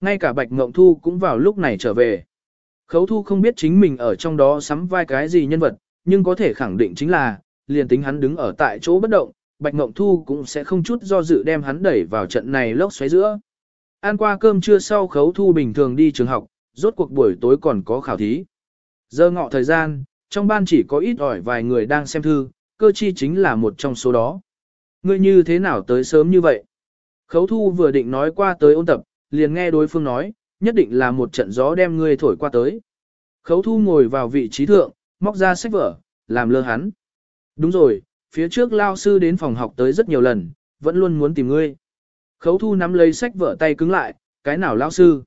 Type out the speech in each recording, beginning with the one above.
Ngay cả Bạch Ngộng Thu cũng vào lúc này trở về. Khấu Thu không biết chính mình ở trong đó sắm vai cái gì nhân vật, nhưng có thể khẳng định chính là, liền tính hắn đứng ở tại chỗ bất động, Bạch Ngộng Thu cũng sẽ không chút do dự đem hắn đẩy vào trận này lốc xoáy giữa. Ăn qua cơm trưa sau Khấu Thu bình thường đi trường học, rốt cuộc buổi tối còn có khảo thí. Giờ ngọ thời gian, trong ban chỉ có ít ỏi vài người đang xem thư, cơ chi chính là một trong số đó. Ngươi như thế nào tới sớm như vậy? Khấu thu vừa định nói qua tới ôn tập, liền nghe đối phương nói, nhất định là một trận gió đem ngươi thổi qua tới. Khấu thu ngồi vào vị trí thượng, móc ra sách vở, làm lơ hắn. Đúng rồi, phía trước lao sư đến phòng học tới rất nhiều lần, vẫn luôn muốn tìm ngươi. Khấu thu nắm lấy sách vở tay cứng lại, cái nào lao sư?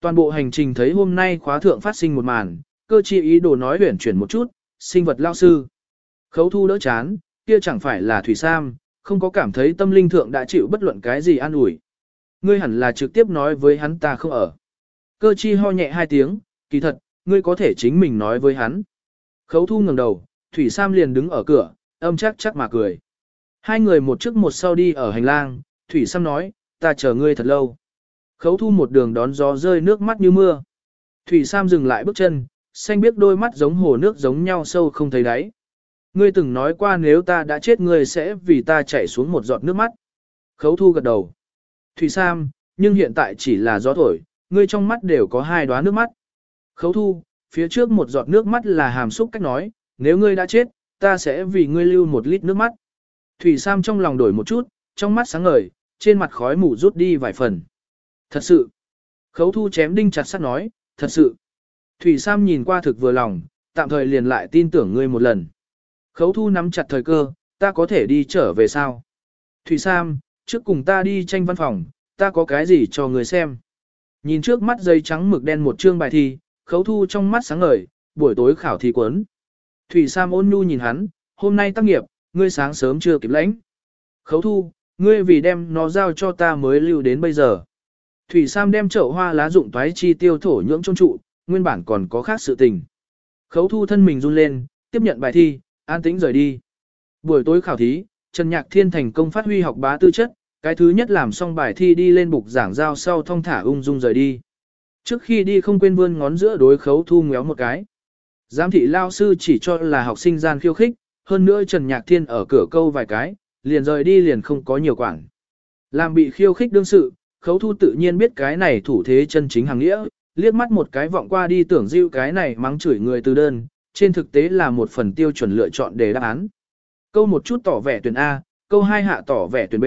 Toàn bộ hành trình thấy hôm nay khóa thượng phát sinh một màn, cơ chi ý đồ nói huyển chuyển một chút, sinh vật lao sư. Khấu thu đỡ chán, kia chẳng phải là Thủy Sam, không có cảm thấy tâm linh thượng đã chịu bất luận cái gì an ủi. Ngươi hẳn là trực tiếp nói với hắn ta không ở. Cơ chi ho nhẹ hai tiếng, kỳ thật, ngươi có thể chính mình nói với hắn. Khấu thu ngẩng đầu, Thủy Sam liền đứng ở cửa, âm chắc chắc mà cười. Hai người một trước một sau đi ở hành lang, Thủy Sam nói, ta chờ ngươi thật lâu. Khấu thu một đường đón gió rơi nước mắt như mưa. Thủy Sam dừng lại bước chân, xanh biết đôi mắt giống hồ nước giống nhau sâu không thấy đáy. Ngươi từng nói qua nếu ta đã chết ngươi sẽ vì ta chảy xuống một giọt nước mắt. Khấu thu gật đầu. Thủy Sam, nhưng hiện tại chỉ là gió thổi, ngươi trong mắt đều có hai đóa nước mắt. Khấu thu, phía trước một giọt nước mắt là hàm xúc cách nói, nếu ngươi đã chết, ta sẽ vì ngươi lưu một lít nước mắt. Thủy Sam trong lòng đổi một chút, trong mắt sáng ngời, trên mặt khói mù rút đi vài phần. Thật sự. Khấu thu chém đinh chặt sắt nói, thật sự. Thủy Sam nhìn qua thực vừa lòng, tạm thời liền lại tin tưởng ngươi một lần. Khấu thu nắm chặt thời cơ, ta có thể đi trở về sao? Thủy Sam, trước cùng ta đi tranh văn phòng, ta có cái gì cho người xem? Nhìn trước mắt giấy trắng mực đen một chương bài thi, khấu thu trong mắt sáng ngời, buổi tối khảo thi cuốn. Thủy Sam ôn nhu nhìn hắn, hôm nay tác nghiệp, ngươi sáng sớm chưa kịp lãnh. Khấu thu, ngươi vì đem nó giao cho ta mới lưu đến bây giờ. Thủy Sam đem chậu hoa lá dụng toái chi tiêu thổ nhưỡng trong trụ, nguyên bản còn có khác sự tình. Khấu thu thân mình run lên, tiếp nhận bài thi, an tĩnh rời đi. Buổi tối khảo thí, Trần Nhạc Thiên thành công phát huy học bá tư chất, cái thứ nhất làm xong bài thi đi lên bục giảng giao sau thông thả ung dung rời đi. Trước khi đi không quên vươn ngón giữa đối khấu thu ngéo một cái. Giám thị lao sư chỉ cho là học sinh gian khiêu khích, hơn nữa Trần Nhạc Thiên ở cửa câu vài cái, liền rời đi liền không có nhiều quản. Làm bị khiêu khích đương sự, khấu thu tự nhiên biết cái này thủ thế chân chính hàng nghĩa, liếc mắt một cái vọng qua đi tưởng dịu cái này mắng chửi người từ đơn, trên thực tế là một phần tiêu chuẩn lựa chọn để đáp án. Câu một chút tỏ vẻ tuyển A, câu hai hạ tỏ vẻ tuyển B,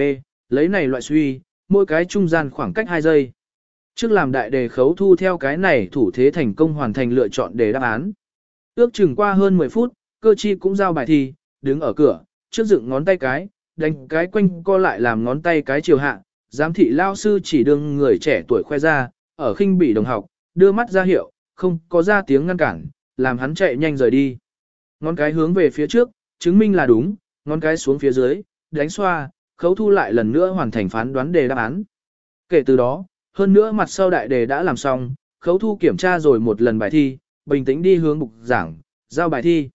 lấy này loại suy, mỗi cái trung gian khoảng cách 2 giây. Trước làm đại đề khấu thu theo cái này thủ thế thành công hoàn thành lựa chọn để đáp án. Ước chừng qua hơn 10 phút, cơ chi cũng giao bài thi, đứng ở cửa, trước dựng ngón tay cái, đánh cái quanh co lại làm ngón tay cái chiều hạ, giám thị lao sư chỉ đương người trẻ tuổi khoe ra, ở khinh bị đồng học, đưa mắt ra hiệu, không có ra tiếng ngăn cản, làm hắn chạy nhanh rời đi. Ngón cái hướng về phía trước, chứng minh là đúng, ngón cái xuống phía dưới, đánh xoa, khấu thu lại lần nữa hoàn thành phán đoán đề đáp án. Kể từ đó, hơn nữa mặt sau đại đề đã làm xong, khấu thu kiểm tra rồi một lần bài thi, bình tĩnh đi hướng bục giảng, giao bài thi.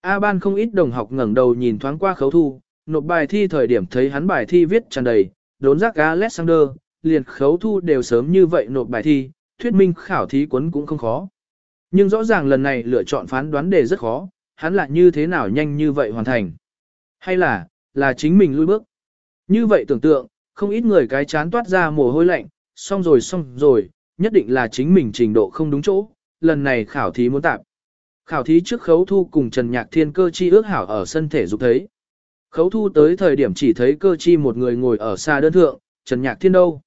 A ban không ít đồng học ngẩng đầu nhìn thoáng qua khấu thu, nộp bài thi thời điểm thấy hắn bài thi viết tràn đầy, đốn giác Alexander, liền khấu thu đều sớm như vậy nộp bài thi, thuyết minh khảo thí quấn cũng không khó. Nhưng rõ ràng lần này lựa chọn phán đoán đề rất khó, hắn lại như thế nào nhanh như vậy hoàn thành. Hay là, là chính mình lui bước. Như vậy tưởng tượng, không ít người cái chán toát ra mồ hôi lạnh, xong rồi xong rồi, nhất định là chính mình trình độ không đúng chỗ, lần này khảo thí muốn tạp. Khảo thí trước khấu thu cùng Trần Nhạc Thiên cơ chi ước hảo ở sân thể dục thấy. Khấu thu tới thời điểm chỉ thấy cơ chi một người ngồi ở xa đơn thượng, Trần Nhạc Thiên đâu?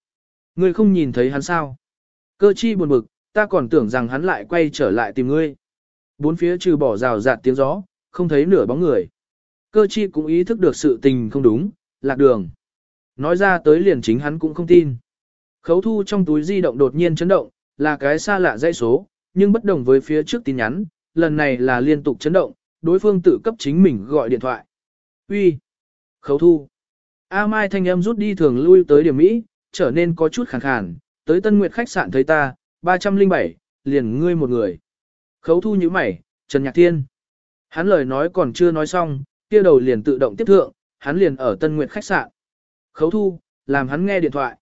Người không nhìn thấy hắn sao? Cơ chi buồn bực, ta còn tưởng rằng hắn lại quay trở lại tìm ngươi. Bốn phía trừ bỏ rào rạt tiếng gió, không thấy nửa bóng người. Cơ chi cũng ý thức được sự tình không đúng, lạc đường. Nói ra tới liền chính hắn cũng không tin. Khấu thu trong túi di động đột nhiên chấn động, là cái xa lạ dãy số, nhưng bất đồng với phía trước tin nhắn, lần này là liên tục chấn động, đối phương tự cấp chính mình gọi điện thoại. Uy, Khấu thu! A Mai thanh âm rút đi thường lui tới điểm Mỹ, trở nên có chút khàn khàn, tới Tân Nguyệt khách sạn thấy ta, 307, liền ngươi một người. Khấu thu như mày, Trần Nhạc Thiên. Hắn lời nói còn chưa nói xong, kia đầu liền tự động tiếp thượng, hắn liền ở Tân Nguyệt khách sạn. Khấu thu, làm hắn nghe điện thoại.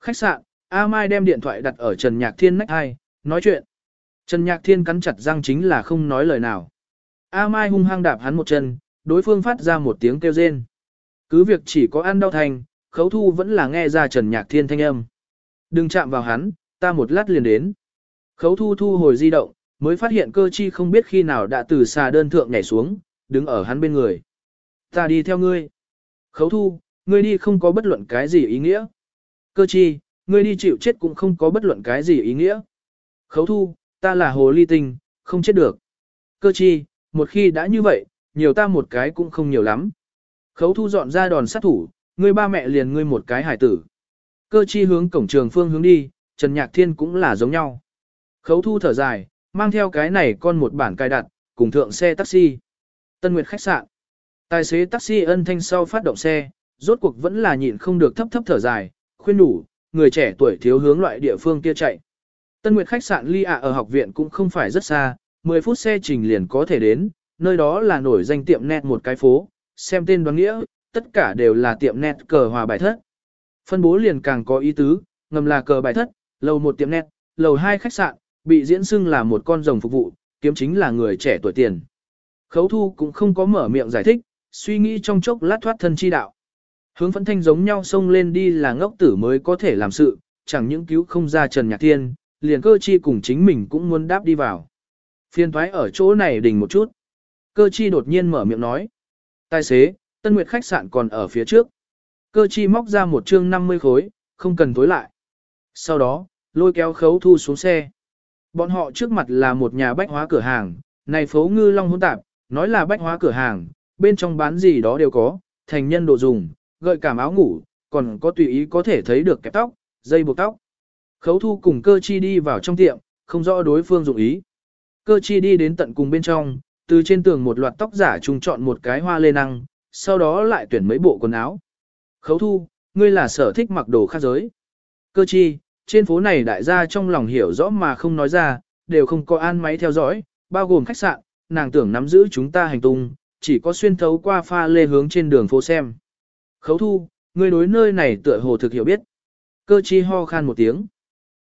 Khách sạn, A Mai đem điện thoại đặt ở Trần Nhạc Thiên nách hai, nói chuyện. Trần Nhạc Thiên cắn chặt răng chính là không nói lời nào. A Mai hung hăng đạp hắn một chân, đối phương phát ra một tiếng kêu rên. Cứ việc chỉ có ăn đau thành, khấu thu vẫn là nghe ra Trần Nhạc Thiên thanh âm. Đừng chạm vào hắn, ta một lát liền đến. Khấu thu thu hồi di động, mới phát hiện cơ chi không biết khi nào đã từ xà đơn thượng nhảy xuống, đứng ở hắn bên người. Ta đi theo ngươi. Khấu thu, ngươi đi không có bất luận cái gì ý nghĩa. Cơ chi, ngươi đi chịu chết cũng không có bất luận cái gì ý nghĩa. Khấu thu, ta là hồ ly tinh, không chết được. Cơ chi, một khi đã như vậy, nhiều ta một cái cũng không nhiều lắm. Khấu thu dọn ra đòn sát thủ, ngươi ba mẹ liền ngươi một cái hải tử. Cơ chi hướng cổng trường phương hướng đi, Trần Nhạc Thiên cũng là giống nhau. Khấu thu thở dài, mang theo cái này con một bản cài đặt, cùng thượng xe taxi. Tân Nguyệt khách sạn. Tài xế taxi ân thanh sau phát động xe, rốt cuộc vẫn là nhịn không được thấp thấp thở dài, khuyên đủ, người trẻ tuổi thiếu hướng loại địa phương kia chạy. Tân Nguyệt khách sạn Ly ạ ở học viện cũng không phải rất xa, 10 phút xe trình liền có thể đến, nơi đó là nổi danh tiệm net một cái phố, xem tên đoán nghĩa, tất cả đều là tiệm net cờ hòa bài thất. Phân bố liền càng có ý tứ, ngầm là cờ bài thất, lầu một tiệm net, lầu hai khách sạn, bị diễn xưng là một con rồng phục vụ, kiếm chính là người trẻ tuổi tiền. Khấu thu cũng không có mở miệng giải thích, suy nghĩ trong chốc lát thoát thân chi đạo. Hướng phấn thanh giống nhau xông lên đi là ngốc tử mới có thể làm sự, chẳng những cứu không ra Trần Nhạc Thiên, liền cơ chi cùng chính mình cũng muốn đáp đi vào. Phiên thoái ở chỗ này đình một chút. Cơ chi đột nhiên mở miệng nói. Tài xế, Tân Nguyệt khách sạn còn ở phía trước. Cơ chi móc ra một chương 50 khối, không cần tối lại. Sau đó, lôi kéo khấu thu xuống xe. Bọn họ trước mặt là một nhà bách hóa cửa hàng, này phố ngư long hỗn tạp, nói là bách hóa cửa hàng, bên trong bán gì đó đều có, thành nhân đồ dùng, gợi cảm áo ngủ, còn có tùy ý có thể thấy được kẹp tóc, dây buộc tóc. Khấu thu cùng cơ chi đi vào trong tiệm, không rõ đối phương dụng ý. Cơ chi đi đến tận cùng bên trong, từ trên tường một loạt tóc giả trùng chọn một cái hoa lê năng, sau đó lại tuyển mấy bộ quần áo. Khấu thu, ngươi là sở thích mặc đồ khác giới. Cơ chi, trên phố này đại gia trong lòng hiểu rõ mà không nói ra, đều không có an máy theo dõi, bao gồm khách sạn, nàng tưởng nắm giữ chúng ta hành tung, chỉ có xuyên thấu qua pha lê hướng trên đường phố xem. Khấu thu, người đối nơi này tựa hồ thực hiểu biết. Cơ chi ho khan một tiếng.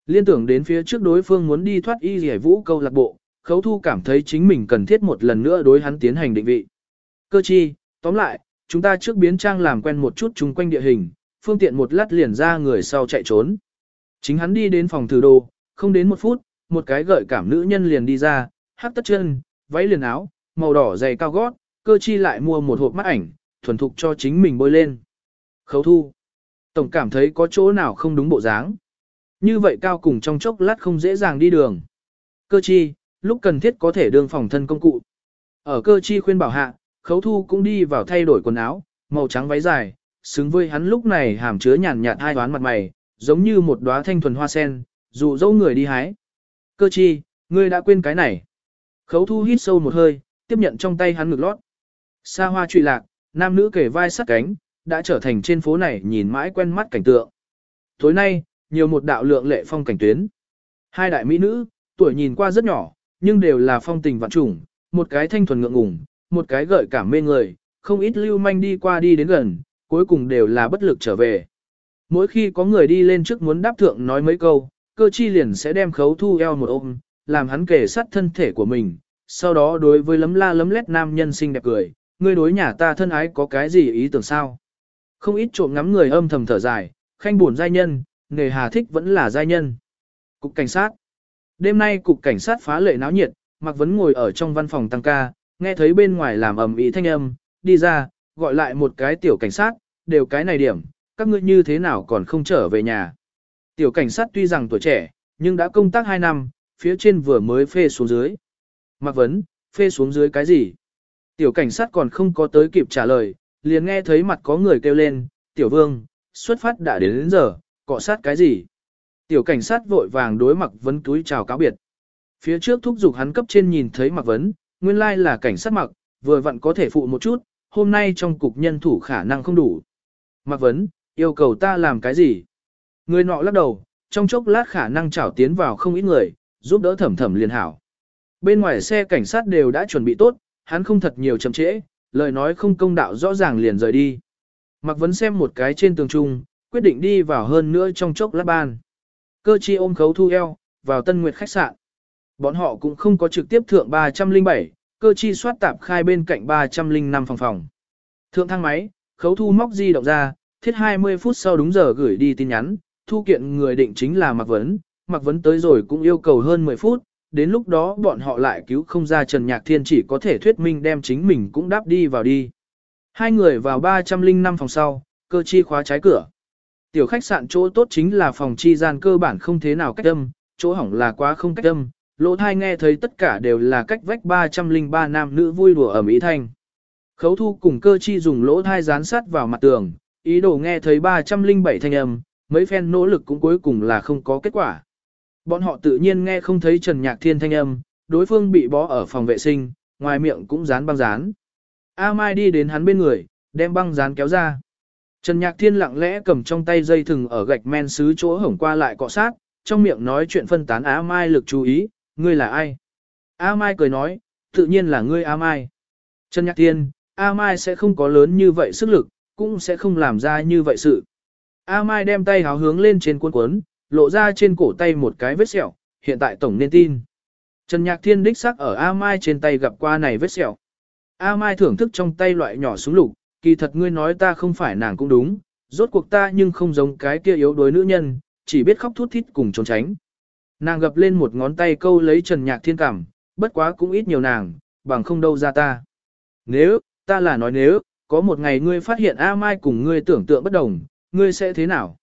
Liên tưởng đến phía trước đối phương muốn đi thoát y giải vũ câu lạc bộ, khấu thu cảm thấy chính mình cần thiết một lần nữa đối hắn tiến hành định vị. Cơ chi, tóm lại, chúng ta trước biến trang làm quen một chút chung quanh địa hình, phương tiện một lát liền ra người sau chạy trốn. Chính hắn đi đến phòng thử đồ, không đến một phút, một cái gợi cảm nữ nhân liền đi ra, hắc tất chân, váy liền áo, màu đỏ dày cao gót, cơ chi lại mua một hộp mắt ảnh, thuần thục cho chính mình bôi lên. Khấu thu. Tổng cảm thấy có chỗ nào không đúng bộ dáng. Như vậy cao cùng trong chốc lát không dễ dàng đi đường. Cơ chi, lúc cần thiết có thể đương phòng thân công cụ. Ở cơ chi khuyên bảo hạ, khấu thu cũng đi vào thay đổi quần áo, màu trắng váy dài, xứng với hắn lúc này hàm chứa nhàn nhạt hai đoán mặt mày, giống như một đóa thanh thuần hoa sen, dù dẫu người đi hái. Cơ chi, ngươi đã quên cái này. Khấu thu hít sâu một hơi, tiếp nhận trong tay hắn ngực lót. Xa hoa trụy lạc, nam nữ kể vai sát cánh, đã trở thành trên phố này nhìn mãi quen mắt cảnh tượng. Tối nay, nhiều một đạo lượng lệ phong cảnh tuyến. Hai đại mỹ nữ, tuổi nhìn qua rất nhỏ, nhưng đều là phong tình vạn trùng, một cái thanh thuần ngượng ngùng, một cái gợi cảm mê người, không ít lưu manh đi qua đi đến gần, cuối cùng đều là bất lực trở về. Mỗi khi có người đi lên trước muốn đáp thượng nói mấy câu, cơ chi liền sẽ đem khấu thu eo một ôm, làm hắn kể sát thân thể của mình, sau đó đối với lấm la lấm lét nam nhân xinh đẹp cười, ngươi đối nhà ta thân ái có cái gì ý tưởng sao? Không ít trộm ngắm người âm thầm thở dài, khanh buồn giai nhân, nghề hà thích vẫn là giai nhân. Cục cảnh sát. Đêm nay cục cảnh sát phá lệ náo nhiệt, Mạc Vấn ngồi ở trong văn phòng tăng ca, nghe thấy bên ngoài làm ầm ĩ thanh âm, đi ra, gọi lại một cái tiểu cảnh sát, đều cái này điểm, các ngươi như thế nào còn không trở về nhà. Tiểu cảnh sát tuy rằng tuổi trẻ, nhưng đã công tác 2 năm, phía trên vừa mới phê xuống dưới. Mạc Vấn, phê xuống dưới cái gì? Tiểu cảnh sát còn không có tới kịp trả lời, liền nghe thấy mặt có người kêu lên, tiểu vương, xuất phát đã đến đến giờ, cọ sát cái gì? Tiểu cảnh sát vội vàng đối Mạc Vấn túi chào cáo biệt. Phía trước thúc giục hắn cấp trên nhìn thấy Mạc Vấn, nguyên lai là cảnh sát mặc, vừa vặn có thể phụ một chút, hôm nay trong cục nhân thủ khả năng không đủ. Mạc Vấn, yêu cầu ta làm cái gì? Người nọ lắc đầu, trong chốc lát khả năng trảo tiến vào không ít người, giúp đỡ thẩm thẩm liền hảo. Bên ngoài xe cảnh sát đều đã chuẩn bị tốt, hắn không thật nhiều chậm trễ, lời nói không công đạo rõ ràng liền rời đi. Mạc Vấn xem một cái trên tường trung, quyết định đi vào hơn nữa trong chốc lát ban. cơ chi ôm khấu thu eo, vào Tân Nguyệt khách sạn. Bọn họ cũng không có trực tiếp thượng 307, cơ chi soát tạp khai bên cạnh 305 phòng phòng. Thượng thang máy, khấu thu móc di động ra, thiết 20 phút sau đúng giờ gửi đi tin nhắn, thu kiện người định chính là Mạc Vấn, Mạc Vấn tới rồi cũng yêu cầu hơn 10 phút, đến lúc đó bọn họ lại cứu không ra Trần Nhạc Thiên chỉ có thể thuyết minh đem chính mình cũng đáp đi vào đi. Hai người vào 305 phòng sau, cơ chi khóa trái cửa. Tiểu khách sạn chỗ tốt chính là phòng chi gian cơ bản không thế nào cách âm, chỗ hỏng là quá không cách âm, lỗ thai nghe thấy tất cả đều là cách vách 303 nam nữ vui đùa ở Mỹ Thanh. Khấu thu cùng cơ chi dùng lỗ thai dán sát vào mặt tường, ý đồ nghe thấy 307 thanh âm, mấy phen nỗ lực cũng cuối cùng là không có kết quả. Bọn họ tự nhiên nghe không thấy Trần Nhạc Thiên thanh âm, đối phương bị bó ở phòng vệ sinh, ngoài miệng cũng dán băng dán. A Mai đi đến hắn bên người, đem băng dán kéo ra. Trần Nhạc Thiên lặng lẽ cầm trong tay dây thừng ở gạch men xứ chỗ hổng qua lại cọ sát, trong miệng nói chuyện phân tán A Mai lực chú ý, ngươi là ai? A Mai cười nói, tự nhiên là ngươi A Mai. Trần Nhạc Thiên, A Mai sẽ không có lớn như vậy sức lực, cũng sẽ không làm ra như vậy sự. A Mai đem tay háo hướng lên trên cuốn cuốn, lộ ra trên cổ tay một cái vết sẹo, hiện tại tổng nên tin. Trần Nhạc Thiên đích xác ở A Mai trên tay gặp qua này vết sẹo. A Mai thưởng thức trong tay loại nhỏ súng lục, kỳ thật ngươi nói ta không phải nàng cũng đúng, rốt cuộc ta nhưng không giống cái kia yếu đuối nữ nhân, chỉ biết khóc thút thít cùng trốn tránh. Nàng gập lên một ngón tay câu lấy Trần Nhạc Thiên cảm, bất quá cũng ít nhiều nàng, bằng không đâu ra ta. Nếu, ta là nói nếu, có một ngày ngươi phát hiện A Mai cùng ngươi tưởng tượng bất đồng, ngươi sẽ thế nào?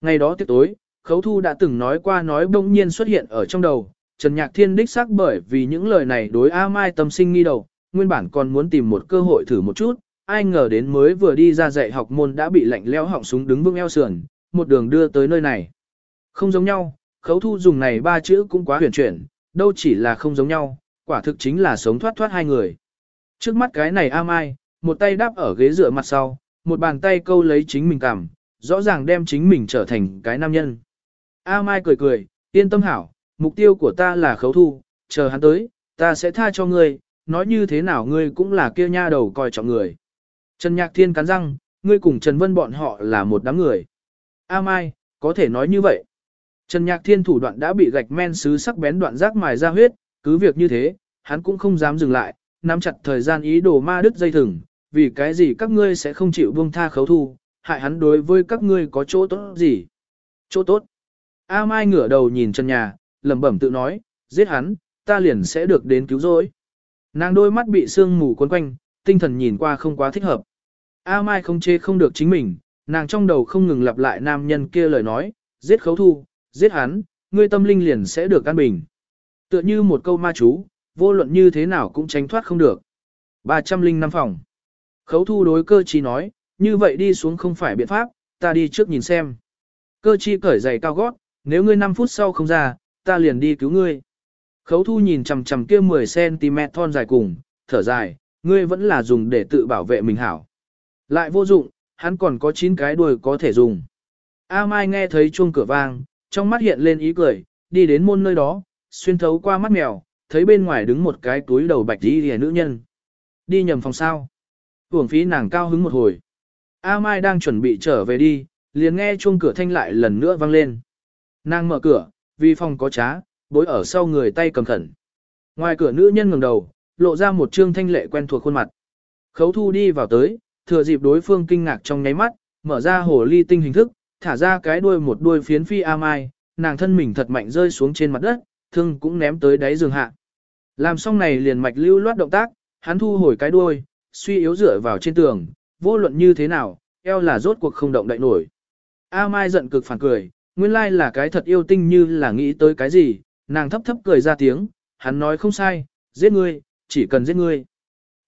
Ngày đó tiệc tối, Khấu Thu đã từng nói qua nói bỗng nhiên xuất hiện ở trong đầu, Trần Nhạc Thiên đích xác bởi vì những lời này đối A Mai tâm sinh nghi đầu, nguyên bản còn muốn tìm một cơ hội thử một chút, ai ngờ đến mới vừa đi ra dạy học môn đã bị lạnh lẽo họng súng đứng vững eo sườn, một đường đưa tới nơi này. Không giống nhau, Khấu Thu dùng này ba chữ cũng quá huyền chuyển, đâu chỉ là không giống nhau, quả thực chính là sống thoát thoát hai người. Trước mắt cái này A Mai, một tay đáp ở ghế dựa mặt sau, một bàn tay câu lấy chính mình cằm, rõ ràng đem chính mình trở thành cái nam nhân. A Mai cười cười, yên tâm hảo, mục tiêu của ta là khấu thu, chờ hắn tới, ta sẽ tha cho ngươi, nói như thế nào ngươi cũng là kia nha đầu coi trọng người. Trần Nhạc Thiên cắn răng, ngươi cùng Trần Vân bọn họ là một đám người. A Mai, có thể nói như vậy. Trần Nhạc Thiên thủ đoạn đã bị gạch men sứ sắc bén đoạn rác mài ra huyết, cứ việc như thế, hắn cũng không dám dừng lại, nắm chặt thời gian ý đồ ma đứt dây thừng, vì cái gì các ngươi sẽ không chịu buông tha khấu thu, hại hắn đối với các ngươi có chỗ tốt gì. Chỗ tốt. A Mai ngửa đầu nhìn chân nhà, lẩm bẩm tự nói, giết hắn, ta liền sẽ được đến cứu rỗi. Nàng đôi mắt bị sương mù quấn quanh, tinh thần nhìn qua không quá thích hợp. A Mai không chê không được chính mình, nàng trong đầu không ngừng lặp lại nam nhân kia lời nói, giết khấu thu, giết hắn, ngươi tâm linh liền sẽ được an bình. Tựa như một câu ma chú, vô luận như thế nào cũng tránh thoát không được. 305 phòng. Khấu thu đối cơ chi nói, như vậy đi xuống không phải biện pháp, ta đi trước nhìn xem. Cơ chi cởi giày cao gót, nếu ngươi 5 phút sau không ra, ta liền đi cứu ngươi. Khấu thu nhìn chằm chằm kia 10cm thon dài cùng, thở dài, ngươi vẫn là dùng để tự bảo vệ mình hảo. Lại vô dụng, hắn còn có 9 cái đuôi có thể dùng. A Mai nghe thấy chuông cửa vang, trong mắt hiện lên ý cười, đi đến môn nơi đó, xuyên thấu qua mắt mèo, thấy bên ngoài đứng một cái túi đầu bạch đi hề nữ nhân. Đi nhầm phòng sao. Hưởng phí nàng cao hứng một hồi. A Mai đang chuẩn bị trở về đi, liền nghe chuông cửa thanh lại lần nữa vang lên. Nàng mở cửa, vì phòng có trá, bối ở sau người tay cầm khẩn. Ngoài cửa nữ nhân ngẩng đầu, lộ ra một trương thanh lệ quen thuộc khuôn mặt. Khấu thu đi vào tới, thừa dịp đối phương kinh ngạc trong nháy mắt, mở ra hồ ly tinh hình thức, thả ra cái đuôi một đuôi phiến phi A Mai, nàng thân mình thật mạnh rơi xuống trên mặt đất, thương cũng ném tới đáy giường hạ. Làm xong này liền mạch lưu loát động tác, hắn thu hồi cái đuôi, suy yếu dựa vào trên tường, vô luận như thế nào, eo là rốt cuộc không động đậy nổi. A Mai giận cực phản cười, nguyên lai là cái thật yêu tinh như là nghĩ tới cái gì, nàng thấp thấp cười ra tiếng, hắn nói không sai, giết ngươi, chỉ cần giết ngươi.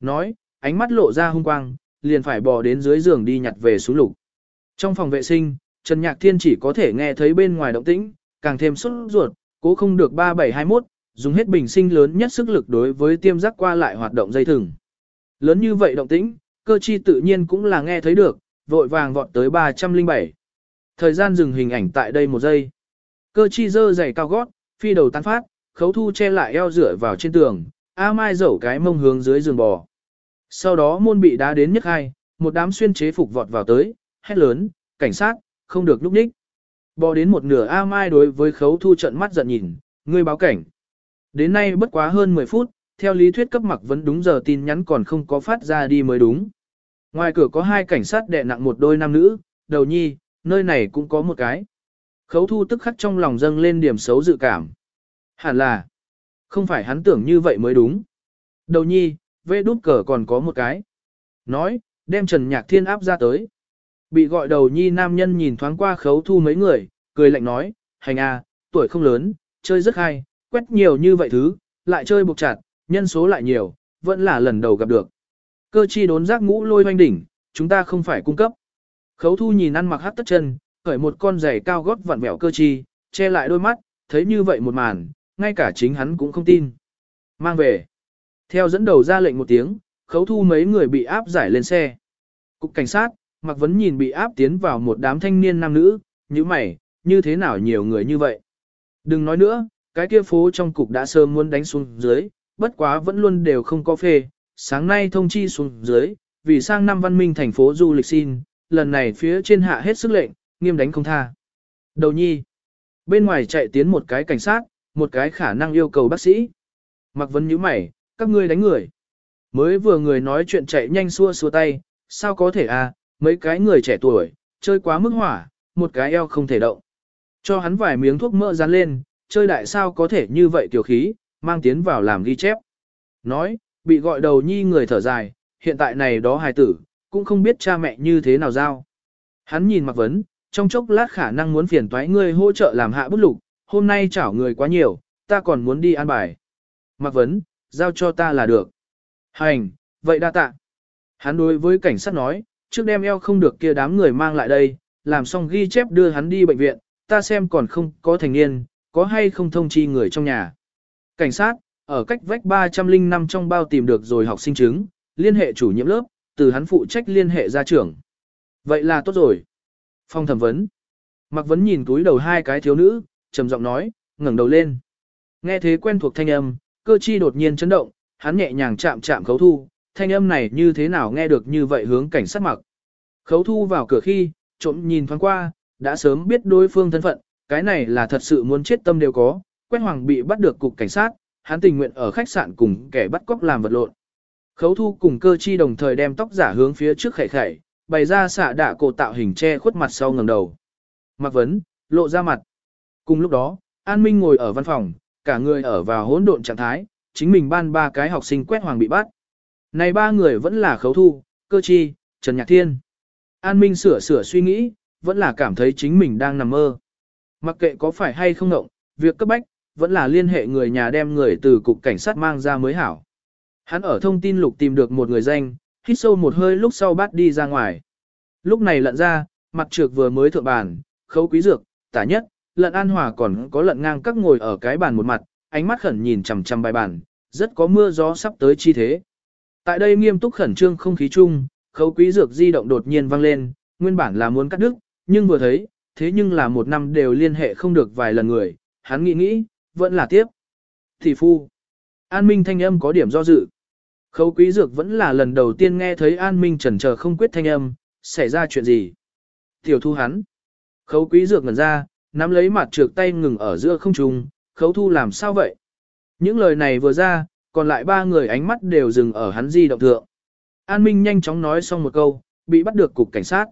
Nói, ánh mắt lộ ra hung quang, liền phải bò đến dưới giường đi nhặt về xuống lục. Trong phòng vệ sinh, Trần Nhạc Thiên chỉ có thể nghe thấy bên ngoài động tĩnh, càng thêm sốt ruột, cố không được 3721, dùng hết bình sinh lớn nhất sức lực đối với tiêm giác qua lại hoạt động dây thừng. Lớn như vậy động tĩnh, cơ chi tự nhiên cũng là nghe thấy được, vội vàng vọt tới 307. Thời gian dừng hình ảnh tại đây một giây. Cơ chi dơ giày cao gót, phi đầu tán phát, khấu thu che lại eo rửa vào trên tường, A Mai dẫu cái mông hướng dưới giường bò. Sau đó môn bị đá đến nhất hai, một đám xuyên chế phục vọt vào tới, hét lớn, cảnh sát, không được lúc đích Bò đến một nửa A Mai đối với khấu thu trận mắt giận nhìn, ngươi báo cảnh. Đến nay bất quá hơn 10 phút, theo lý thuyết cấp mặc vẫn đúng giờ tin nhắn còn không có phát ra đi mới đúng. Ngoài cửa có hai cảnh sát đè nặng một đôi nam nữ, đầu nhi, nơi này cũng có một cái. Khấu thu tức khắc trong lòng dâng lên điểm xấu dự cảm. Hẳn là, không phải hắn tưởng như vậy mới đúng. Đầu nhi, vê đút cờ còn có một cái. Nói, đem Trần Nhạc Thiên áp ra tới. Bị gọi đầu nhi nam nhân nhìn thoáng qua khấu thu mấy người, cười lạnh nói, hành a, tuổi không lớn, chơi rất hay, quét nhiều như vậy thứ, lại chơi buộc chặt, nhân số lại nhiều, vẫn là lần đầu gặp được. Cơ chi đốn giác ngũ lôi hoanh đỉnh, chúng ta không phải cung cấp. Khấu thu nhìn ăn mặc hát tất chân, khởi một con giày cao gót vặn vẹo cơ chi, che lại đôi mắt, thấy như vậy một màn, ngay cả chính hắn cũng không tin. Mang về. Theo dẫn đầu ra lệnh một tiếng, khấu thu mấy người bị áp giải lên xe. Cục cảnh sát, Mạc Vấn nhìn bị áp tiến vào một đám thanh niên nam nữ, như mày, như thế nào nhiều người như vậy. Đừng nói nữa, cái kia phố trong cục đã sớm muốn đánh xuống dưới, bất quá vẫn luôn đều không có phê, sáng nay thông chi xuống dưới, vì sang năm văn minh thành phố du lịch xin, lần này phía trên hạ hết sức lệnh, nghiêm đánh không tha. Đầu nhi, bên ngoài chạy tiến một cái cảnh sát, một cái khả năng yêu cầu bác sĩ. Mặc vấn nhíu mày, các ngươi đánh người. Mới vừa người nói chuyện chạy nhanh xua xua tay, sao có thể à, mấy cái người trẻ tuổi, chơi quá mức hỏa, một cái eo không thể động. Cho hắn vài miếng thuốc mỡ dán lên, chơi đại sao có thể như vậy tiểu khí, mang tiến vào làm ghi chép. Nói, bị gọi đầu nhi người thở dài, hiện tại này đó hài tử, cũng không biết cha mẹ như thế nào giao. Hắn nhìn Mạc Vấn, trong chốc lát khả năng muốn phiền toái ngươi hỗ trợ làm hạ bút lục, hôm nay chảo người quá nhiều, ta còn muốn đi ăn bài. Mạc Vấn, giao cho ta là được. Hành, vậy đa tạ. Hắn đối với cảnh sát nói, trước đem eo không được kia đám người mang lại đây, làm xong ghi chép đưa hắn đi bệnh viện, ta xem còn không có thành niên, có hay không thông chi người trong nhà. Cảnh sát, ở cách vách 305 trong bao tìm được rồi học sinh chứng, liên hệ chủ nhiệm lớp, từ hắn phụ trách liên hệ gia trưởng. Vậy là tốt rồi. Phong thẩm vấn. Mặc vấn nhìn túi đầu hai cái thiếu nữ, trầm giọng nói, ngẩng đầu lên. Nghe thế quen thuộc thanh âm, cơ chi đột nhiên chấn động, hắn nhẹ nhàng chạm chạm khấu thu, thanh âm này như thế nào nghe được như vậy hướng cảnh sát mặc. Khấu thu vào cửa khi, trộm nhìn thoáng qua, đã sớm biết đối phương thân phận, cái này là thật sự muốn chết tâm đều có, quét hoàng bị bắt được cục cảnh sát, hắn tình nguyện ở khách sạn cùng kẻ bắt cóc làm vật lộn. Khấu thu cùng cơ chi đồng thời đem tóc giả hướng phía trước khẩy khẩy, bày ra xạ đạ cổ tạo hình che khuất mặt sau ngầm đầu. Mặc vấn, lộ ra mặt. Cùng lúc đó, An Minh ngồi ở văn phòng, cả người ở vào hỗn độn trạng thái, chính mình ban ba cái học sinh quét hoàng bị bắt. Này ba người vẫn là khấu thu, cơ chi, Trần Nhạc Thiên. An Minh sửa sửa suy nghĩ, vẫn là cảm thấy chính mình đang nằm mơ. Mặc kệ có phải hay không ngộng, việc cấp bách, vẫn là liên hệ người nhà đem người từ cục cảnh sát mang ra mới hảo. Hắn ở thông tin lục tìm được một người danh, hít sâu một hơi lúc sau bắt đi ra ngoài. Lúc này lận ra, mặt trược vừa mới thượng bàn, khấu quý dược, tả nhất, lận an hòa còn có lận ngang các ngồi ở cái bàn một mặt, ánh mắt khẩn nhìn chằm chằm bài bàn, rất có mưa gió sắp tới chi thế. Tại đây nghiêm túc khẩn trương không khí chung, khấu quý dược di động đột nhiên vang lên, nguyên bản là muốn cắt đứt, nhưng vừa thấy, thế nhưng là một năm đều liên hệ không được vài lần người, hắn nghĩ nghĩ, vẫn là tiếp. Thị phu, an minh thanh âm có điểm do dự. Khấu quý dược vẫn là lần đầu tiên nghe thấy an minh trần chờ không quyết thanh âm, xảy ra chuyện gì. Tiểu thu hắn. Khấu quý dược ngẩn ra, nắm lấy mặt trược tay ngừng ở giữa không trung, khấu thu làm sao vậy? Những lời này vừa ra, còn lại ba người ánh mắt đều dừng ở hắn di động thượng. An Minh nhanh chóng nói xong một câu, bị bắt được cục cảnh sát.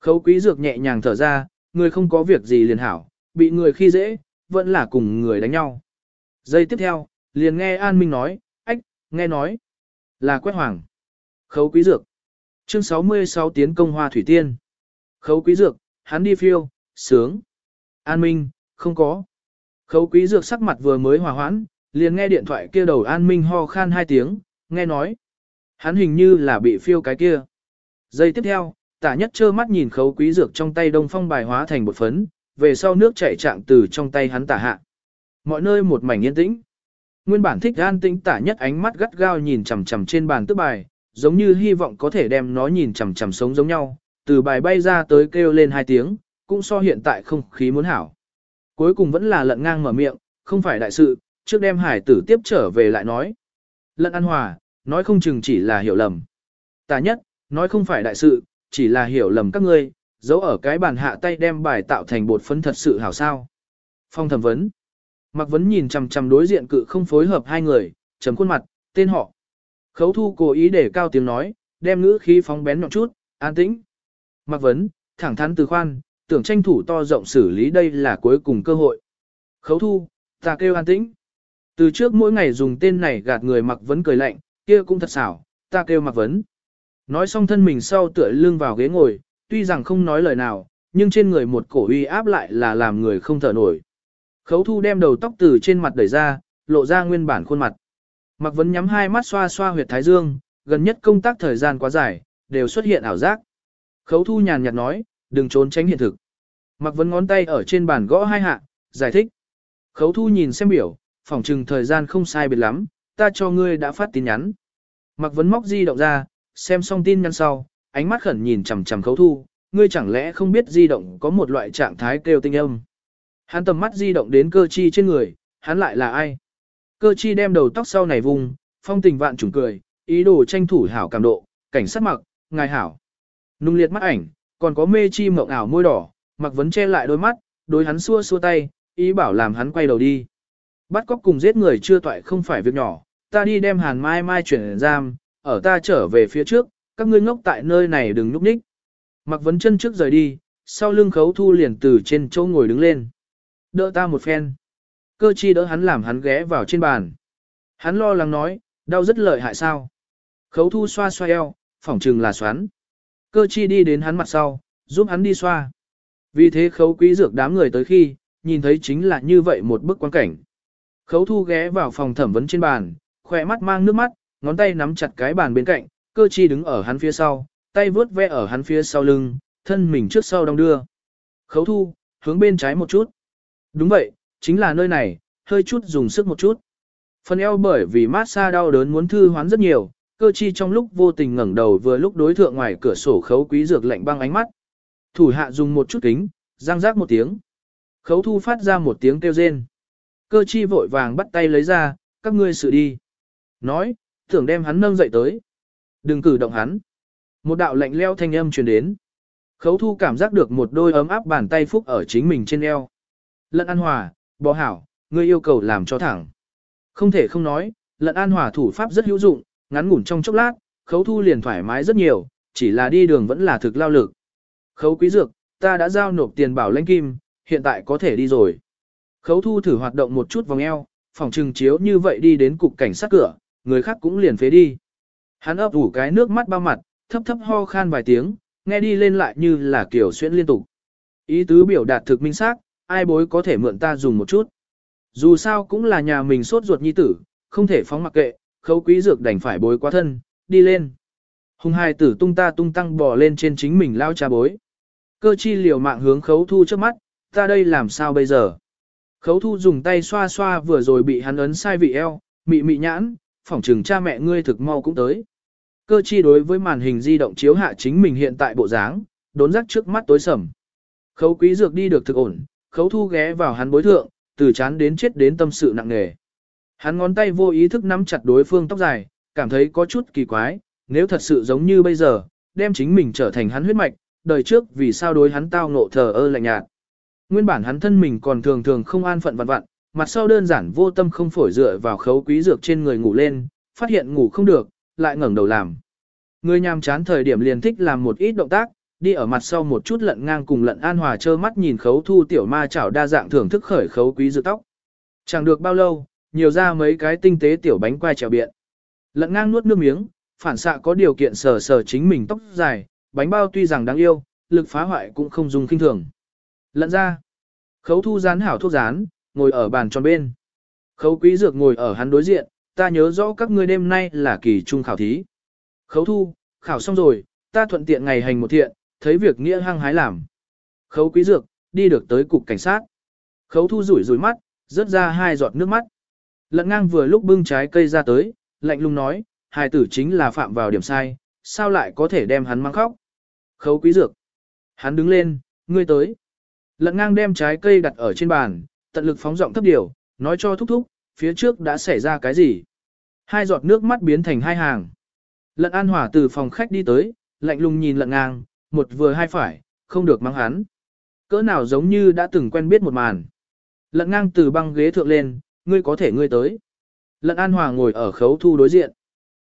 Khấu quý dược nhẹ nhàng thở ra, người không có việc gì liền hảo, bị người khi dễ, vẫn là cùng người đánh nhau. Giây tiếp theo, liền nghe An Minh nói, ách, nghe nói, là quét hoàng. Khấu quý dược. Chương 66 tiến công hoa thủy tiên. Khấu quý dược, hắn đi phiêu, sướng. An Minh, không có. Khấu quý dược sắc mặt vừa mới hòa hoãn, liền nghe điện thoại kia đầu An Minh ho khan hai tiếng, nghe nói. Hắn hình như là bị phiêu cái kia. Giây tiếp theo, tả nhất trơ mắt nhìn khấu quý dược trong tay đông phong bài hóa thành bột phấn, về sau nước chảy trạng từ trong tay hắn tả hạ. Mọi nơi một mảnh yên tĩnh. Nguyên bản thích an tĩnh tả nhất ánh mắt gắt gao nhìn chằm chằm trên bàn tước bài, giống như hy vọng có thể đem nó nhìn chằm chằm sống giống nhau, từ bài bay ra tới kêu lên hai tiếng, cũng so hiện tại không khí muốn hảo. Cuối cùng vẫn là lận ngang mở miệng, không phải đại sự, trước đem hải tử tiếp trở về lại nói. Lận an hòa, nói không chừng chỉ là hiểu lầm. Tả nhất, nói không phải đại sự, chỉ là hiểu lầm các ngươi, giấu ở cái bàn hạ tay đem bài tạo thành bột phấn thật sự hảo sao. Phong thẩm vấn. Mạc Vấn nhìn chằm chằm đối diện cự không phối hợp hai người, chấm khuôn mặt, tên họ. Khấu thu cố ý để cao tiếng nói, đem ngữ khí phóng bén nhọn chút, an tĩnh. Mạc Vấn, thẳng thắn từ khoan, tưởng tranh thủ to rộng xử lý đây là cuối cùng cơ hội. Khấu thu, ta kêu an tĩnh. Từ trước mỗi ngày dùng tên này gạt người Mạc Vấn cười lạnh, kia cũng thật xảo, ta kêu Mạc Vấn. Nói xong thân mình sau tựa lưng vào ghế ngồi, tuy rằng không nói lời nào, nhưng trên người một cổ uy áp lại là làm người không thở nổi. Khấu thu đem đầu tóc từ trên mặt đẩy ra, lộ ra nguyên bản khuôn mặt. Mặc Vấn nhắm hai mắt xoa xoa huyệt thái dương, gần nhất công tác thời gian quá dài, đều xuất hiện ảo giác. Khấu thu nhàn nhạt nói, đừng trốn tránh hiện thực. Mặc Vấn ngón tay ở trên bàn gõ hai hạ, giải thích. Khấu thu nhìn xem biểu, phỏng chừng thời gian không sai biệt lắm, ta cho ngươi đã phát tin nhắn. Mặc Vấn móc di động ra, xem xong tin nhắn sau, ánh mắt khẩn nhìn chằm chằm khấu thu, ngươi chẳng lẽ không biết di động có một loại trạng thái kêu tinh âm. Hắn tầm mắt di động đến cơ chi trên người, hắn lại là ai? Cơ chi đem đầu tóc sau này vùng, phong tình vạn trùng cười, ý đồ tranh thủ hảo cảm độ, cảnh sát mặc, ngài hảo. Nung liệt mắt ảnh, còn có mê chi mộng ảo môi đỏ, mặc vấn che lại đôi mắt, đối hắn xua xua tay, ý bảo làm hắn quay đầu đi. Bắt cóc cùng giết người chưa toại không phải việc nhỏ, ta đi đem hàn mai mai chuyển giam, ở ta trở về phía trước, các ngươi ngốc tại nơi này đừng núp ních. Mặc vấn chân trước rời đi, sau lưng khấu thu liền từ trên chỗ ngồi đứng lên. Đỡ ta một phen. Cơ chi đỡ hắn làm hắn ghé vào trên bàn. Hắn lo lắng nói, đau rất lợi hại sao. Khấu thu xoa xoa eo, phỏng trừng là xoắn. Cơ chi đi đến hắn mặt sau, giúp hắn đi xoa. Vì thế khấu quý dược đám người tới khi, nhìn thấy chính là như vậy một bức quan cảnh. Khấu thu ghé vào phòng thẩm vấn trên bàn, khỏe mắt mang nước mắt, ngón tay nắm chặt cái bàn bên cạnh, cơ chi đứng ở hắn phía sau, tay vướt ve ở hắn phía sau lưng, thân mình trước sau đong đưa. Khấu thu, hướng bên trái một chút. Đúng vậy, chính là nơi này, hơi chút dùng sức một chút. Phần eo bởi vì mát xa đau đớn muốn thư hoán rất nhiều, cơ chi trong lúc vô tình ngẩng đầu vừa lúc đối thượng ngoài cửa sổ khấu quý dược lạnh băng ánh mắt. Thủ hạ dùng một chút kính, răng rác một tiếng. Khấu thu phát ra một tiếng kêu rên. Cơ chi vội vàng bắt tay lấy ra, các ngươi xử đi. Nói, tưởng đem hắn nâng dậy tới. Đừng cử động hắn. Một đạo lạnh leo thanh âm truyền đến. Khấu thu cảm giác được một đôi ấm áp bàn tay phúc ở chính mình trên eo. Lận an hòa, bò hảo, ngươi yêu cầu làm cho thẳng. Không thể không nói, lận an hòa thủ pháp rất hữu dụng, ngắn ngủn trong chốc lát, khấu thu liền thoải mái rất nhiều, chỉ là đi đường vẫn là thực lao lực. Khấu quý dược, ta đã giao nộp tiền bảo lãnh kim, hiện tại có thể đi rồi. Khấu thu thử hoạt động một chút vòng eo, phòng trừng chiếu như vậy đi đến cục cảnh sát cửa, người khác cũng liền phế đi. Hắn ấp ủ cái nước mắt bao mặt, thấp thấp ho khan vài tiếng, nghe đi lên lại như là kiểu xuyên liên tục. Ý tứ biểu đạt thực minh xác, ai bối có thể mượn ta dùng một chút. Dù sao cũng là nhà mình sốt ruột nhi tử, không thể phóng mặc kệ, khấu quý dược đành phải bối quá thân, đi lên. Hùng hai tử tung ta tung tăng bò lên trên chính mình lao cha bối. Cơ chi liều mạng hướng khấu thu trước mắt, ta đây làm sao bây giờ? Khấu thu dùng tay xoa xoa vừa rồi bị hắn ấn sai vị eo, mị mị nhãn, phỏng chừng cha mẹ ngươi thực mau cũng tới. Cơ chi đối với màn hình di động chiếu hạ chính mình hiện tại bộ dáng, đốn rắc trước mắt tối sầm. Khấu quý dược đi được thực ổn, khấu thu ghé vào hắn bối thượng, từ chán đến chết đến tâm sự nặng nề. Hắn ngón tay vô ý thức nắm chặt đối phương tóc dài, cảm thấy có chút kỳ quái, nếu thật sự giống như bây giờ, đem chính mình trở thành hắn huyết mạch, đời trước vì sao đối hắn tao ngộ thờ ơ lạnh nhạt. Nguyên bản hắn thân mình còn thường thường không an phận vặn vặn, mặt sau đơn giản vô tâm không phổi dựa vào khấu quý dược trên người ngủ lên, phát hiện ngủ không được, lại ngẩng đầu làm. Người nhàm chán thời điểm liền thích làm một ít động tác, đi ở mặt sau một chút lận ngang cùng lận an hòa trơ mắt nhìn khấu thu tiểu ma chảo đa dạng thưởng thức khởi khấu quý dược tóc. Chẳng được bao lâu, nhiều ra mấy cái tinh tế tiểu bánh quai trèo biện. Lận ngang nuốt nước miếng, phản xạ có điều kiện sờ sờ chính mình tóc dài, bánh bao tuy rằng đáng yêu, lực phá hoại cũng không dùng kinh thường. Lận ra, khấu thu rán hảo thuốc rán, ngồi ở bàn tròn bên. Khấu quý dược ngồi ở hắn đối diện, ta nhớ rõ các ngươi đêm nay là kỳ trung khảo thí. Khấu thu, khảo xong rồi, ta thuận tiện ngày hành một thiện, thấy việc nghĩa hăng hái làm. Khấu quý dược, đi được tới cục cảnh sát. Khấu thu rủi rủi mắt, rớt ra hai giọt nước mắt. Lận ngang vừa lúc bưng trái cây ra tới, lạnh lùng nói, hài tử chính là phạm vào điểm sai, sao lại có thể đem hắn mang khóc. Khấu quý dược. Hắn đứng lên, ngươi tới. Lận ngang đem trái cây đặt ở trên bàn, tận lực phóng giọng thấp điều, nói cho thúc thúc, phía trước đã xảy ra cái gì. Hai giọt nước mắt biến thành hai hàng. Lận an hỏa từ phòng khách đi tới, lạnh lùng nhìn lận ngang, một vừa hai phải, không được mắng hắn. Cỡ nào giống như đã từng quen biết một màn. Lận ngang từ băng ghế thượng lên, ngươi có thể ngươi tới. Lận An Hòa ngồi ở khấu thu đối diện.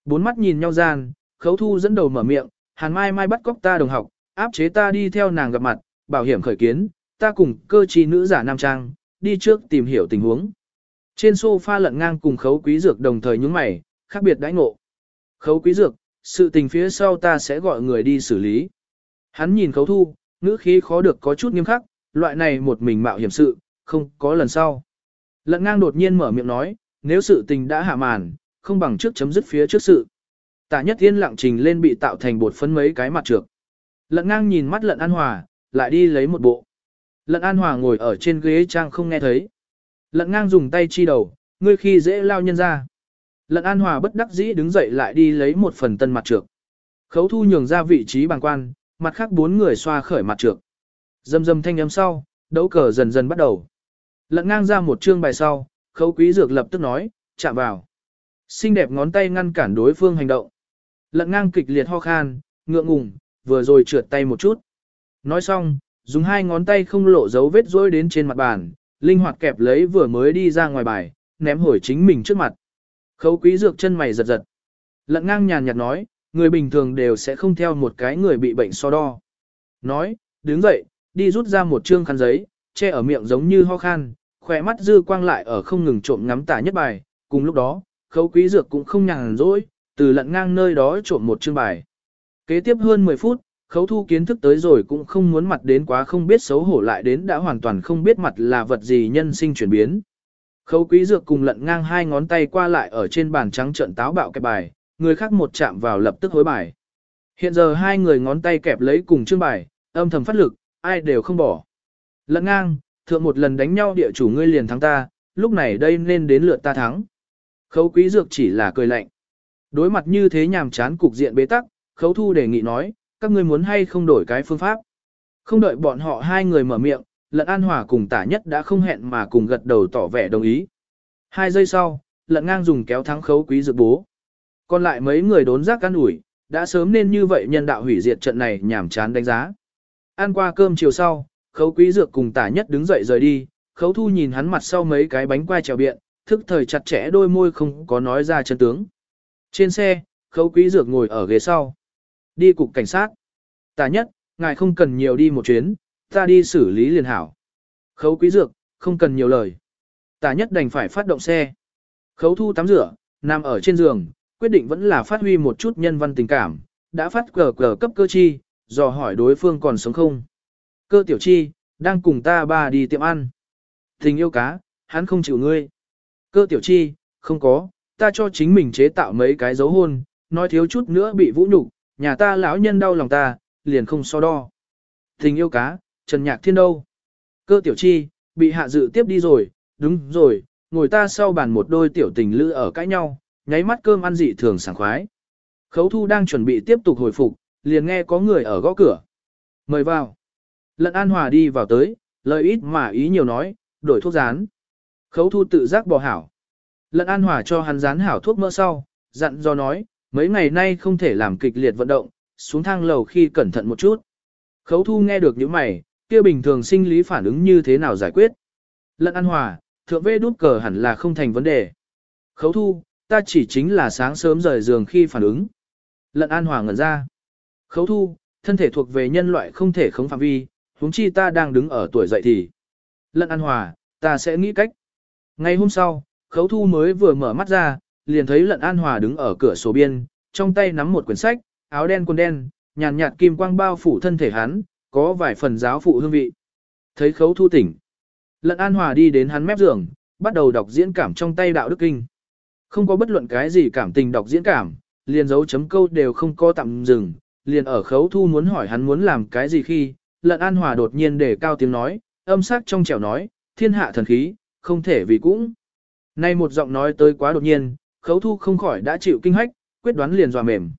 Bốn mắt nhìn nhau gian, khấu thu dẫn đầu mở miệng, hàn mai mai bắt cóc ta đồng học, áp chế ta đi theo nàng gặp mặt, bảo hiểm khởi kiến, ta cùng cơ trí nữ giả nam trang, đi trước tìm hiểu tình huống. Trên sofa lận ngang cùng khấu quý dược đồng thời nhúng mày, khác biệt đãi ngộ. Khấu quý dược, sự tình phía sau ta sẽ gọi người đi xử lý. Hắn nhìn khấu thu, ngữ khí khó được có chút nghiêm khắc, loại này một mình mạo hiểm sự, không có lần sau. Lận ngang đột nhiên mở miệng nói, nếu sự tình đã hạ màn, không bằng trước chấm dứt phía trước sự. Tạ nhất thiên lặng trình lên bị tạo thành bột phấn mấy cái mặt trược. Lận ngang nhìn mắt lận an hòa, lại đi lấy một bộ. Lận an hòa ngồi ở trên ghế trang không nghe thấy. Lận ngang dùng tay chi đầu, ngươi khi dễ lao nhân ra. Lận an hòa bất đắc dĩ đứng dậy lại đi lấy một phần tân mặt trược. Khấu thu nhường ra vị trí bàn quan, mặt khác bốn người xoa khởi mặt trược. Dầm dầm thanh âm sau, đấu cờ dần dần bắt đầu. Lận ngang ra một chương bài sau, khấu quý dược lập tức nói, chạm vào. Xinh đẹp ngón tay ngăn cản đối phương hành động. Lận ngang kịch liệt ho khan, ngượng ngùng, vừa rồi trượt tay một chút. Nói xong, dùng hai ngón tay không lộ dấu vết rối đến trên mặt bàn, linh hoạt kẹp lấy vừa mới đi ra ngoài bài, ném hồi chính mình trước mặt. Khấu quý dược chân mày giật giật. Lận ngang nhàn nhạt nói, người bình thường đều sẽ không theo một cái người bị bệnh so đo. Nói, đứng dậy, đi rút ra một trương khăn giấy, che ở miệng giống như ho khan, khỏe mắt dư quang lại ở không ngừng trộm ngắm tả nhất bài, cùng lúc đó, khấu quý dược cũng không nhàn rỗi, từ lận ngang nơi đó trộm một chương bài. Kế tiếp hơn 10 phút, khấu thu kiến thức tới rồi cũng không muốn mặt đến quá không biết xấu hổ lại đến đã hoàn toàn không biết mặt là vật gì nhân sinh chuyển biến. Khấu quý dược cùng lận ngang hai ngón tay qua lại ở trên bàn trắng trận táo bạo cái bài, người khác một chạm vào lập tức hối bài. Hiện giờ hai người ngón tay kẹp lấy cùng chương bài, âm thầm phát lực, ai đều không bỏ. Lận ngang, thượng một lần đánh nhau địa chủ ngươi liền thắng ta, lúc này đây nên đến lượt ta thắng. Khấu quý dược chỉ là cười lạnh. Đối mặt như thế nhàm chán cục diện bế tắc, khấu thu đề nghị nói, các ngươi muốn hay không đổi cái phương pháp. Không đợi bọn họ hai người mở miệng, lận an hòa cùng tả nhất đã không hẹn mà cùng gật đầu tỏ vẻ đồng ý. Hai giây sau, lận ngang dùng kéo thắng khấu quý dược bố. Còn lại mấy người đốn giác ăn ủi, đã sớm nên như vậy nhân đạo hủy diệt trận này nhảm chán đánh giá. Ăn qua cơm chiều sau, khấu quý dược cùng tả nhất đứng dậy rời đi, khấu thu nhìn hắn mặt sau mấy cái bánh quai trèo biện, thức thời chặt chẽ đôi môi không có nói ra chân tướng. Trên xe, khấu quý dược ngồi ở ghế sau. Đi cục cảnh sát. Tà nhất, ngài không cần nhiều đi một chuyến, ta đi xử lý liền hảo. Khấu quý dược, không cần nhiều lời. Tà nhất đành phải phát động xe. Khấu thu tắm rửa, nằm ở trên giường, quyết định vẫn là phát huy một chút nhân văn tình cảm, đã phát cờ cờ cấp cơ chi, dò hỏi đối phương còn sống không. Cơ tiểu chi, đang cùng ta ba đi tiệm ăn. Tình yêu cá, hắn không chịu ngươi. Cơ tiểu chi, không có, ta cho chính mình chế tạo mấy cái dấu hôn, nói thiếu chút nữa bị vũ nhục, nhà ta lão nhân đau lòng ta, liền không so đo. Tình yêu cá, Trần Nhạc Thiên đâu? Cơ tiểu chi, bị hạ dự tiếp đi rồi, đúng rồi, ngồi ta sau bàn một đôi tiểu tình lữ ở cãi nhau, nháy mắt cơm ăn dị thường sảng khoái. Khấu thu đang chuẩn bị tiếp tục hồi phục, liền nghe có người ở gõ cửa. Mời vào. Lận An Hòa đi vào tới, lời ít mà ý nhiều nói, đổi thuốc rán. Khấu thu tự giác bỏ hảo. Lận An Hòa cho hắn rán hảo thuốc mỡ sau, dặn do nói, mấy ngày nay không thể làm kịch liệt vận động, xuống thang lầu khi cẩn thận một chút. Khấu thu nghe được những mày, kia bình thường sinh lý phản ứng như thế nào giải quyết. Lận An Hòa, thượng vê đút cờ hẳn là không thành vấn đề. Khấu thu, ta chỉ chính là sáng sớm rời giường khi phản ứng. Lận An Hòa ngẩn ra. Khấu thu, thân thể thuộc về nhân loại không thể khống phạm vi, huống chi ta đang đứng ở tuổi dậy thì. Lận An Hòa, ta sẽ nghĩ cách. Ngày hôm sau, khấu thu mới vừa mở mắt ra, liền thấy Lận An Hòa đứng ở cửa sổ biên, trong tay nắm một quyển sách, áo đen quần đen, nhàn nhạt kim quang bao phủ thân thể hắn, có vài phần giáo phụ hương vị. Thấy khấu thu tỉnh. Lận An Hòa đi đến hắn mép giường, bắt đầu đọc diễn cảm trong tay đạo đức kinh. Không có bất luận cái gì cảm tình đọc diễn cảm, liền dấu chấm câu đều không có tạm dừng, liền ở khấu thu muốn hỏi hắn muốn làm cái gì khi, lận an hòa đột nhiên để cao tiếng nói, âm sắc trong trẻo nói, thiên hạ thần khí, không thể vì cũng. Nay một giọng nói tới quá đột nhiên, khấu thu không khỏi đã chịu kinh hách, quyết đoán liền dò mềm.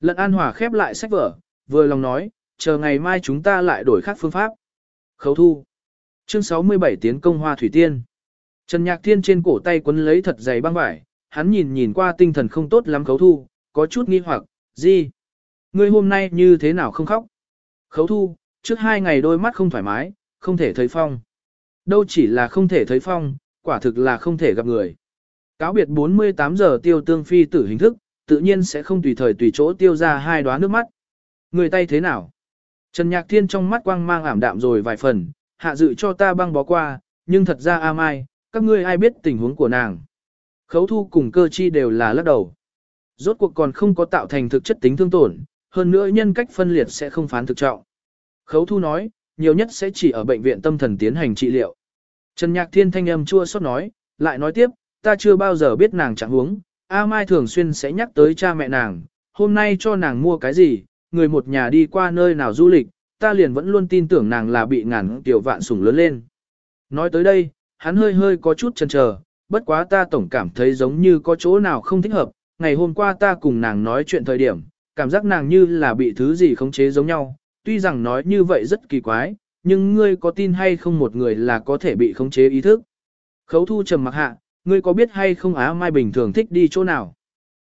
Lận an hòa khép lại sách vở, vừa lòng nói, chờ ngày mai chúng ta lại đổi khác phương pháp. Khấu thu. Chương 67 tiến công hoa thủy tiên. Trần Nhạc Thiên trên cổ tay quấn lấy thật dày băng vải, hắn nhìn nhìn qua tinh thần không tốt lắm khấu thu, có chút nghi hoặc, gì? Ngươi hôm nay như thế nào không khóc? Khấu thu, trước hai ngày đôi mắt không thoải mái, không thể thấy phong. Đâu chỉ là không thể thấy phong, quả thực là không thể gặp người. Cáo biệt 48 giờ tiêu tương phi tử hình thức, tự nhiên sẽ không tùy thời tùy chỗ tiêu ra hai đóa nước mắt. Người tay thế nào? Trần Nhạc Thiên trong mắt quang mang ảm đạm rồi vài phần, hạ dự cho ta băng bó qua, nhưng thật ra a mai, các ngươi ai biết tình huống của nàng. Khấu thu cùng cơ chi đều là lắc đầu. Rốt cuộc còn không có tạo thành thực chất tính thương tổn, hơn nữa nhân cách phân liệt sẽ không phán thực trọng. Khấu thu nói, nhiều nhất sẽ chỉ ở bệnh viện tâm thần tiến hành trị liệu. Trần Nhạc Thiên thanh âm chua xót nói, lại nói tiếp, ta chưa bao giờ biết nàng trạng huống, A Mai thường xuyên sẽ nhắc tới cha mẹ nàng, hôm nay cho nàng mua cái gì, người một nhà đi qua nơi nào du lịch, ta liền vẫn luôn tin tưởng nàng là bị ngàn tiểu vạn sủng lớn lên. Nói tới đây, hắn hơi hơi có chút chần chờ, bất quá ta tổng cảm thấy giống như có chỗ nào không thích hợp, ngày hôm qua ta cùng nàng nói chuyện thời điểm, cảm giác nàng như là bị thứ gì khống chế giống nhau, tuy rằng nói như vậy rất kỳ quái, nhưng ngươi có tin hay không một người là có thể bị khống chế ý thức. Khấu thu trầm mặc hạ, ngươi có biết hay không Á Mai bình thường thích đi chỗ nào?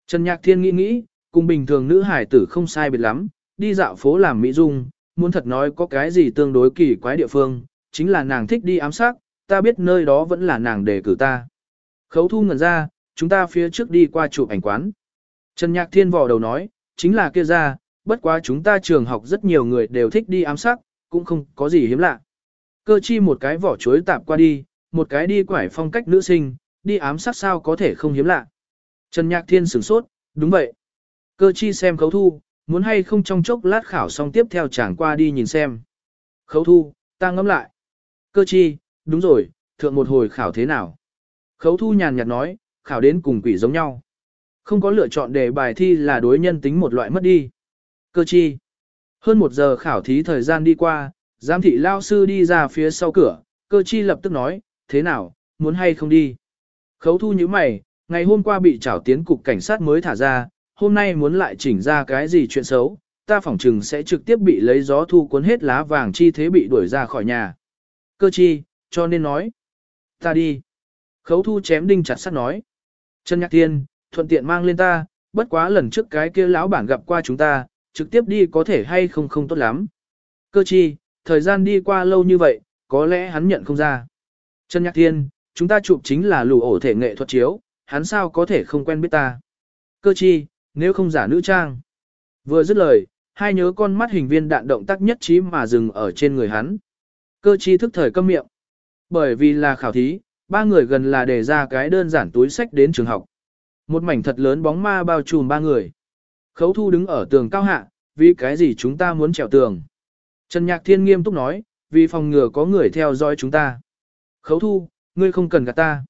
Trần Nhạc Thiên nghĩ nghĩ, cùng bình thường nữ hải tử không sai biệt lắm, đi dạo phố làm mỹ dung, muốn thật nói có cái gì tương đối kỳ quái địa phương, chính là nàng thích đi ám sát, ta biết nơi đó vẫn là nàng đề cử ta. Khấu thu ngẩn ra, chúng ta phía trước đi qua chụp ảnh quán. Trần Nhạc Thiên vò đầu nói, chính là kia ra, bất quá chúng ta trường học rất nhiều người đều thích đi ám sát, cũng không có gì hiếm lạ. Cơ chi một cái vỏ chuối tạp qua đi, một cái đi quải phong cách nữ sinh, đi ám sát sao có thể không hiếm lạ. Trần Nhạc Thiên sửng sốt, đúng vậy. Cơ chi xem khấu thu, muốn hay không trong chốc lát khảo xong tiếp theo chẳng qua đi nhìn xem. Khấu thu, ta ngẫm lại. Cơ chi, đúng rồi, thượng một hồi khảo thế nào? Khấu thu nhàn nhạt nói, khảo đến cùng quỷ giống nhau. Không có lựa chọn đề bài thi là đối nhân tính một loại mất đi. Cơ chi. Hơn một giờ khảo thí thời gian đi qua, giám thị lao sư đi ra phía sau cửa, cơ chi lập tức nói, thế nào, muốn hay không đi. Khấu thu như mày, ngày hôm qua bị trảo tiến cục cảnh sát mới thả ra, hôm nay muốn lại chỉnh ra cái gì chuyện xấu, ta phỏng chừng sẽ trực tiếp bị lấy gió thu cuốn hết lá vàng chi thế bị đuổi ra khỏi nhà. Cơ chi, cho nên nói. Ta đi. Khấu thu chém đinh chặt sắt nói. Trần Nhạc Thiên, thuận tiện mang lên ta, bất quá lần trước cái kia lão bản gặp qua chúng ta, trực tiếp đi có thể hay không không tốt lắm. Cơ chi, thời gian đi qua lâu như vậy, có lẽ hắn nhận không ra. Trần Nhạc Thiên, chúng ta chụp chính là lù ổ thể nghệ thuật chiếu, hắn sao có thể không quen biết ta. Cơ chi, nếu không giả nữ trang. Vừa dứt lời, hai nhớ con mắt hình viên đạn động tác nhất trí mà dừng ở trên người hắn. Cơ chi thức thời câm miệng. Bởi vì là khảo thí, ba người gần là để ra cái đơn giản túi sách đến trường học. Một mảnh thật lớn bóng ma bao trùm ba người. Khấu thu đứng ở tường cao hạ, vì cái gì chúng ta muốn trèo tường. Trần Nhạc Thiên nghiêm túc nói, vì phòng ngừa có người theo dõi chúng ta. Khấu thu, ngươi không cần gạt ta.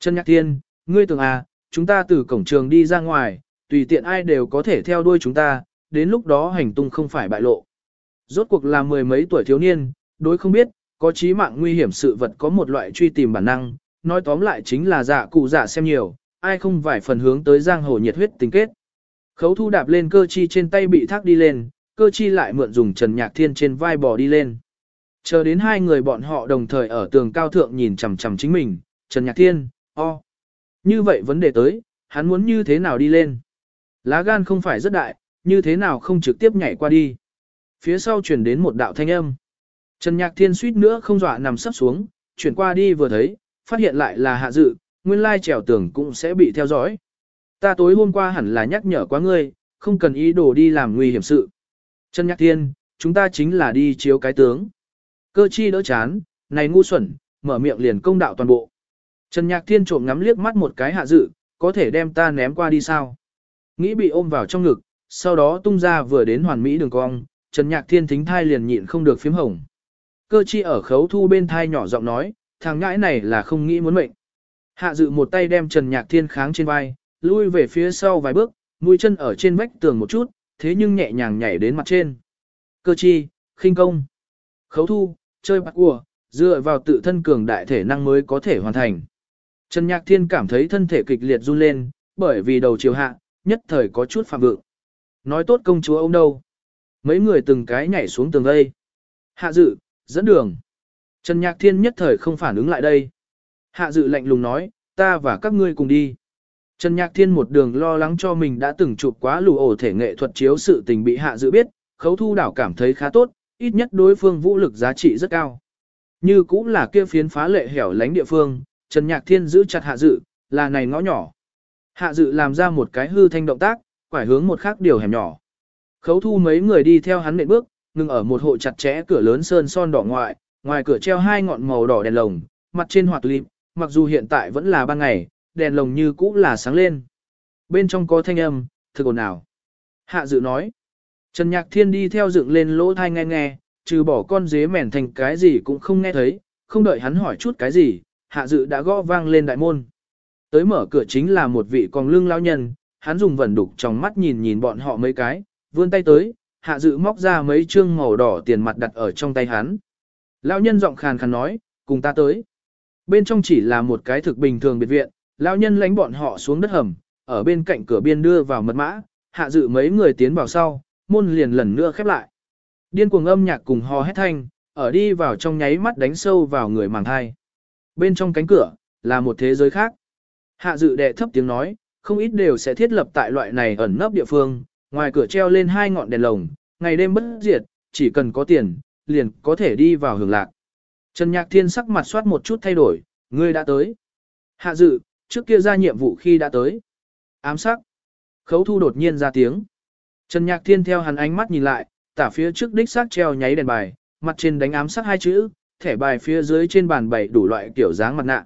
Trần Nhạc Thiên, ngươi tưởng à, chúng ta từ cổng trường đi ra ngoài, tùy tiện ai đều có thể theo đuôi chúng ta, đến lúc đó hành tung không phải bại lộ. Rốt cuộc là mười mấy tuổi thiếu niên, đối không biết, có chí mạng nguy hiểm sự vật có một loại truy tìm bản năng, nói tóm lại chính là giả cụ giả xem nhiều, ai không vài phần hướng tới giang hồ nhiệt huyết tình kết. Khấu thu đạp lên cơ chi trên tay bị thác đi lên, cơ chi lại mượn dùng Trần Nhạc Thiên trên vai bò đi lên. Chờ đến hai người bọn họ đồng thời ở tường cao thượng nhìn chằm chằm chính mình, Trần Nhạc Thiên, o. Như vậy vấn đề tới, hắn muốn như thế nào đi lên? Lá gan không phải rất đại, như thế nào không trực tiếp nhảy qua đi? Phía sau chuyển đến một đạo thanh âm. Trần Nhạc Thiên suýt nữa không dọa nằm sắp xuống, chuyển qua đi vừa thấy, phát hiện lại là hạ dự, nguyên lai trèo tường cũng sẽ bị theo dõi. Ta tối hôm qua hẳn là nhắc nhở quá ngươi, không cần ý đồ đi làm nguy hiểm sự. Trần Nhạc Thiên, chúng ta chính là đi chiếu cái tướng. Cơ chi đỡ chán, này ngu xuẩn, mở miệng liền công đạo toàn bộ. Trần Nhạc Thiên trộm ngắm liếc mắt một cái hạ dự, có thể đem ta ném qua đi sao? Nghĩ bị ôm vào trong ngực, sau đó tung ra vừa đến hoàn mỹ đường cong, Trần Nhạc Thiên thính thai liền nhịn không được phím hồng. Cơ chi ở khấu thu bên thai nhỏ giọng nói, thằng ngãi này là không nghĩ muốn mệnh. Hạ dự một tay đem Trần Nhạc Thiên kháng trên vai, lui về phía sau vài bước, mũi chân ở trên vách tường một chút, thế nhưng nhẹ nhàng nhảy đến mặt trên. Cơ chi, khinh công, khấu thu, chơi bạc cua, dựa vào tự thân cường đại thể năng mới có thể hoàn thành. Trần Nhạc Thiên cảm thấy thân thể kịch liệt run lên, bởi vì đầu chiều hạ, nhất thời có chút phạm vượng. Nói tốt công chúa ông đâu? Mấy người từng cái nhảy xuống tường đây. Hạ dự, dẫn đường. Trần Nhạc Thiên nhất thời không phản ứng lại đây. Hạ dự lạnh lùng nói, ta và các ngươi cùng đi. Trần Nhạc Thiên một đường lo lắng cho mình đã từng chụp quá lù ổ thể nghệ thuật chiếu sự tình bị hạ dự biết, khấu thu đảo cảm thấy khá tốt, ít nhất đối phương vũ lực giá trị rất cao. Như cũng là kia phiến phá lệ hẻo lánh địa phương, Trần Nhạc Thiên giữ chặt hạ dự, là này ngõ nhỏ. Hạ dự làm ra một cái hư thanh động tác, quải hướng một khác điều hẻm nhỏ. Khấu thu mấy người đi theo hắn nệm bước, ngừng ở một hộ chặt chẽ cửa lớn sơn son đỏ ngoại, ngoài cửa treo hai ngọn màu đỏ đèn lồng, mặt trên hoạt lịp, mặc dù hiện tại vẫn là ban ngày, đèn lồng như cũ là sáng lên. Bên trong có thanh âm, thực ồn ào. Hạ dự nói. Trần Nhạc Thiên đi theo dựng lên lỗ thai nghe nghe, trừ bỏ con dế mèn thành cái gì cũng không nghe thấy, không đợi hắn hỏi chút cái gì, hạ dự đã gõ vang lên đại môn. Tới mở cửa chính là một vị con lưng lão nhân, hắn dùng vẩn đục trong mắt nhìn nhìn bọn họ mấy cái, vươn tay tới, hạ dự móc ra mấy trương màu đỏ tiền mặt đặt ở trong tay hắn. Lão nhân giọng khàn khàn nói, cùng ta tới. Bên trong chỉ là một cái thực bình thường biệt viện, lão nhân lánh bọn họ xuống đất hầm, ở bên cạnh cửa biên đưa vào mật mã, hạ dự mấy người tiến vào sau, môn liền lần nữa khép lại. Điên cuồng âm nhạc cùng hò hét thanh, ở đi vào trong nháy mắt đánh sâu vào người màng thai. Bên trong cánh cửa, là một thế giới khác. Hạ dự đệ thấp tiếng nói, không ít đều sẽ thiết lập tại loại này ẩn nấp địa phương, ngoài cửa treo lên hai ngọn đèn lồng, ngày đêm bất diệt, chỉ cần có tiền, liền có thể đi vào hưởng lạc. Trần Nhạc Thiên sắc mặt soát một chút thay đổi, ngươi đã tới. Hạ dự, trước kia ra nhiệm vụ khi đã tới. Ám sắc. Khấu thu đột nhiên ra tiếng. Trần Nhạc Thiên theo hắn ánh mắt nhìn lại, tả phía trước đích xác treo nháy đèn bài, mặt trên đánh ám sắc hai chữ, thẻ bài phía dưới trên bàn bày đủ loại kiểu dáng mặt nạ.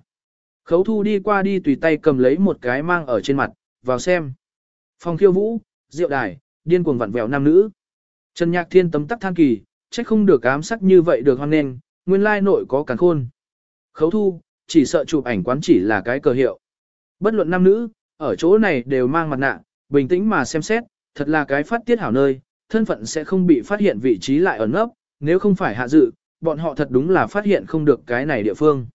Khấu thu đi qua đi tùy tay cầm lấy một cái mang ở trên mặt, vào xem. Phòng khiêu vũ, rượu đài, điên cuồng vặn vẹo nam nữ. Trần Nhạc Thiên tấm tắc than kỳ, trách không được ám sắc như vậy được hoan nghênh, nguyên lai nội có càn khôn. Khấu thu, chỉ sợ chụp ảnh quán chỉ là cái cờ hiệu. Bất luận nam nữ, ở chỗ này đều mang mặt nạ, bình tĩnh mà xem xét, thật là cái phát tiết hảo nơi, thân phận sẽ không bị phát hiện vị trí lại ẩn nấp, nếu không phải hạ dự, bọn họ thật đúng là phát hiện không được cái này địa phương.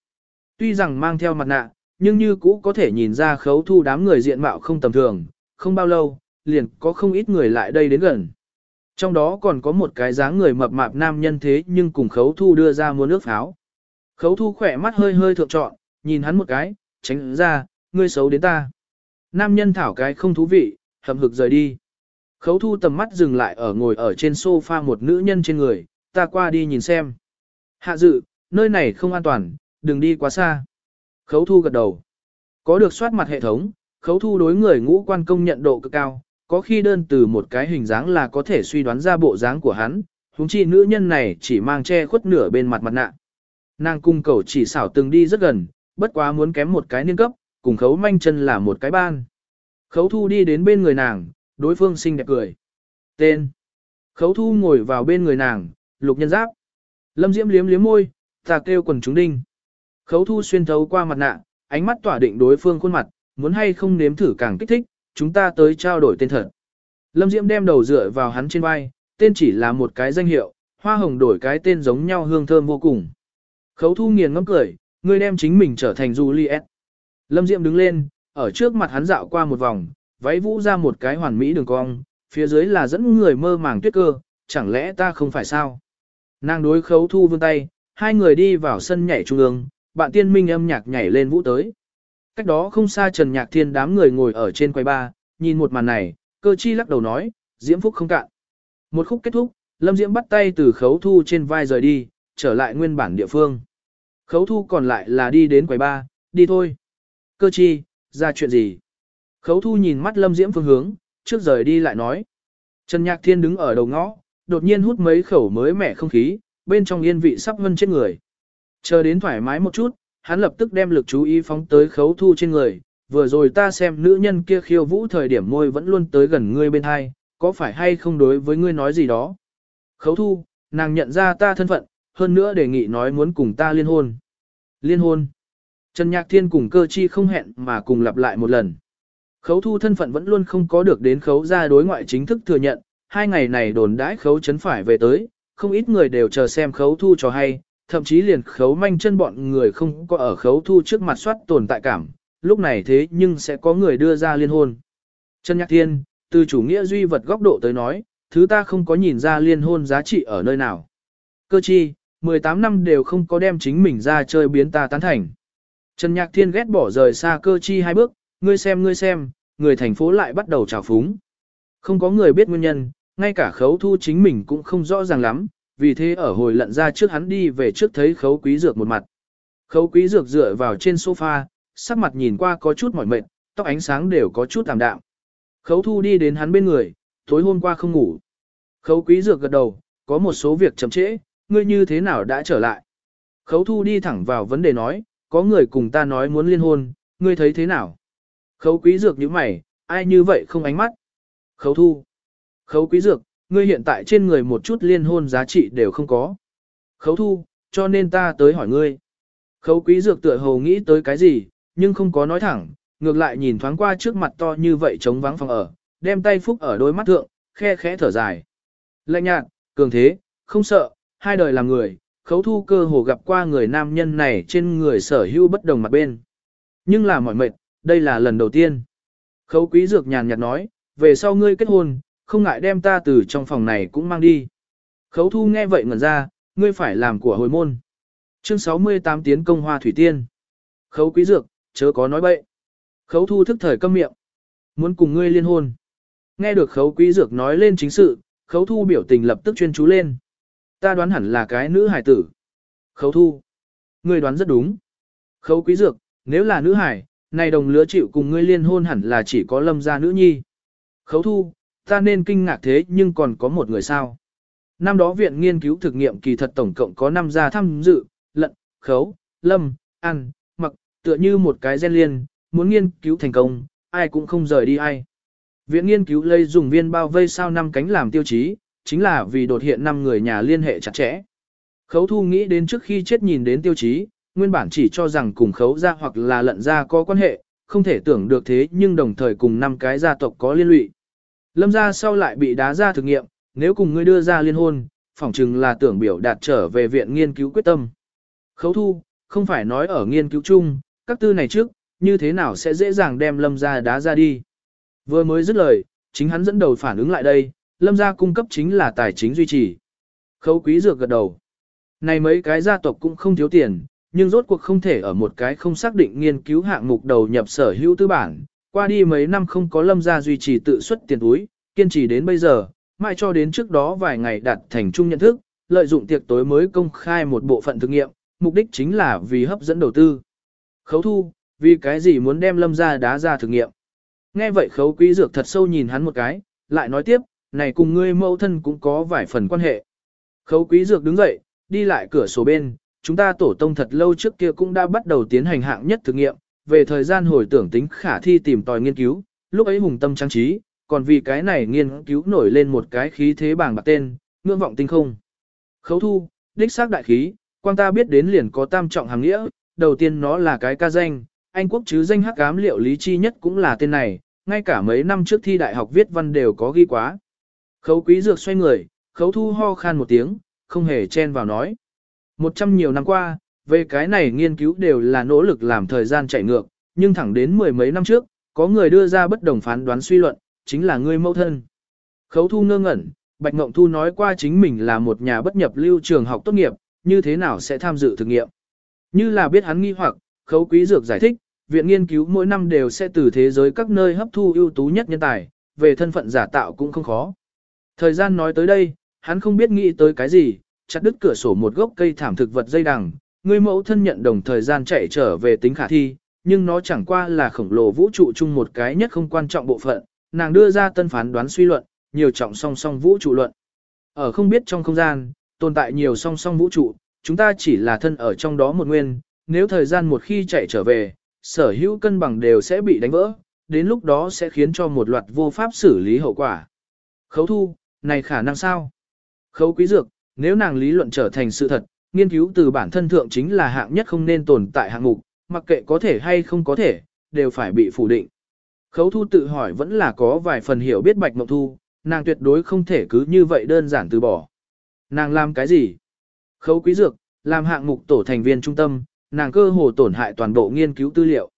Tuy rằng mang theo mặt nạ, nhưng như cũ có thể nhìn ra khấu thu đám người diện mạo không tầm thường, không bao lâu, liền có không ít người lại đây đến gần. Trong đó còn có một cái dáng người mập mạp nam nhân thế nhưng cùng khấu thu đưa ra mua nước pháo. Khấu thu khỏe mắt hơi hơi thượng trọn, nhìn hắn một cái, tránh ra, ngươi xấu đến ta. Nam nhân thảo cái không thú vị, hầm hực rời đi. Khấu thu tầm mắt dừng lại ở ngồi ở trên sofa một nữ nhân trên người, ta qua đi nhìn xem. Hạ dự, nơi này không an toàn, đừng đi quá xa. Khấu thu gật đầu. Có được soát mặt hệ thống, khấu thu đối người ngũ quan công nhận độ cực cao, có khi đơn từ một cái hình dáng là có thể suy đoán ra bộ dáng của hắn, huống chi nữ nhân này chỉ mang che khuất nửa bên mặt mặt nạ. Nàng cung cầu chỉ xảo từng đi rất gần, bất quá muốn kém một cái niên cấp, cùng khấu manh chân là một cái ban. Khấu thu đi đến bên người nàng, đối phương xinh đẹp cười. Tên. Khấu thu ngồi vào bên người nàng, lục nhân giáp. Lâm diễm liếm liếm môi, ta kêu quần chúng đinh. Khấu thu xuyên thấu qua mặt nạ, ánh mắt tỏa định đối phương khuôn mặt, muốn hay không nếm thử càng kích thích, chúng ta tới trao đổi tên thật. Lâm Diễm đem đầu dựa vào hắn trên vai, tên chỉ là một cái danh hiệu, hoa hồng đổi cái tên giống nhau hương thơm vô cùng. Khấu thu nghiền ngẫm cười, ngươi đem chính mình trở thành Juliet. Lâm Diễm đứng lên, ở trước mặt hắn dạo qua một vòng, váy vũ ra một cái hoàn mỹ đường cong, phía dưới là dẫn người mơ màng tuyết cơ, chẳng lẽ ta không phải sao? Nàng đối khấu thu vươn tay, hai người đi vào sân nhảy trung ương, bạn tiên minh âm nhạc nhảy lên vũ tới. Cách đó không xa Trần Nhạc Thiên đám người ngồi ở trên quầy ba, nhìn một màn này, cơ chi lắc đầu nói, diễm phúc không cạn. Một khúc kết thúc, Lâm Diễm bắt tay từ khấu thu trên vai rời đi, trở lại nguyên bản địa phương. Khấu thu còn lại là đi đến quầy ba, đi thôi. Cơ chi, ra chuyện gì? Khấu thu nhìn mắt Lâm Diễm phương hướng, trước rời đi lại nói. Trần Nhạc Thiên đứng ở đầu ngõ, đột nhiên hút mấy khẩu mới mẻ không khí, bên trong yên vị sắp vân chết người. Chờ đến thoải mái một chút, hắn lập tức đem lực chú ý phóng tới khấu thu trên người. Vừa rồi ta xem nữ nhân kia khiêu vũ thời điểm môi vẫn luôn tới gần ngươi bên hai, có phải hay không đối với ngươi nói gì đó? Khấu thu, nàng nhận ra ta thân phận, hơn nữa đề nghị nói muốn cùng ta liên hôn. Liên hôn. Trần Nhạc Thiên cùng cơ chi không hẹn mà cùng lặp lại một lần. Khấu thu thân phận vẫn luôn không có được đến khấu ra đối ngoại chính thức thừa nhận, hai ngày này đồn đãi khấu chấn phải về tới, không ít người đều chờ xem khấu thu cho hay, thậm chí liền khấu manh chân bọn người không có ở khấu thu trước mặt soát tồn tại cảm, lúc này thế nhưng sẽ có người đưa ra liên hôn. Trần Nhạc Thiên, từ chủ nghĩa duy vật góc độ tới nói, thứ ta không có nhìn ra liên hôn giá trị ở nơi nào. Cơ chi, 18 năm đều không có đem chính mình ra chơi biến ta tán thành. Trần Nhạc Thiên ghét bỏ rời xa cơ chi hai bước, ngươi xem ngươi xem, người thành phố lại bắt đầu trào phúng. Không có người biết nguyên nhân, ngay cả khấu thu chính mình cũng không rõ ràng lắm, vì thế ở hồi lận ra trước hắn đi về trước thấy khấu quý dược một mặt. Khấu quý dược dựa vào trên sofa, sắc mặt nhìn qua có chút mỏi mệt, tóc ánh sáng đều có chút tạm đạm. Khấu thu đi đến hắn bên người, tối hôm qua không ngủ. Khấu quý dược gật đầu, có một số việc chậm trễ, ngươi như thế nào đã trở lại. Khấu thu đi thẳng vào vấn đề nói, có người cùng ta nói muốn liên hôn, ngươi thấy thế nào? Khấu quý dược như mày, ai như vậy không ánh mắt? Khấu thu. Khấu quý dược, ngươi hiện tại trên người một chút liên hôn giá trị đều không có. Khấu thu, cho nên ta tới hỏi ngươi. Khấu quý dược tựa hồ nghĩ tới cái gì, nhưng không có nói thẳng, ngược lại nhìn thoáng qua trước mặt to như vậy trống vắng phòng ở, đem tay phúc ở đôi mắt thượng, khe khẽ thở dài. Lạnh nhạt, cường thế, không sợ, hai đời làm người, khấu thu cơ hồ gặp qua người nam nhân này trên người sở hữu bất đồng mặt bên. Nhưng là mỏi mệt, đây là lần đầu tiên. Khấu quý dược nhàn nhạt nói, về sau ngươi kết hôn, không ngại đem ta từ trong phòng này cũng mang đi. Khấu thu nghe vậy ngẩn ra, ngươi phải làm của hồi môn. Chương 68 tiến công hoa thủy tiên. Khấu quý dược, chớ có nói bậy. Khấu thu thức thời câm miệng. Muốn cùng ngươi liên hôn. Nghe được khấu quý dược nói lên chính sự, khấu thu biểu tình lập tức chuyên chú lên. Ta đoán hẳn là cái nữ hải tử. Khấu thu. Ngươi đoán rất đúng. Khấu quý dược, nếu là nữ hải, này đồng lứa chịu cùng ngươi liên hôn hẳn là chỉ có lâm gia nữ nhi. Khấu thu, ta nên kinh ngạc thế nhưng còn có một người sao. Năm đó viện nghiên cứu thực nghiệm kỳ thật tổng cộng có 5 gia tham dự, lận, khấu, lâm, ăn, mặc, tựa như một cái gen liên, muốn nghiên cứu thành công, ai cũng không rời đi ai. Viện nghiên cứu lấy dùng viên bao vây sao năm cánh làm tiêu chí, chính là vì đột hiện năm người nhà liên hệ chặt chẽ. Khấu thu nghĩ đến trước khi chết nhìn đến tiêu chí, nguyên bản chỉ cho rằng cùng khấu ra hoặc là lận ra có quan hệ, không thể tưởng được thế nhưng đồng thời cùng năm cái gia tộc có liên lụy. Lâm gia sau lại bị đá ra thực nghiệm, nếu cùng ngươi đưa ra liên hôn, phỏng chừng là tưởng biểu đạt trở về viện nghiên cứu quyết tâm. Khấu thu, không phải nói ở nghiên cứu chung, các tư này trước, như thế nào sẽ dễ dàng đem lâm gia đá ra đi. Vừa mới dứt lời, chính hắn dẫn đầu phản ứng lại đây, lâm gia cung cấp chính là tài chính duy trì. Khấu quý dược gật đầu. Này mấy cái gia tộc cũng không thiếu tiền, nhưng rốt cuộc không thể ở một cái không xác định nghiên cứu hạng mục đầu nhập sở hữu tư bản. Qua đi mấy năm không có lâm gia duy trì tự xuất tiền túi, kiên trì đến bây giờ, mãi cho đến trước đó vài ngày đạt thành chung nhận thức, lợi dụng tiệc tối mới công khai một bộ phận thực nghiệm, mục đích chính là vì hấp dẫn đầu tư. Khấu thu, vì cái gì muốn đem lâm gia đá ra thực nghiệm. Nghe vậy khấu quý dược thật sâu nhìn hắn một cái, lại nói tiếp, này cùng ngươi mẫu thân cũng có vài phần quan hệ. Khấu quý dược đứng dậy, đi lại cửa sổ bên, chúng ta tổ tông thật lâu trước kia cũng đã bắt đầu tiến hành hạng nhất thử nghiệm, về thời gian hồi tưởng tính khả thi tìm tòi nghiên cứu, lúc ấy hùng tâm trang trí, còn vì cái này nghiên cứu nổi lên một cái khí thế bảng bạc tên, ngưỡng vọng tinh không. Khấu thu, đích xác đại khí, quang ta biết đến liền có tam trọng hàng nghĩa, đầu tiên nó là cái ca danh, Anh quốc chứ danh hắc ám liệu lý chi nhất cũng là tên này, ngay cả mấy năm trước thi đại học viết văn đều có ghi quá. Khấu quý dược xoay người, khấu thu ho khan một tiếng, không hề chen vào nói. Một trăm nhiều năm qua, về cái này nghiên cứu đều là nỗ lực làm thời gian chạy ngược, nhưng thẳng đến mười mấy năm trước, có người đưa ra bất đồng phán đoán suy luận, chính là ngươi mẫu thân. Khấu thu ngơ ngẩn, Bạch Ngộng Thu nói qua chính mình là một nhà bất nhập lưu trường học tốt nghiệp, như thế nào sẽ tham dự thực nghiệm. Như là biết hắn nghi hoặc, khấu quý dược giải thích, viện nghiên cứu mỗi năm đều sẽ từ thế giới các nơi hấp thu ưu tú nhất nhân tài, về thân phận giả tạo cũng không khó. Thời gian nói tới đây, hắn không biết nghĩ tới cái gì, chặt đứt cửa sổ một gốc cây thảm thực vật dây đằng, người mẫu thân nhận đồng thời gian chạy trở về tính khả thi, nhưng nó chẳng qua là khổng lồ vũ trụ chung một cái nhất không quan trọng bộ phận, nàng đưa ra tân phán đoán suy luận, nhiều trọng song song vũ trụ luận. Ở không biết trong không gian, tồn tại nhiều song song vũ trụ, chúng ta chỉ là thân ở trong đó một nguyên, nếu thời gian một khi chạy trở về, sở hữu cân bằng đều sẽ bị đánh vỡ, đến lúc đó sẽ khiến cho một loạt vô pháp xử lý hậu quả. Khấu thu, này khả năng sao? Khấu quý dược, nếu nàng lý luận trở thành sự thật, nghiên cứu từ bản thân thượng chính là hạng nhất không nên tồn tại hạng mục, mặc kệ có thể hay không có thể, đều phải bị phủ định. Khấu thu tự hỏi vẫn là có vài phần hiểu biết bạch mộng thu, nàng tuyệt đối không thể cứ như vậy đơn giản từ bỏ. Nàng làm cái gì? Khấu quý dược, làm hạng mục tổ thành viên trung tâm, nàng cơ hồ tổn hại toàn bộ nghiên cứu tư liệu.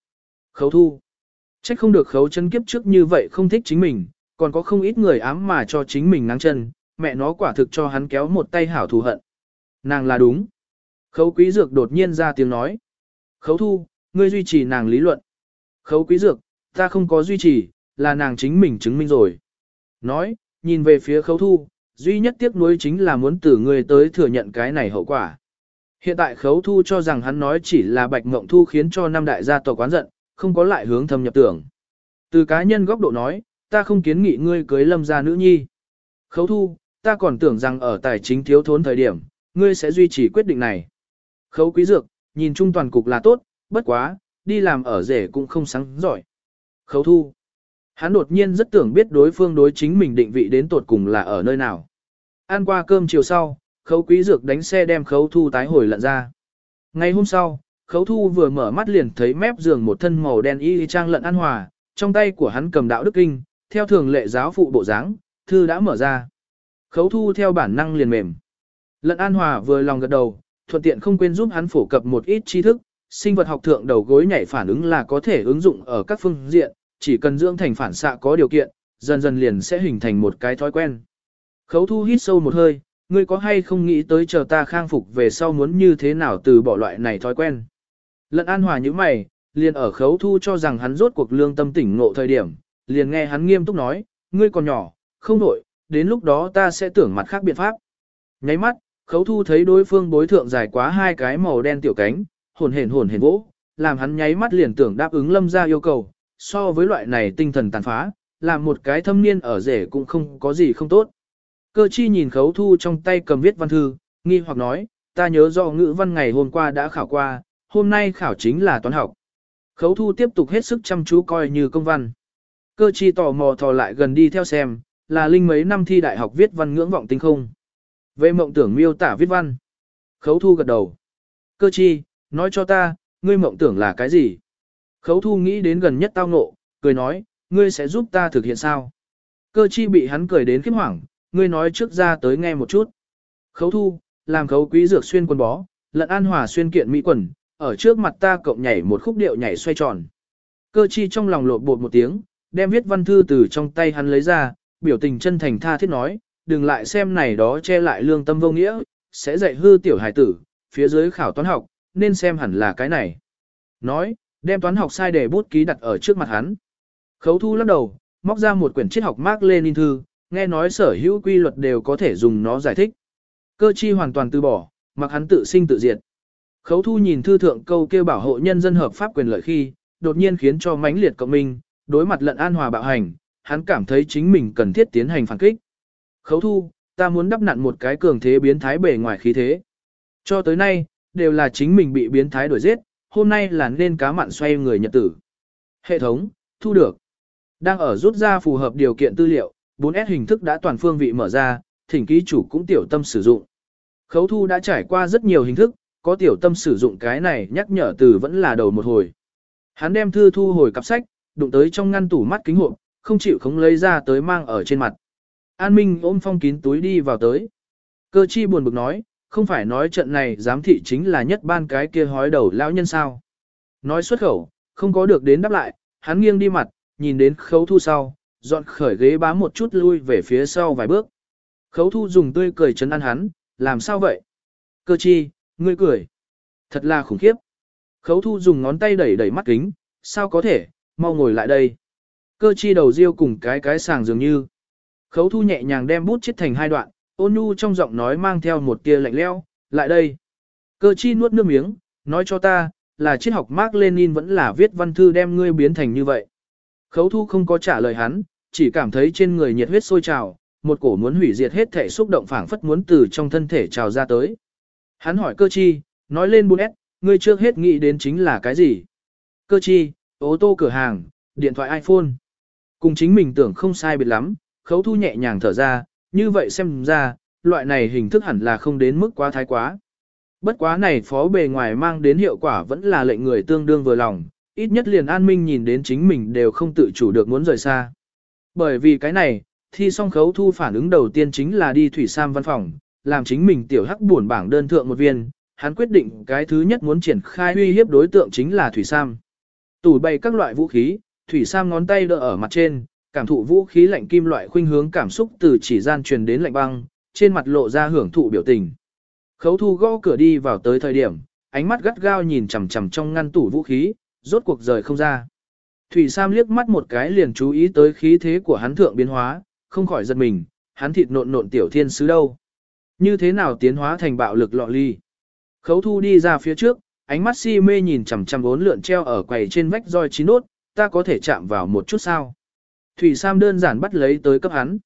Khấu thu. Trách không được khấu chân kiếp trước như vậy không thích chính mình, còn có không ít người ám mà cho chính mình nắng chân, mẹ nó quả thực cho hắn kéo một tay hảo thù hận. Nàng là đúng. Khấu quý dược đột nhiên ra tiếng nói. Khấu thu, ngươi duy trì nàng lý luận. Khấu quý dược, ta không có duy trì, là nàng chính mình chứng minh rồi. Nói, nhìn về phía khấu thu, duy nhất tiếc nuối chính là muốn từ ngươi tới thừa nhận cái này hậu quả. Hiện tại khấu thu cho rằng hắn nói chỉ là bạch mộng thu khiến cho năm đại gia tộc quán giận, không có lại hướng thâm nhập tưởng. Từ cá nhân góc độ nói, ta không kiến nghị ngươi cưới lâm gia nữ nhi. Khấu thu, ta còn tưởng rằng ở tài chính thiếu thốn thời điểm, ngươi sẽ duy trì quyết định này. Khấu quý dược, nhìn chung toàn cục là tốt, bất quá, đi làm ở rể cũng không sáng giỏi. Khấu thu. Hắn đột nhiên rất tưởng biết đối phương đối chính mình định vị đến tột cùng là ở nơi nào. Ăn qua cơm chiều sau, khấu quý dược đánh xe đem khấu thu tái hồi lận ra. Ngày hôm sau, khấu thu vừa mở mắt liền thấy mép giường một thân màu đen y trang lận an hòa, trong tay của hắn cầm đạo đức kinh, theo thường lệ giáo phụ bộ dáng, thư đã mở ra. Khấu thu theo bản năng liền mềm. Lận an hòa vừa lòng gật đầu, thuận tiện không quên giúp hắn phổ cập một ít tri thức, sinh vật học thượng đầu gối nhảy phản ứng là có thể ứng dụng ở các phương diện, chỉ cần dưỡng thành phản xạ có điều kiện, dần dần liền sẽ hình thành một cái thói quen. Khấu thu hít sâu một hơi, ngươi có hay không nghĩ tới chờ ta khang phục về sau muốn như thế nào từ bỏ loại này thói quen. Lận an hòa như mày, liền ở khấu thu cho rằng hắn rốt cuộc lương tâm tỉnh ngộ thời điểm, liền nghe hắn nghiêm túc nói, ngươi còn nhỏ, không nổi đến lúc đó ta sẽ tưởng mặt khác biện pháp. Nháy mắt, khấu thu thấy đối phương bối thượng dài quá hai cái màu đen tiểu cánh, hồn hển hồn hển vỗ, làm hắn nháy mắt liền tưởng đáp ứng lâm ra yêu cầu, so với loại này tinh thần tàn phá, làm một cái thâm niên ở rể cũng không có gì không tốt. Cơ chi nhìn khấu thu trong tay cầm viết văn thư, nghi hoặc nói, ta nhớ do ngữ văn ngày hôm qua đã khảo qua, hôm nay khảo chính là toán học. Khấu thu tiếp tục hết sức chăm chú coi như công văn. Cơ chi tò mò thò lại gần đi theo xem, là linh mấy năm thi đại học viết văn ngưỡng vọng tinh không. Về mộng tưởng miêu tả viết văn. Khấu thu gật đầu. Cơ chi, nói cho ta, ngươi mộng tưởng là cái gì? Khấu thu nghĩ đến gần nhất tao ngộ, cười nói, ngươi sẽ giúp ta thực hiện sao? Cơ chi bị hắn cười đến khiếp hoảng, ngươi nói trước ra tới nghe một chút. Khấu thu, làm khấu quý dược xuyên quần bó, lận an hòa xuyên kiện mỹ quần, ở trước mặt ta cộng nhảy một khúc điệu nhảy xoay tròn. Cơ chi trong lòng lột bột một tiếng, đem viết văn thư từ trong tay hắn lấy ra, biểu tình chân thành tha thiết nói, đừng lại xem này đó che lại lương tâm vô nghĩa, sẽ dạy hư tiểu hải tử, phía dưới khảo toán học, nên xem hẳn là cái này. Nói, đem toán học sai để bút ký đặt ở trước mặt hắn. Khấu thu lắc đầu, móc ra một quyển triết học Mark Lenin thư, nghe nói sở hữu quy luật đều có thể dùng nó giải thích. Cơ chi hoàn toàn từ bỏ, mặc hắn tự sinh tự diệt. Khấu thu nhìn thư thượng câu kêu bảo hộ nhân dân hợp pháp quyền lợi khi, đột nhiên khiến cho mãnh liệt cộng minh, đối mặt lận an hòa bạo hành, hắn cảm thấy chính mình cần thiết tiến hành phản kích. Khấu thu, ta muốn đắp nặn một cái cường thế biến thái bề ngoài khí thế. Cho tới nay, đều là chính mình bị biến thái đuổi giết, hôm nay là nên cá mặn xoay người nhật tử. Hệ thống, thu được. Đang ở rút ra phù hợp điều kiện tư liệu, 4S hình thức đã toàn phương vị mở ra, thỉnh ký chủ cũng tiểu tâm sử dụng. Khấu thu đã trải qua rất nhiều hình thức, có tiểu tâm sử dụng cái này nhắc nhở từ vẫn là đầu một hồi. Hắn đem thư thu hồi cặp sách, đụng tới trong ngăn tủ mắt kính hộp, không chịu không lấy ra tới mang ở trên mặt. An Minh ôm phong kín túi đi vào tới. Cơ chi buồn bực nói, không phải nói trận này giám thị chính là nhất ban cái kia hói đầu lão nhân sao. Nói xuất khẩu, không có được đến đáp lại, hắn nghiêng đi mặt, nhìn đến khấu thu sau, dọn khởi ghế bám một chút lui về phía sau vài bước. Khấu thu dùng tươi cười chấn an hắn, làm sao vậy? Cơ chi, ngươi cười. Thật là khủng khiếp. Khấu thu dùng ngón tay đẩy đẩy mắt kính, sao có thể, mau ngồi lại đây. Cơ chi đầu riêu cùng cái cái sàng dường như. Khấu thu nhẹ nhàng đem bút chết thành hai đoạn, ôn nhu trong giọng nói mang theo một tia lạnh leo, lại đây. Cơ chi nuốt nước miếng, nói cho ta, là triết học Mark Lenin vẫn là viết văn thư đem ngươi biến thành như vậy. Khấu thu không có trả lời hắn, chỉ cảm thấy trên người nhiệt huyết sôi trào, một cổ muốn hủy diệt hết thể xúc động phảng phất muốn từ trong thân thể trào ra tới. Hắn hỏi cơ chi, nói lên 4S, ngươi trước hết nghĩ đến chính là cái gì? Cơ chi, ô tô cửa hàng, điện thoại iPhone. Cùng chính mình tưởng không sai biệt lắm, khấu thu nhẹ nhàng thở ra, như vậy xem ra, loại này hình thức hẳn là không đến mức quá thái quá. Bất quá này phó bề ngoài mang đến hiệu quả vẫn là lệnh người tương đương vừa lòng, ít nhất liền an minh nhìn đến chính mình đều không tự chủ được muốn rời xa. Bởi vì cái này, thi song khấu thu phản ứng đầu tiên chính là đi thủy sam văn phòng, làm chính mình tiểu hắc buồn bảng đơn thượng một viên, hắn quyết định cái thứ nhất muốn triển khai uy hiếp đối tượng chính là thủy sam. Tủ bày các loại vũ khí, thủy sam ngón tay đỡ ở mặt trên, cảm thụ vũ khí lạnh kim loại khuynh hướng cảm xúc từ chỉ gian truyền đến lạnh băng, trên mặt lộ ra hưởng thụ biểu tình. Khấu thu gõ cửa đi vào tới thời điểm, ánh mắt gắt gao nhìn chằm chằm trong ngăn tủ vũ khí, rốt cuộc rời không ra. Thủy Sam liếc mắt một cái liền chú ý tới khí thế của hắn thượng biến hóa, không khỏi giật mình, hắn thịt nộn nộn tiểu thiên sứ đâu. Như thế nào tiến hóa thành bạo lực lọ ly. Khấu thu đi ra phía trước, ánh mắt si mê nhìn chằm chằm bốn lượn treo ở quầy trên vách roi chín nốt, ta có thể chạm vào một chút sao. Thủy Sam đơn giản bắt lấy tới cấp hắn.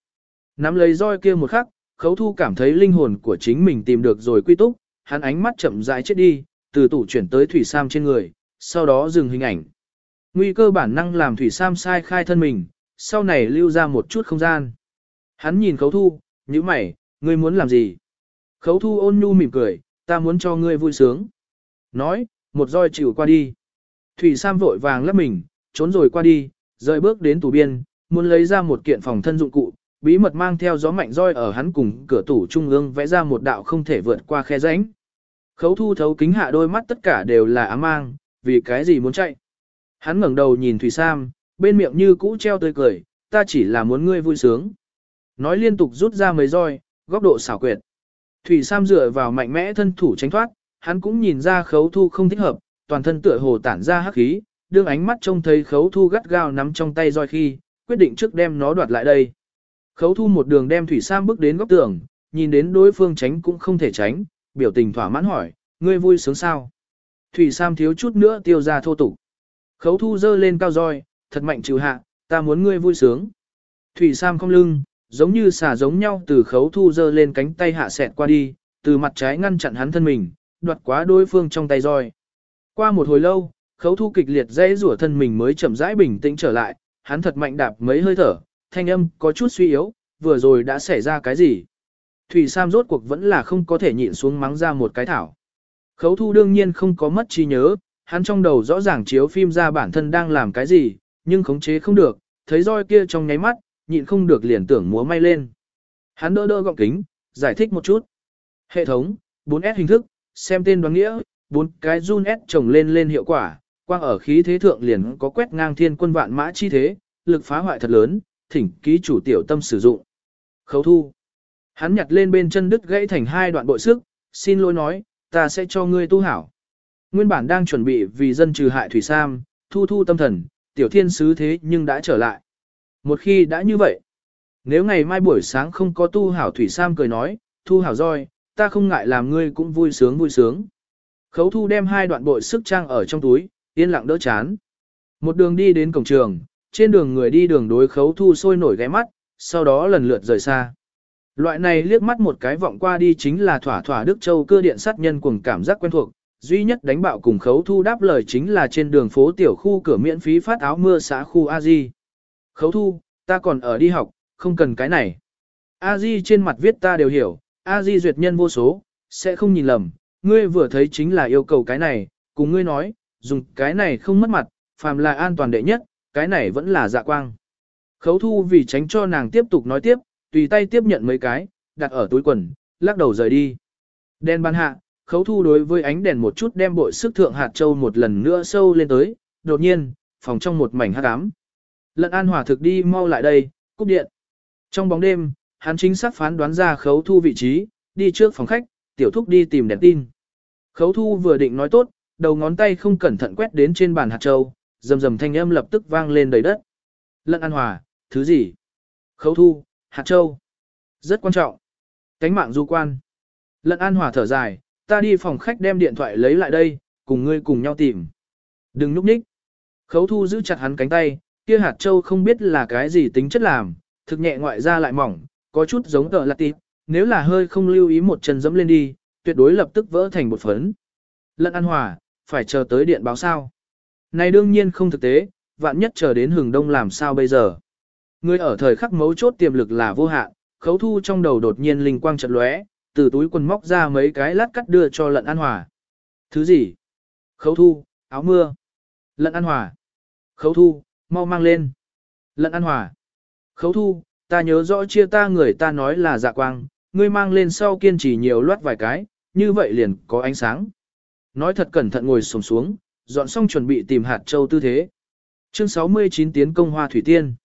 Nắm lấy roi kia một khắc, khấu thu cảm thấy linh hồn của chính mình tìm được rồi quy túc, hắn ánh mắt chậm rãi chết đi, từ tủ chuyển tới Thủy Sam trên người, sau đó dừng hình ảnh. Nguy cơ bản năng làm Thủy Sam sai khai thân mình, sau này lưu ra một chút không gian. Hắn nhìn khấu thu, như mày, ngươi muốn làm gì? Khấu thu ôn nhu mỉm cười, ta muốn cho ngươi vui sướng. Nói, một roi chịu qua đi. Thủy Sam vội vàng lấp mình, trốn rồi qua đi, rời bước đến tủ biên, muốn lấy ra một kiện phòng thân dụng cụ, bí mật mang theo gió mạnh roi ở hắn cùng cửa tủ trung ương vẽ ra một đạo không thể vượt qua khe rãnh. Khấu thu thấu kính hạ đôi mắt tất cả đều là ám mang, vì cái gì muốn chạy. Hắn ngẩng đầu nhìn Thủy Sam, bên miệng như cũ treo tươi cười, ta chỉ là muốn ngươi vui sướng. Nói liên tục rút ra mấy roi, góc độ xảo quyệt. Thủy Sam dựa vào mạnh mẽ thân thủ tránh thoát, hắn cũng nhìn ra khấu thu không thích hợp, toàn thân tựa hồ tản ra hắc khí, đương ánh mắt trông thấy khấu thu gắt gao nắm trong tay roi khi, quyết định trước đem nó đoạt lại đây. Khấu thu một đường đem Thủy Sam bước đến góc tường, nhìn đến đối phương tránh cũng không thể tránh, biểu tình thỏa mãn hỏi, ngươi vui sướng sao? Thủy Sam thiếu chút nữa tiêu ra thô tục. Khấu thu dơ lên cao roi, thật mạnh chịu hạ, ta muốn ngươi vui sướng. Thủy Sam không lưng, giống như xả giống nhau từ khấu thu dơ lên cánh tay hạ sẹt qua đi, từ mặt trái ngăn chặn hắn thân mình, đoạt quá đối phương trong tay roi. Qua một hồi lâu, khấu thu kịch liệt dãy rủa thân mình mới chậm rãi bình tĩnh trở lại, hắn thật mạnh đạp mấy hơi thở, thanh âm có chút suy yếu, vừa rồi đã xảy ra cái gì. Thủy Sam rốt cuộc vẫn là không có thể nhịn xuống mắng ra một cái thảo. Khấu thu đương nhiên không có mất trí nhớ, hắn trong đầu rõ ràng chiếu phim ra bản thân đang làm cái gì, nhưng khống chế không được, thấy roi kia trong nháy mắt, nhịn không được liền tưởng múa may lên. Hắn đỡ đỡ gọng kính, giải thích một chút. Hệ thống, 4S hình thức, xem tên đoán nghĩa, bốn cái run S trồng lên lên hiệu quả, quang ở khí thế thượng liền có quét ngang thiên quân vạn mã chi thế, lực phá hoại thật lớn, thỉnh ký chủ tiểu tâm sử dụng. Khấu thu. Hắn nhặt lên bên chân đứt gãy thành hai đoạn bội sức, xin lỗi nói, ta sẽ cho ngươi tu hảo. Nguyên bản đang chuẩn bị vì dân trừ hại Thủy Sam, thu thu tâm thần, tiểu thiên sứ thế nhưng đã trở lại. Một khi đã như vậy, nếu ngày mai buổi sáng không có tu hảo Thủy Sam cười nói, thu hảo roi, ta không ngại làm ngươi cũng vui sướng vui sướng. Khấu thu đem hai đoạn bội sức trang ở trong túi, yên lặng đỡ chán. Một đường đi đến cổng trường, trên đường người đi đường đối khấu thu sôi nổi ghé mắt, sau đó lần lượt rời xa. Loại này liếc mắt một cái vọng qua đi chính là thỏa thỏa Đức Châu cơ điện sát nhân cùng cảm giác quen thuộc, duy nhất đánh bạo cùng khấu thu đáp lời chính là trên đường phố tiểu khu cửa miễn phí phát áo mưa xã khu A Di. Khấu thu, ta còn ở đi học, không cần cái này. A Di trên mặt viết ta đều hiểu, A Di duyệt nhân vô số, sẽ không nhìn lầm, ngươi vừa thấy chính là yêu cầu cái này, cùng ngươi nói, dùng cái này không mất mặt, phàm là an toàn đệ nhất, cái này vẫn là dạ quang. Khấu thu vì tránh cho nàng tiếp tục nói tiếp, tùy tay tiếp nhận mấy cái, đặt ở túi quần, lắc đầu rời đi. Đen ban hạ, khấu thu đối với ánh đèn một chút đem bội sức thượng hạt châu một lần nữa sâu lên tới, đột nhiên, phòng trong một mảnh hắc ám. Lận an hỏa thực đi mau lại đây, cúp điện. Trong bóng đêm, hắn chính xác phán đoán ra khấu thu vị trí, đi trước phòng khách, tiểu thúc đi tìm đèn tin. Khấu thu vừa định nói tốt, đầu ngón tay không cẩn thận quét đến trên bàn hạt châu, rầm rầm thanh âm lập tức vang lên đầy đất. Lận an hòa, thứ gì? Khấu thu, hạt châu. Rất quan trọng. Cánh mạng du quan. Lận an hòa thở dài, ta đi phòng khách đem điện thoại lấy lại đây, cùng ngươi cùng nhau tìm. Đừng núp ních. Khấu thu giữ chặt hắn cánh tay, kia hạt châu không biết là cái gì tính chất làm, thực nhẹ ngoại ra lại mỏng, có chút giống tờ lạt tịp, nếu là hơi không lưu ý một chân dẫm lên đi, tuyệt đối lập tức vỡ thành một phấn. Lận an hòa, phải chờ tới điện báo sao. Này đương nhiên không thực tế, vạn nhất chờ đến hừng đông làm sao bây giờ. Người ở thời khắc mấu chốt tiềm lực là vô hạn, khấu thu trong đầu đột nhiên linh quang chợt lóe, từ túi quần móc ra mấy cái lát cắt đưa cho lận an hòa. Thứ gì? Khấu thu, áo mưa. Lận an hòa. Khấu thu, mau mang lên. Lận an hòa. Khấu thu, ta nhớ rõ chia ta người ta nói là dạ quang, ngươi mang lên sau kiên trì nhiều loát vài cái, như vậy liền có ánh sáng. Nói thật cẩn thận ngồi xổm xuống, dọn xong chuẩn bị tìm hạt châu tư thế. Chương 69 tiến công hoa thủy tiên.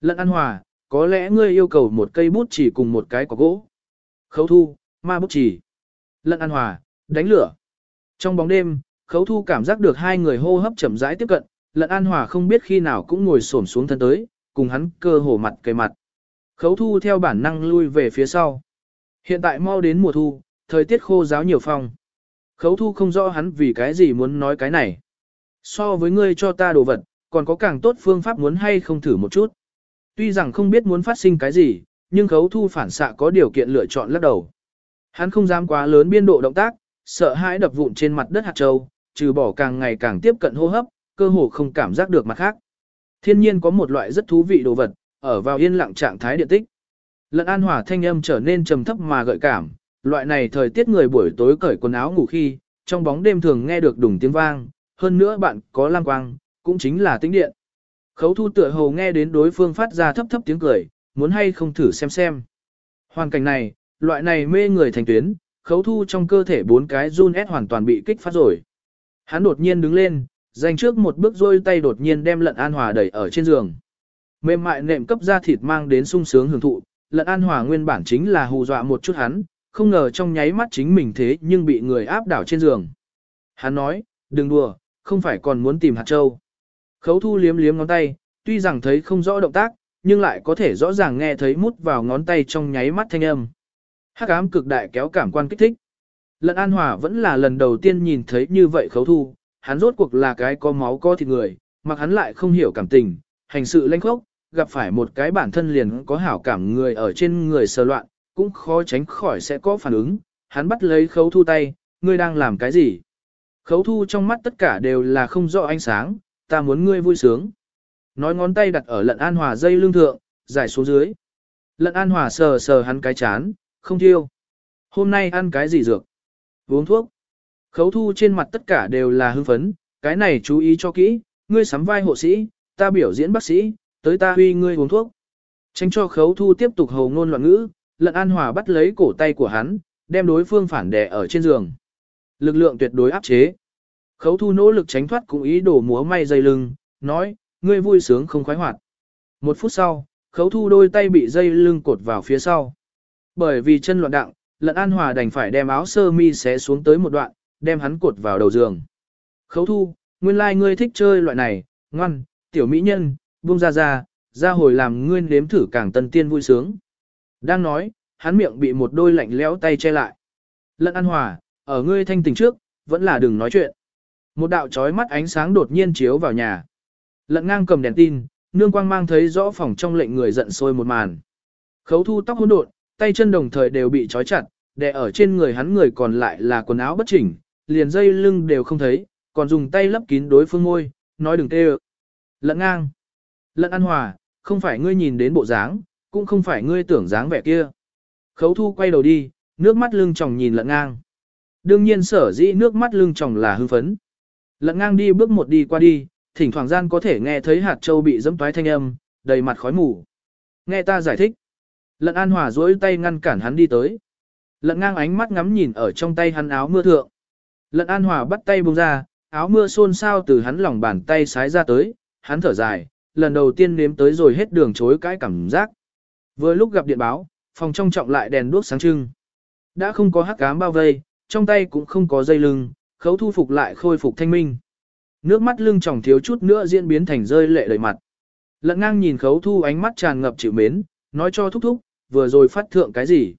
Lận An Hòa, có lẽ ngươi yêu cầu một cây bút chỉ cùng một cái quả gỗ. Khấu thu, ma bút chỉ. Lận An Hòa, đánh lửa. Trong bóng đêm, khấu thu cảm giác được hai người hô hấp chậm rãi tiếp cận, lận An Hòa không biết khi nào cũng ngồi xổm xuống thân tới, cùng hắn cơ hồ mặt cây mặt. Khấu thu theo bản năng lui về phía sau. Hiện tại mau đến mùa thu, thời tiết khô giáo nhiều phong. Khấu thu không rõ hắn vì cái gì muốn nói cái này. So với ngươi cho ta đồ vật, còn có càng tốt phương pháp muốn hay không thử một chút. Tuy rằng không biết muốn phát sinh cái gì, nhưng khấu thu phản xạ có điều kiện lựa chọn lắc đầu. Hắn không dám quá lớn biên độ động tác, sợ hãi đập vụn trên mặt đất hạt châu, trừ bỏ càng ngày càng tiếp cận hô hấp, cơ hồ không cảm giác được mặt khác. Thiên nhiên có một loại rất thú vị đồ vật, ở vào yên lặng trạng thái điện tích. Lận an hỏa thanh âm trở nên trầm thấp mà gợi cảm, loại này thời tiết người buổi tối cởi quần áo ngủ khi, trong bóng đêm thường nghe được đùng tiếng vang, hơn nữa bạn có lam quang, cũng chính là tính điện. Khấu thu tựa hồ nghe đến đối phương phát ra thấp thấp tiếng cười, muốn hay không thử xem xem. Hoàn cảnh này, loại này mê người thành tuyến, khấu thu trong cơ thể bốn cái run ép hoàn toàn bị kích phát rồi. Hắn đột nhiên đứng lên, dành trước một bước rôi tay đột nhiên đem lận an hòa đẩy ở trên giường. Mềm mại nệm cấp ra thịt mang đến sung sướng hưởng thụ, lận an hòa nguyên bản chính là hù dọa một chút hắn, không ngờ trong nháy mắt chính mình thế nhưng bị người áp đảo trên giường. Hắn nói, đừng đùa, không phải còn muốn tìm hạt châu. Khấu thu liếm liếm ngón tay, tuy rằng thấy không rõ động tác, nhưng lại có thể rõ ràng nghe thấy mút vào ngón tay trong nháy mắt thanh âm. Hắc ám cực đại kéo cảm quan kích thích. Lận An Hòa vẫn là lần đầu tiên nhìn thấy như vậy khấu thu, hắn rốt cuộc là cái có máu có thịt người, mặc hắn lại không hiểu cảm tình, hành sự lanh khốc, gặp phải một cái bản thân liền có hảo cảm người ở trên người sờ loạn, cũng khó tránh khỏi sẽ có phản ứng. Hắn bắt lấy khấu thu tay, ngươi đang làm cái gì? Khấu thu trong mắt tất cả đều là không rõ ánh sáng, ta muốn ngươi vui sướng. Nói ngón tay đặt ở lận an hòa dây lưng thượng, giải xuống dưới. Lận an hòa sờ sờ hắn cái chán, không thiêu. Hôm nay ăn cái gì dược? Uống thuốc. Khấu thu trên mặt tất cả đều là hưng phấn, cái này chú ý cho kỹ, ngươi sắm vai hộ sĩ, ta biểu diễn bác sĩ, tới ta huy ngươi uống thuốc. Tránh cho khấu thu tiếp tục hầu ngôn loạn ngữ, lận an hòa bắt lấy cổ tay của hắn, đem đối phương phản đè ở trên giường. Lực lượng tuyệt đối áp chế. Khấu thu nỗ lực tránh thoát cũng ý đổ múa may dây lưng, nói, ngươi vui sướng không khoái hoạt. Một phút sau, khấu thu đôi tay bị dây lưng cột vào phía sau. Bởi vì chân loạn đặng, lận an hòa đành phải đem áo sơ mi xé xuống tới một đoạn, đem hắn cột vào đầu giường. Khấu thu, nguyên lai like ngươi thích chơi loại này, ngoan, tiểu mỹ nhân, buông ra ra, ra hồi làm ngươi nếm thử càng tân tiên vui sướng. Đang nói, hắn miệng bị một đôi lạnh lẽo tay che lại. Lận an hòa, ở ngươi thanh tỉnh trước, vẫn là đừng nói chuyện. Một đạo chói mắt ánh sáng đột nhiên chiếu vào nhà. Lận ngang cầm đèn tin, nương quang mang thấy rõ phòng trong lệnh người giận sôi một màn. Khấu thu tóc hỗn độn, tay chân đồng thời đều bị trói chặt, đè ở trên người hắn người còn lại là quần áo bất chỉnh, liền dây lưng đều không thấy, còn dùng tay lấp kín đối phương môi, nói đừng tê Lận ngang. Lận an hòa, không phải ngươi nhìn đến bộ dáng, cũng không phải ngươi tưởng dáng vẻ kia. Khấu thu quay đầu đi, nước mắt lưng tròng nhìn lận ngang. Đương nhiên sở dĩ nước mắt lưng tròng là hư phấn. Lận ngang đi bước một đi qua đi, thỉnh thoảng gian có thể nghe thấy hạt châu bị dẫm toái thanh âm, đầy mặt khói mù. Nghe ta giải thích. Lận an hòa duỗi tay ngăn cản hắn đi tới. Lận ngang ánh mắt ngắm nhìn ở trong tay hắn áo mưa thượng. Lận an hòa bắt tay buông ra, áo mưa xôn xao từ hắn lòng bàn tay sái ra tới, hắn thở dài, lần đầu tiên nếm tới rồi hết đường chối cãi cảm giác. Vừa lúc gặp điện báo, phòng trong trọng lại đèn đuốc sáng trưng. Đã không có hắc cám bao vây, trong tay cũng không có dây lưng, khấu thu phục lại khôi phục thanh minh. Nước mắt lưng tròng thiếu chút nữa diễn biến thành rơi lệ đầy mặt. Lận ngang nhìn khấu thu ánh mắt tràn ngập chịu mến, nói cho thúc thúc, vừa rồi phát thượng cái gì.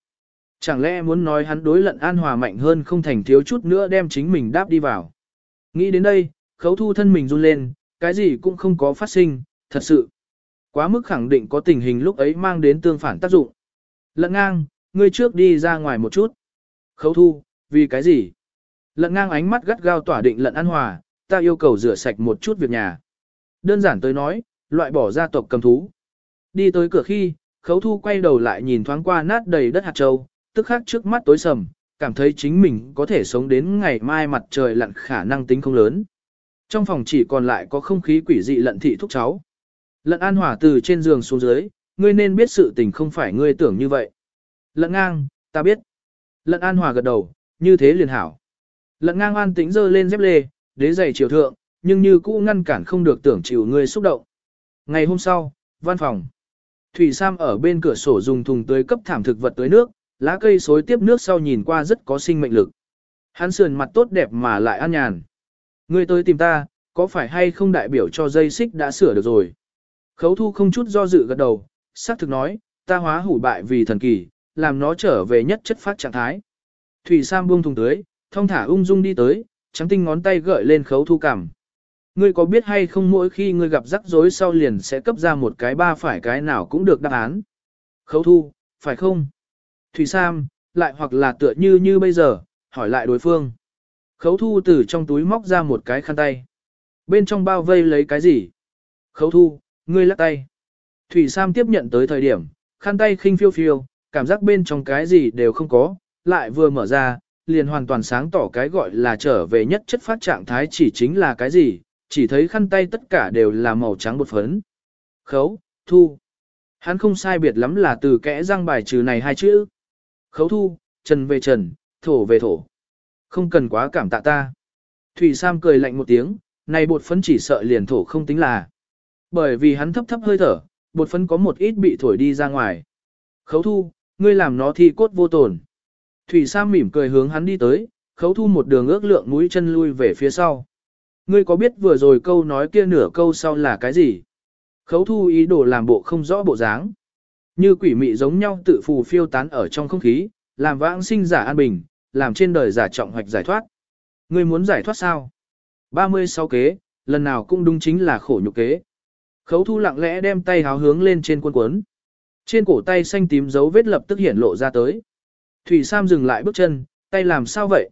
Chẳng lẽ muốn nói hắn đối lận an hòa mạnh hơn không thành thiếu chút nữa đem chính mình đáp đi vào. Nghĩ đến đây, khấu thu thân mình run lên, cái gì cũng không có phát sinh, thật sự. Quá mức khẳng định có tình hình lúc ấy mang đến tương phản tác dụng. Lận ngang, ngươi trước đi ra ngoài một chút. Khấu thu, vì cái gì? Lận ngang ánh mắt gắt gao tỏa định lận an hòa, ta yêu cầu rửa sạch một chút việc nhà. Đơn giản tới nói, loại bỏ gia tộc cầm thú. Đi tới cửa khi, khấu thu quay đầu lại nhìn thoáng qua nát đầy đất hạt châu, tức khắc trước mắt tối sầm, cảm thấy chính mình có thể sống đến ngày mai mặt trời lặn khả năng tính không lớn. Trong phòng chỉ còn lại có không khí quỷ dị lận thị thúc cháu. Lận an hỏa từ trên giường xuống dưới, ngươi nên biết sự tình không phải ngươi tưởng như vậy. Lận ngang, ta biết. Lận an hòa gật đầu, như thế liền hảo. Lận ngang an tĩnh dơ lên dép lê, đế giày chiều thượng, nhưng như cũ ngăn cản không được tưởng chịu ngươi xúc động. Ngày hôm sau, văn phòng. Thủy Sam ở bên cửa sổ dùng thùng tưới cấp thảm thực vật tưới nước, lá cây xối tiếp nước sau nhìn qua rất có sinh mệnh lực. Hắn sườn mặt tốt đẹp mà lại an nhàn. Ngươi tới tìm ta, có phải hay không đại biểu cho dây xích đã sửa được rồi? Khấu thu không chút do dự gật đầu, xác thực nói, ta hóa hủ bại vì thần kỳ, làm nó trở về nhất chất phát trạng thái. Thủy Sam buông thùng tưới, thông thả ung dung đi tới, trắng tinh ngón tay gợi lên khấu thu cảm. Ngươi có biết hay không mỗi khi ngươi gặp rắc rối sau liền sẽ cấp ra một cái ba phải cái nào cũng được đáp án. Khấu thu, phải không? Thủy Sam, lại hoặc là tựa như như bây giờ, hỏi lại đối phương. Khấu thu từ trong túi móc ra một cái khăn tay. Bên trong bao vây lấy cái gì? Khấu thu, ngươi lắc tay. Thủy Sam tiếp nhận tới thời điểm, khăn tay khinh phiêu phiêu, cảm giác bên trong cái gì đều không có, lại vừa mở ra, liền hoàn toàn sáng tỏ cái gọi là trở về nhất chất phát trạng thái chỉ chính là cái gì, chỉ thấy khăn tay tất cả đều là màu trắng bột phấn. Khấu, thu. Hắn không sai biệt lắm là từ kẽ răng bài trừ này hai chữ. Khấu thu, trần về trần, thổ về thổ. Không cần quá cảm tạ ta. Thủy Sam cười lạnh một tiếng, này bột phấn chỉ sợ liền thổ không tính là. Bởi vì hắn thấp thấp hơi thở, bột phấn có một ít bị thổi đi ra ngoài. Khấu thu, ngươi làm nó thi cốt vô tổn. Thủy Sam mỉm cười hướng hắn đi tới, khấu thu một đường ước lượng mũi chân lui về phía sau. Ngươi có biết vừa rồi câu nói kia nửa câu sau là cái gì? Khấu thu ý đồ làm bộ không rõ bộ dáng. Như quỷ mị giống nhau tự phù phiêu tán ở trong không khí, làm vãng sinh giả an bình, làm trên đời giả trọng hoạch giải thoát. Ngươi muốn giải thoát sao? 36 kế, lần nào cũng đúng chính là khổ nhục kế. Khấu thu lặng lẽ đem tay háo hướng lên trên quân cuốn. Trên cổ tay xanh tím dấu vết lập tức hiển lộ ra tới. Thủy Sam dừng lại bước chân, tay làm sao vậy?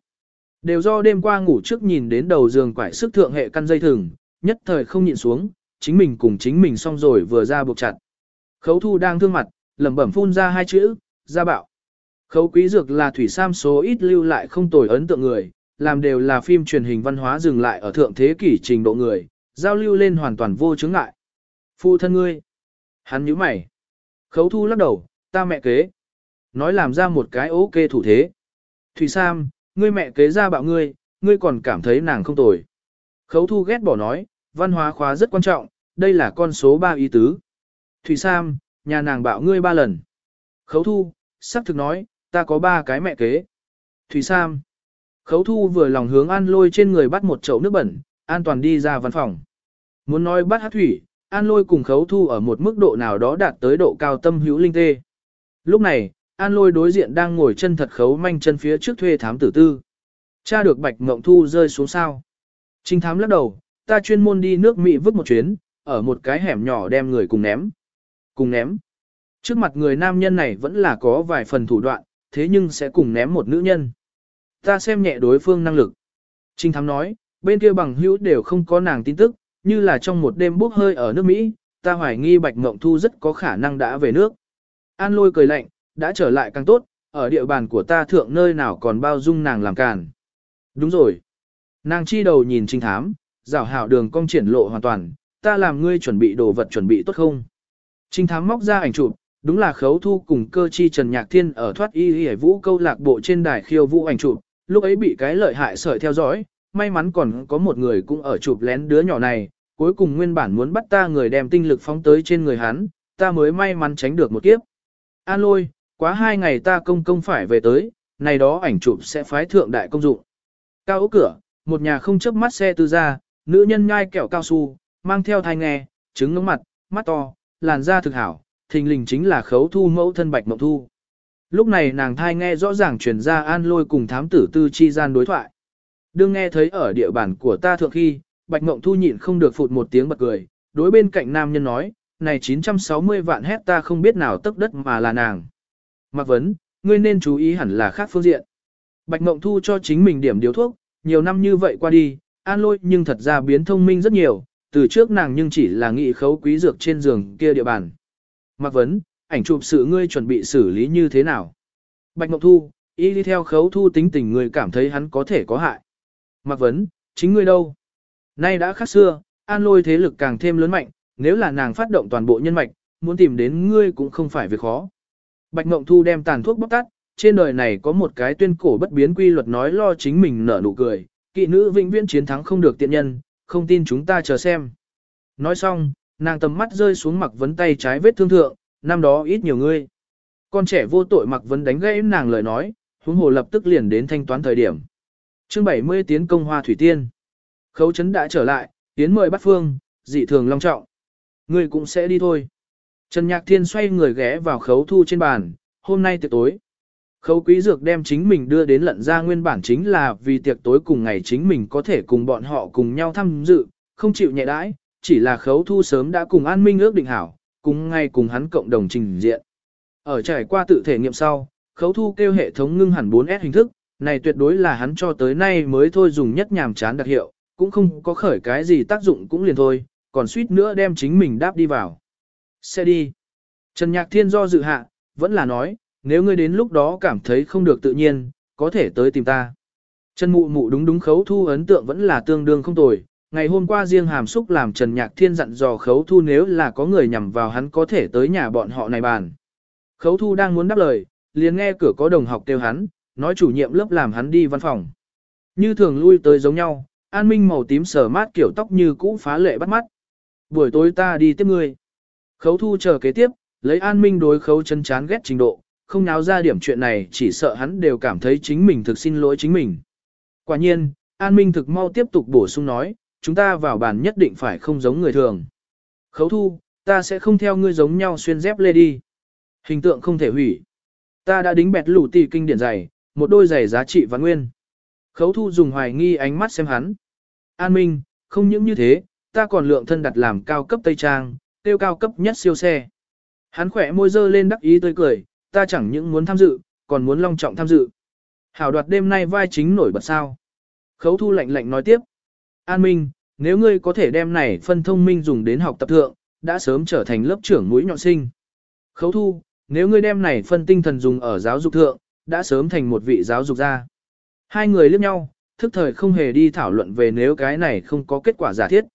Đều do đêm qua ngủ trước nhìn đến đầu giường quải sức thượng hệ căn dây thừng, nhất thời không nhịn xuống, chính mình cùng chính mình xong rồi vừa ra buộc chặt. Khấu thu đang thương mặt, lẩm bẩm phun ra hai chữ, ra bạo. Khấu quý dược là thủy sam số ít lưu lại không tồi ấn tượng người, làm đều là phim truyền hình văn hóa dừng lại ở thượng thế kỷ trình độ người, giao lưu lên hoàn toàn vô chứng ngại. Phu thân ngươi. Hắn nhíu mày. Khấu thu lắc đầu, ta mẹ kế. Nói làm ra một cái ok thủ thế. Thủy Sam, ngươi mẹ kế ra bạo ngươi, ngươi còn cảm thấy nàng không tồi. Khấu thu ghét bỏ nói, văn hóa khóa rất quan trọng, đây là con số 3 ý tứ. Thủy Sam, nhà nàng bạo ngươi ba lần. Khấu thu, sắc thực nói, ta có ba cái mẹ kế. Thủy Sam. Khấu thu vừa lòng hướng an lôi trên người bắt một chậu nước bẩn, an toàn đi ra văn phòng. Muốn nói bắt hát thủy, an lôi cùng khấu thu ở một mức độ nào đó đạt tới độ cao tâm hữu linh tê. Lúc này, an lôi đối diện đang ngồi chân thật khấu manh chân phía trước thuê thám tử tư. Cha được bạch Ngộng thu rơi xuống sao. Trinh thám lắc đầu, ta chuyên môn đi nước Mỹ vứt một chuyến, ở một cái hẻm nhỏ đem người cùng ném. Cùng ném. Trước mặt người nam nhân này vẫn là có vài phần thủ đoạn, thế nhưng sẽ cùng ném một nữ nhân. Ta xem nhẹ đối phương năng lực. Trinh thám nói, bên kia bằng hữu đều không có nàng tin tức, như là trong một đêm bốc hơi ở nước Mỹ, ta hoài nghi Bạch Ngộng Thu rất có khả năng đã về nước. An lôi cười lạnh, đã trở lại càng tốt, ở địa bàn của ta thượng nơi nào còn bao dung nàng làm càn. Đúng rồi. Nàng chi đầu nhìn trinh thám, rào hảo đường cong triển lộ hoàn toàn, ta làm ngươi chuẩn bị đồ vật chuẩn bị tốt không? Trinh thám móc ra ảnh chụp, đúng là khấu thu cùng cơ chi Trần Nhạc Thiên ở thoát y y vũ câu lạc bộ trên đài khiêu vũ ảnh chụp, lúc ấy bị cái lợi hại sợi theo dõi, may mắn còn có một người cũng ở chụp lén đứa nhỏ này, cuối cùng nguyên bản muốn bắt ta người đem tinh lực phóng tới trên người hắn, ta mới may mắn tránh được một kiếp. An lôi, quá hai ngày ta công công phải về tới, này đó ảnh chụp sẽ phái thượng đại công dụng. Cao ốc cửa, một nhà không chấp mắt xe tư ra, nữ nhân nhai kẹo cao su, mang theo thai nghe, trứng ngống mặt, mắt to, làn da thực hảo, thình lình chính là khấu thu mẫu thân bạch mộng thu. Lúc này nàng thai nghe rõ ràng truyền ra an lôi cùng thám tử tư chi gian đối thoại. Đương nghe thấy ở địa bàn của ta thượng khi, bạch mộng thu nhịn không được phụt một tiếng bật cười, đối bên cạnh nam nhân nói, này 960 vạn hecta không biết nào tức đất mà là nàng. Mạc Vấn, ngươi nên chú ý hẳn là khác phương diện. Bạch Mộng Thu cho chính mình điểm điều thuốc, nhiều năm như vậy qua đi, an lôi nhưng thật ra biến thông minh rất nhiều, từ trước nàng nhưng chỉ là nghị khấu quý dược trên giường kia địa bàn. Mạc Vấn, ảnh chụp sự ngươi chuẩn bị xử lý như thế nào? Bạch Mộng Thu, y đi theo khấu thu tính tình người cảm thấy hắn có thể có hại. Mạc Vấn, chính ngươi đâu? Nay đã khác xưa, an lôi thế lực càng thêm lớn mạnh, nếu là nàng phát động toàn bộ nhân mạch, muốn tìm đến ngươi cũng không phải việc khó. Bạch Mộng Thu đem tàn thuốc bóc tắt, trên đời này có một cái tuyên cổ bất biến quy luật nói lo chính mình nở nụ cười, kỵ nữ vĩnh viễn chiến thắng không được tiện nhân, không tin chúng ta chờ xem. Nói xong, nàng tầm mắt rơi xuống mặc vấn tay trái vết thương thượng, năm đó ít nhiều ngươi. Con trẻ vô tội mặc vấn đánh gãy nàng lời nói, huống hồ lập tức liền đến thanh toán thời điểm. chương 70 tiến công hoa thủy tiên. Khấu chấn đã trở lại, tiến mời bắt phương, dị thường long trọng. Ngươi cũng sẽ đi thôi. Trần Nhạc Thiên xoay người ghé vào khấu thu trên bàn, hôm nay tiệc tối. Khấu quý dược đem chính mình đưa đến lận ra nguyên bản chính là vì tiệc tối cùng ngày chính mình có thể cùng bọn họ cùng nhau tham dự, không chịu nhẹ đãi, chỉ là khấu thu sớm đã cùng an minh ước định hảo, cùng ngay cùng hắn cộng đồng trình diện. Ở trải qua tự thể nghiệm sau, khấu thu kêu hệ thống ngưng hẳn 4S hình thức, này tuyệt đối là hắn cho tới nay mới thôi dùng nhất nhàm chán đặc hiệu, cũng không có khởi cái gì tác dụng cũng liền thôi, còn suýt nữa đem chính mình đáp đi vào. Xe đi. Trần Nhạc Thiên do dự hạ, vẫn là nói, nếu ngươi đến lúc đó cảm thấy không được tự nhiên, có thể tới tìm ta. Trần Mụ Mụ đúng đúng khấu thu ấn tượng vẫn là tương đương không tồi. Ngày hôm qua riêng hàm xúc làm Trần Nhạc Thiên dặn dò khấu thu nếu là có người nhằm vào hắn có thể tới nhà bọn họ này bàn. Khấu thu đang muốn đáp lời, liền nghe cửa có đồng học kêu hắn, nói chủ nhiệm lớp làm hắn đi văn phòng. Như thường lui tới giống nhau, an minh màu tím sờ mát kiểu tóc như cũ phá lệ bắt mắt. Buổi tối ta đi tiếp ngươi. Khấu thu chờ kế tiếp, lấy an minh đối khấu chân chán ghét trình độ, không náo ra điểm chuyện này chỉ sợ hắn đều cảm thấy chính mình thực xin lỗi chính mình. Quả nhiên, an minh thực mau tiếp tục bổ sung nói, chúng ta vào bàn nhất định phải không giống người thường. Khấu thu, ta sẽ không theo ngươi giống nhau xuyên dép lê đi. Hình tượng không thể hủy. Ta đã đính bẹt lũ tỷ kinh điển giày, một đôi giày giá trị và nguyên. Khấu thu dùng hoài nghi ánh mắt xem hắn. An Minh, không những như thế, ta còn lượng thân đặt làm cao cấp Tây Trang, tiêu cao cấp nhất siêu xe. Hắn khỏe môi dơ lên đắc ý tươi cười, ta chẳng những muốn tham dự, còn muốn long trọng tham dự. Hảo đoạt đêm nay vai chính nổi bật sao. Khấu thu lạnh lạnh nói tiếp. An Minh, nếu ngươi có thể đem này phân thông minh dùng đến học tập thượng, đã sớm trở thành lớp trưởng mũi nhọn sinh. Khấu thu, nếu ngươi đem này phân tinh thần dùng ở giáo dục thượng, đã sớm thành một vị giáo dục gia. Hai người liếc nhau, thức thời không hề đi thảo luận về nếu cái này không có kết quả giả thiết.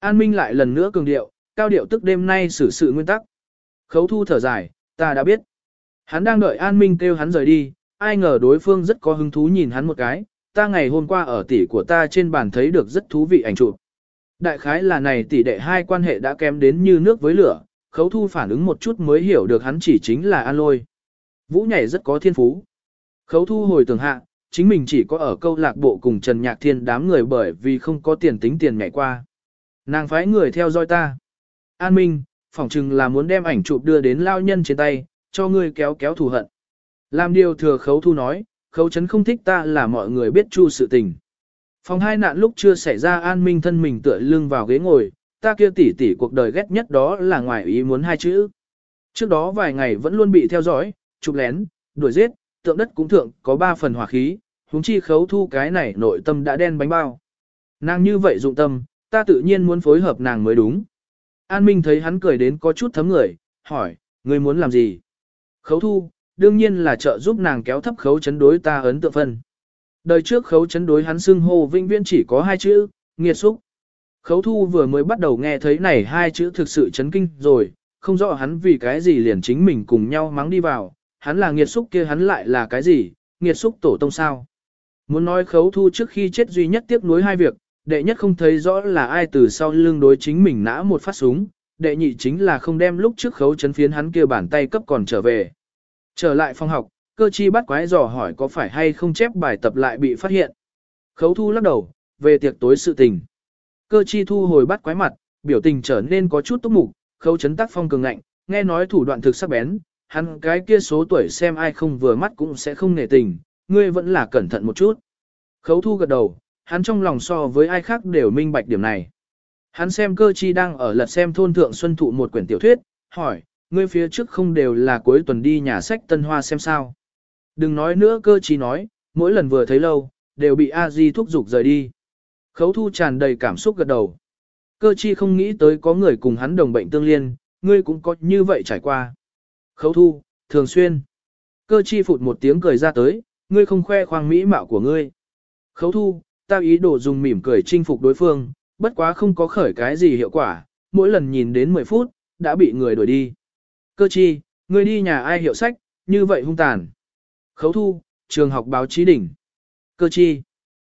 An Minh lại lần nữa cường điệu, cao điệu tức đêm nay xử sự nguyên tắc. Khấu thu thở dài, ta đã biết. Hắn đang đợi An Minh kêu hắn rời đi, ai ngờ đối phương rất có hứng thú nhìn hắn một cái, ta ngày hôm qua ở tỷ của ta trên bàn thấy được rất thú vị ảnh chụp. Đại khái là này tỷ đệ hai quan hệ đã kém đến như nước với lửa, khấu thu phản ứng một chút mới hiểu được hắn chỉ chính là An Lôi. Vũ nhảy rất có thiên phú. Khấu thu hồi tưởng hạ, chính mình chỉ có ở câu lạc bộ cùng Trần Nhạc Thiên đám người bởi vì không có tiền tính tiền nhảy qua. Nàng phái người theo dõi ta. An Minh, phỏng chừng là muốn đem ảnh chụp đưa đến lao nhân trên tay, cho ngươi kéo kéo thù hận. Làm điều thừa khấu thu nói, khấu chấn không thích ta là mọi người biết chu sự tình. Phòng hai nạn lúc chưa xảy ra an minh thân mình tựa lưng vào ghế ngồi, ta kia tỉ tỉ cuộc đời ghét nhất đó là ngoài ý muốn hai chữ. Trước đó vài ngày vẫn luôn bị theo dõi, chụp lén, đuổi giết, tượng đất cũng thượng có ba phần hỏa khí, huống chi khấu thu cái này nội tâm đã đen bánh bao. Nàng như vậy dụng tâm, ta tự nhiên muốn phối hợp nàng mới đúng. An Minh thấy hắn cười đến có chút thấm người, hỏi, ngươi muốn làm gì? Khấu thu, đương nhiên là trợ giúp nàng kéo thấp khấu chấn đối ta ấn tượng phân. Đời trước khấu chấn đối hắn xưng hô vinh viễn chỉ có hai chữ, nghiệt xúc. Khấu thu vừa mới bắt đầu nghe thấy này hai chữ thực sự chấn kinh rồi, không rõ hắn vì cái gì liền chính mình cùng nhau mắng đi vào, hắn là nghiệt xúc kia hắn lại là cái gì, nghiệt xúc tổ tông sao. Muốn nói khấu thu trước khi chết duy nhất tiếc nuối hai việc, đệ nhất không thấy rõ là ai từ sau lưng đối chính mình nã một phát súng, đệ nhị chính là không đem lúc trước khấu chấn phiến hắn kia bàn tay cấp còn trở về. Trở lại phòng học, cơ chi bắt quái dò hỏi có phải hay không chép bài tập lại bị phát hiện. Khấu thu lắc đầu, về tiệc tối sự tình. Cơ chi thu hồi bắt quái mặt, biểu tình trở nên có chút túc mục, khấu chấn tác phong cường ngạnh, nghe nói thủ đoạn thực sắc bén, hắn cái kia số tuổi xem ai không vừa mắt cũng sẽ không nể tình, ngươi vẫn là cẩn thận một chút. Khấu thu gật đầu, hắn trong lòng so với ai khác đều minh bạch điểm này. Hắn xem cơ chi đang ở lật xem thôn thượng xuân thụ một quyển tiểu thuyết, hỏi, ngươi phía trước không đều là cuối tuần đi nhà sách Tân Hoa xem sao. Đừng nói nữa cơ chi nói, mỗi lần vừa thấy lâu, đều bị a di thúc giục rời đi. Khấu thu tràn đầy cảm xúc gật đầu. Cơ chi không nghĩ tới có người cùng hắn đồng bệnh tương liên, ngươi cũng có như vậy trải qua. Khấu thu, thường xuyên. Cơ chi phụt một tiếng cười ra tới, ngươi không khoe khoang mỹ mạo của ngươi. Khấu thu, ta ý đồ dùng mỉm cười chinh phục đối phương, bất quá không có khởi cái gì hiệu quả, mỗi lần nhìn đến 10 phút, đã bị người đuổi đi. Cơ chi, ngươi đi nhà ai hiệu sách, như vậy hung tàn. Khấu thu, trường học báo chí đỉnh. Cơ chi.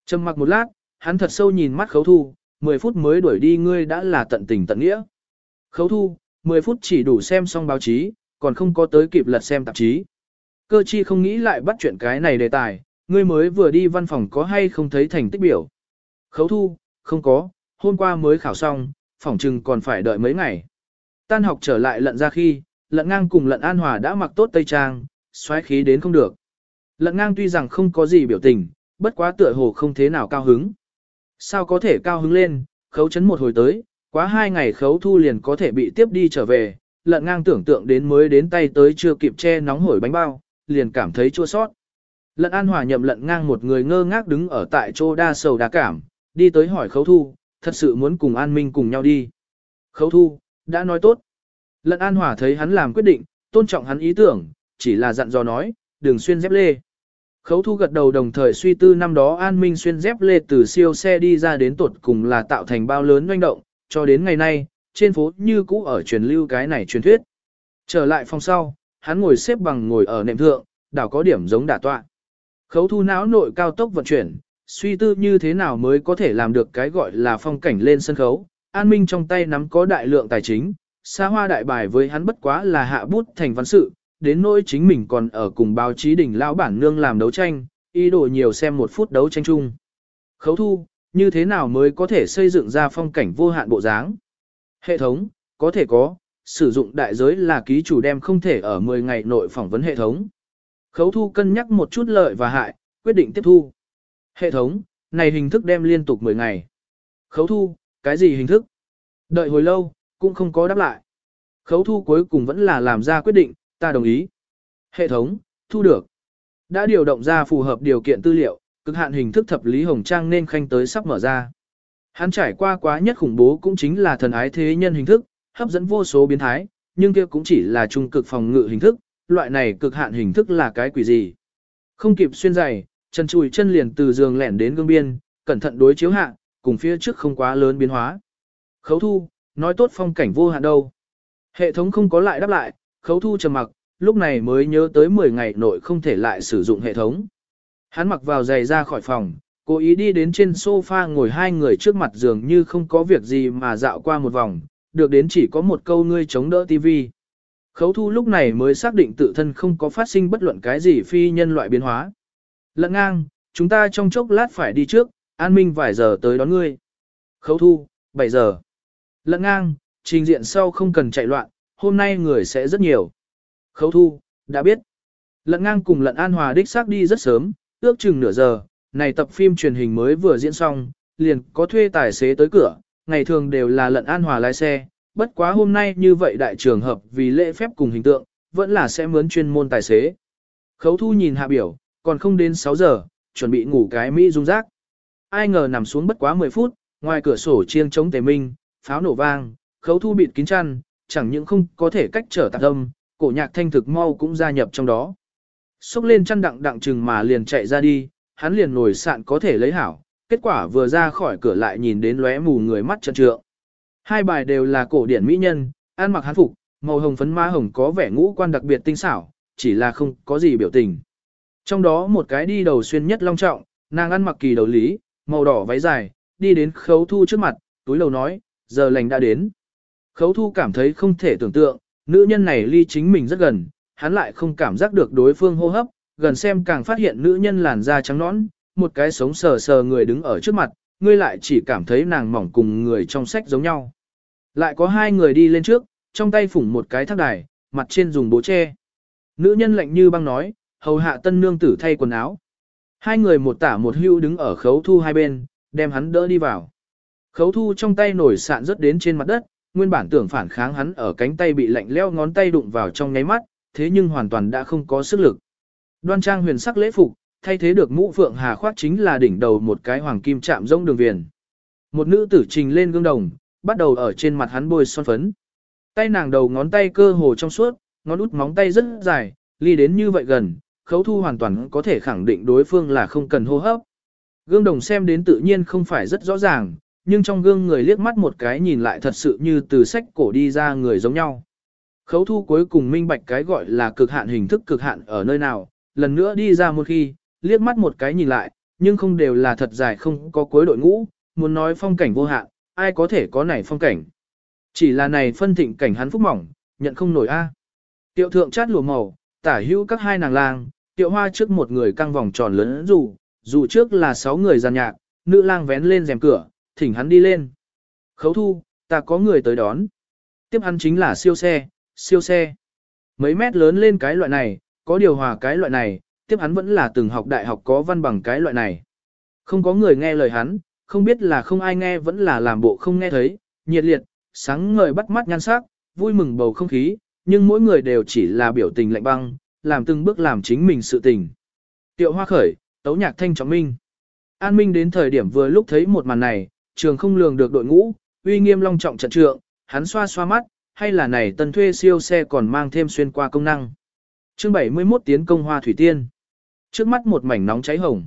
Trầm mặc một lát, hắn thật sâu nhìn mắt khấu thu, 10 phút mới đuổi đi ngươi đã là tận tình tận nghĩa. Khấu thu, 10 phút chỉ đủ xem xong báo chí, còn không có tới kịp lật xem tạp chí. Cơ chi không nghĩ lại bắt chuyện cái này đề tài, ngươi mới vừa đi văn phòng có hay không thấy thành tích biểu. Khấu thu, không có, hôm qua mới khảo xong, phòng chừng còn phải đợi mấy ngày. Tan học trở lại lận ra khi, lận ngang cùng lận an hòa đã mặc tốt tây trang, xoáy khí đến không được. Lận ngang tuy rằng không có gì biểu tình, bất quá tựa hồ không thế nào cao hứng. Sao có thể cao hứng lên, khấu chấn một hồi tới, quá hai ngày khấu thu liền có thể bị tiếp đi trở về, lận ngang tưởng tượng đến mới đến tay tới chưa kịp che nóng hổi bánh bao, liền cảm thấy chua sót. Lận an hòa nhậm lận ngang một người ngơ ngác đứng ở tại chỗ đa sầu đa cảm, đi tới hỏi khấu thu, thật sự muốn cùng an minh cùng nhau đi. Khấu thu, đã nói tốt. Lận an hòa thấy hắn làm quyết định, tôn trọng hắn ý tưởng, chỉ là dặn dò nói, đừng xuyên dép lê. Khấu thu gật đầu đồng thời suy tư năm đó an minh xuyên dép lê từ siêu xe đi ra đến tuột cùng là tạo thành bao lớn doanh động, cho đến ngày nay, trên phố như cũ ở truyền lưu cái này truyền thuyết. Trở lại phòng sau, hắn ngồi xếp bằng ngồi ở nệm thượng, đảo có điểm giống đả tọa. Khấu thu não nội cao tốc vận chuyển, suy tư như thế nào mới có thể làm được cái gọi là phong cảnh lên sân khấu. An Minh trong tay nắm có đại lượng tài chính, xa hoa đại bài với hắn bất quá là hạ bút thành văn sự, đến nỗi chính mình còn ở cùng báo chí đỉnh lão bản nương làm đấu tranh, ý đồ nhiều xem một phút đấu tranh chung. Khấu thu, như thế nào mới có thể xây dựng ra phong cảnh vô hạn bộ dáng? Hệ thống, có thể có, sử dụng đại giới là ký chủ đem không thể ở 10 ngày nội phỏng vấn hệ thống. Khấu thu cân nhắc một chút lợi và hại, quyết định tiếp thu. Hệ thống, này hình thức đem liên tục 10 ngày. Khấu thu, cái gì hình thức? Đợi hồi lâu, cũng không có đáp lại. Khấu thu cuối cùng vẫn là làm ra quyết định, ta đồng ý. Hệ thống, thu được. Đã điều động ra phù hợp điều kiện tư liệu, cực hạn hình thức thập lý hồng trang nên khanh tới sắp mở ra. Hắn trải qua quá nhất khủng bố cũng chính là thần ái thế nhân hình thức, hấp dẫn vô số biến thái, nhưng kia cũng chỉ là trung cực phòng ngự hình thức, loại này cực hạn hình thức là cái quỷ gì. Không kịp xuyên giày, chân chùi chân liền từ giường lẻn đến gương biên, cẩn thận đối chiếu hạ, cùng phía trước không quá lớn biến hóa. Khấu thu, nói tốt phong cảnh vô hạn đâu. Hệ thống không có lại đáp lại, khấu thu trầm mặc, lúc này mới nhớ tới 10 ngày nội không thể lại sử dụng hệ thống. Hắn mặc vào giày ra khỏi phòng, cố ý đi đến trên sofa ngồi hai người trước mặt giường như không có việc gì mà dạo qua một vòng, được đến chỉ có một câu ngươi chống đỡ tivi. Khấu thu lúc này mới xác định tự thân không có phát sinh bất luận cái gì phi nhân loại biến hóa. Lận ngang, chúng ta trong chốc lát phải đi trước, an minh vài giờ tới đón ngươi. Khấu thu, 7 giờ. Lận ngang, trình diện sau không cần chạy loạn, hôm nay người sẽ rất nhiều. Khấu thu, đã biết. Lận ngang cùng lận an hòa đích xác đi rất sớm, ước chừng nửa giờ, này tập phim truyền hình mới vừa diễn xong, liền có thuê tài xế tới cửa, ngày thường đều là lận an hòa lái xe, bất quá hôm nay như vậy đại trường hợp vì lễ phép cùng hình tượng, vẫn là sẽ mướn chuyên môn tài xế. Khấu thu nhìn hạ biểu, còn không đến 6 giờ, chuẩn bị ngủ cái Mỹ dung rác. Ai ngờ nằm xuống bất quá 10 phút, ngoài cửa sổ chiêng chống tề minh, pháo nổ vang, khấu thu bịt kín chăn, chẳng những không có thể cách trở tạm âm, cổ nhạc thanh thực mau cũng gia nhập trong đó. Xúc lên chăn đặng đặng chừng mà liền chạy ra đi, hắn liền nổi sạn có thể lấy hảo, kết quả vừa ra khỏi cửa lại nhìn đến lóe mù người mắt trận trượng. Hai bài đều là cổ điển mỹ nhân, ăn mặc hán phục, màu hồng phấn má hồng có vẻ ngũ quan đặc biệt tinh xảo, chỉ là không có gì biểu tình. Trong đó một cái đi đầu xuyên nhất long trọng, nàng ăn mặc kỳ đầu lý, màu đỏ váy dài, đi đến khấu thu trước mặt, túi lầu nói, giờ lành đã đến. Khấu thu cảm thấy không thể tưởng tượng, nữ nhân này ly chính mình rất gần, hắn lại không cảm giác được đối phương hô hấp, gần xem càng phát hiện nữ nhân làn da trắng nõn, một cái sống sờ sờ người đứng ở trước mặt, ngươi lại chỉ cảm thấy nàng mỏng cùng người trong sách giống nhau. Lại có hai người đi lên trước, trong tay phủng một cái thác đài, mặt trên dùng bố che. Nữ nhân lạnh như băng nói, hầu hạ tân nương tử thay quần áo. Hai người một tả một hưu đứng ở khấu thu hai bên, đem hắn đỡ đi vào. Khấu thu trong tay nổi sạn rớt đến trên mặt đất, nguyên bản tưởng phản kháng hắn ở cánh tay bị lạnh leo ngón tay đụng vào trong nháy mắt, thế nhưng hoàn toàn đã không có sức lực. Đoan trang huyền sắc lễ phục, thay thế được mũ phượng hà khoác chính là đỉnh đầu một cái hoàng kim chạm rông đường viền. Một nữ tử trình lên gương đồng, bắt đầu ở trên mặt hắn bôi son phấn. Tay nàng đầu ngón tay cơ hồ trong suốt, ngón út móng tay rất dài, ly đến như vậy gần, khấu thu hoàn toàn có thể khẳng định đối phương là không cần hô hấp. Gương đồng xem đến tự nhiên không phải rất rõ ràng, nhưng trong gương người liếc mắt một cái nhìn lại thật sự như từ sách cổ đi ra người giống nhau. Khấu thu cuối cùng minh bạch cái gọi là cực hạn hình thức cực hạn ở nơi nào, lần nữa đi ra một khi, liếc mắt một cái nhìn lại, nhưng không đều là thật dài không có cuối đội ngũ, muốn nói phong cảnh vô hạn, ai có thể có này phong cảnh. Chỉ là này phân thịnh cảnh hắn phúc mỏng, nhận không nổi a. Tiệu thượng chát lùa màu, tả hữu các hai nàng lang, tiệu hoa trước một người căng vòng tròn lớn dù, dù trước là sáu người giàn nhạc, nữ lang vén lên rèm cửa, thỉnh hắn đi lên. Khấu thu, ta có người tới đón. Tiếp hắn chính là siêu xe, siêu xe. Mấy mét lớn lên cái loại này, có điều hòa cái loại này, tiếp hắn vẫn là từng học đại học có văn bằng cái loại này. Không có người nghe lời hắn, không biết là không ai nghe vẫn là làm bộ không nghe thấy, nhiệt liệt, sáng ngời bắt mắt nhan sắc, vui mừng bầu không khí, nhưng mỗi người đều chỉ là biểu tình lạnh băng, làm từng bước làm chính mình sự tình. Tiệu hoa khởi, tấu nhạc thanh trọng minh. An Minh đến thời điểm vừa lúc thấy một màn này, trường không lường được đội ngũ, uy nghiêm long trọng trận trượng, hắn xoa xoa mắt, hay là này tân thuê siêu xe còn mang thêm xuyên qua công năng. Chương 71 tiến công hoa thủy tiên. Trước mắt một mảnh nóng cháy hồng.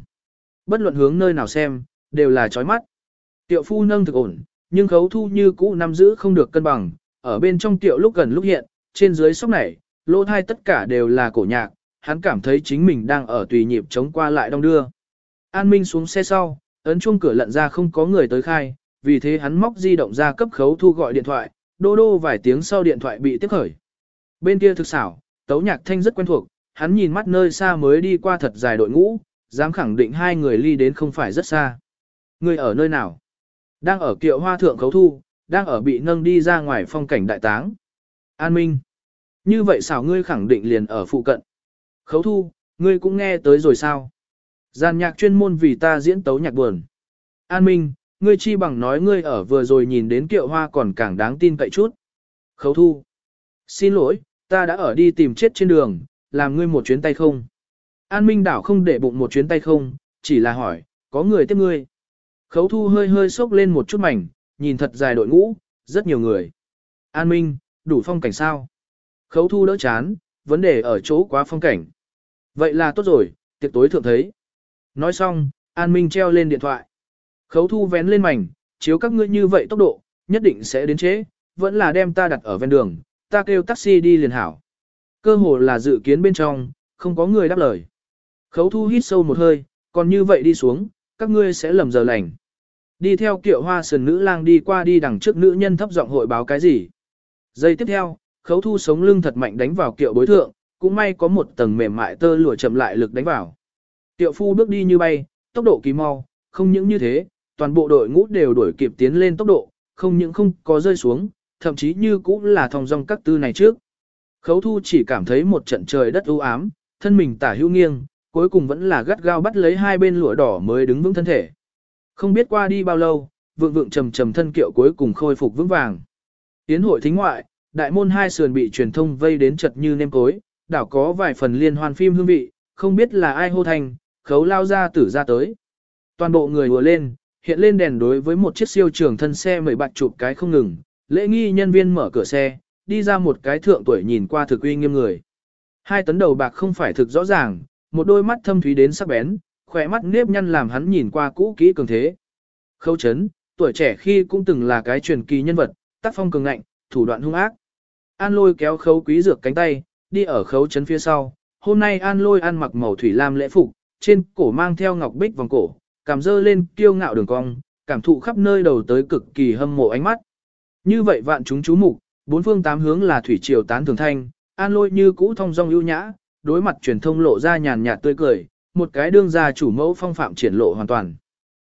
Bất luận hướng nơi nào xem, đều là chói mắt. Tiệu phu nâng thực ổn, nhưng khấu thu như cũ nắm giữ không được cân bằng, ở bên trong tiệu lúc gần lúc hiện, trên dưới sóc này, lỗ thai tất cả đều là cổ nhạc, hắn cảm thấy chính mình đang ở tùy nhịp chống qua lại đông đưa. An Minh xuống xe sau, ấn chuông cửa lận ra không có người tới khai, vì thế hắn móc di động ra cấp khấu thu gọi điện thoại, đô đô vài tiếng sau điện thoại bị tiếp khởi. Bên kia thực xảo, tấu nhạc thanh rất quen thuộc, hắn nhìn mắt nơi xa mới đi qua thật dài đội ngũ, dám khẳng định hai người ly đến không phải rất xa. Người ở nơi nào? Đang ở kiệu hoa thượng khấu thu, đang ở bị nâng đi ra ngoài phong cảnh đại táng. An Minh. Như vậy xảo ngươi khẳng định liền ở phụ cận. Khấu thu, ngươi cũng nghe tới rồi sao? Giàn nhạc chuyên môn vì ta diễn tấu nhạc buồn. An Minh, ngươi chi bằng nói ngươi ở vừa rồi nhìn đến kiệu hoa còn càng đáng tin cậy chút. Khấu thu. Xin lỗi, ta đã ở đi tìm chết trên đường, làm ngươi một chuyến tay không. An Minh đảo không để bụng một chuyến tay không, chỉ là hỏi, có người tiếp ngươi. Khấu thu hơi hơi sốc lên một chút mảnh, nhìn thật dài đội ngũ, rất nhiều người. An Minh, đủ phong cảnh sao? Khấu thu đỡ chán, vấn đề ở chỗ quá phong cảnh. Vậy là tốt rồi, tiệc tối thượng thấy. Nói xong, An Minh treo lên điện thoại. Khấu thu vén lên mảnh, chiếu các ngươi như vậy tốc độ, nhất định sẽ đến chế, vẫn là đem ta đặt ở ven đường, ta kêu taxi đi liền hảo. Cơ hồ là dự kiến bên trong, không có người đáp lời. Khấu thu hít sâu một hơi, còn như vậy đi xuống, các ngươi sẽ lầm giờ lành. Đi theo kiệu hoa sườn nữ lang đi qua đi đằng trước nữ nhân thấp giọng hội báo cái gì. Giây tiếp theo, khấu thu sống lưng thật mạnh đánh vào kiệu bối thượng, cũng may có một tầng mềm mại tơ lụa chậm lại lực đánh vào. Tiệu phu bước đi như bay, tốc độ kỳ mau, không những như thế, toàn bộ đội ngũ đều đuổi kịp tiến lên tốc độ, không những không có rơi xuống, thậm chí như cũng là thong dong các tư này trước. Khấu thu chỉ cảm thấy một trận trời đất u ám, thân mình tả hữu nghiêng, cuối cùng vẫn là gắt gao bắt lấy hai bên lụa đỏ mới đứng vững thân thể. Không biết qua đi bao lâu, vượng vượng trầm trầm thân kiệu cuối cùng khôi phục vững vàng. Tiến hội thính ngoại, đại môn hai sườn bị truyền thông vây đến chật như nêm cối, đảo có vài phần liên hoan phim hương vị, không biết là ai hô thành, khấu lao ra tử ra tới. Toàn bộ người vừa lên, hiện lên đèn đối với một chiếc siêu trường thân xe mười bạch chụp cái không ngừng, lễ nghi nhân viên mở cửa xe, đi ra một cái thượng tuổi nhìn qua thực uy nghiêm người. Hai tấn đầu bạc không phải thực rõ ràng, một đôi mắt thâm thúy đến sắc bén, khỏe mắt nếp nhăn làm hắn nhìn qua cũ kỹ cường thế. Khâu chấn, tuổi trẻ khi cũng từng là cái truyền kỳ nhân vật, tác phong cường ngạnh, thủ đoạn hung ác. An lôi kéo khấu quý dược cánh tay, đi ở khấu chấn phía sau. Hôm nay An lôi ăn mặc màu thủy lam lễ phục, trên cổ mang theo ngọc bích vòng cổ, cảm dơ lên kiêu ngạo đường cong, cảm thụ khắp nơi đầu tới cực kỳ hâm mộ ánh mắt. Như vậy vạn chúng chú mục, bốn phương tám hướng là thủy triều tán thường thanh, an lôi như cũ thông dong ưu nhã, đối mặt truyền thông lộ ra nhàn nhạt tươi cười, một cái đương gia chủ mẫu phong phạm triển lộ hoàn toàn.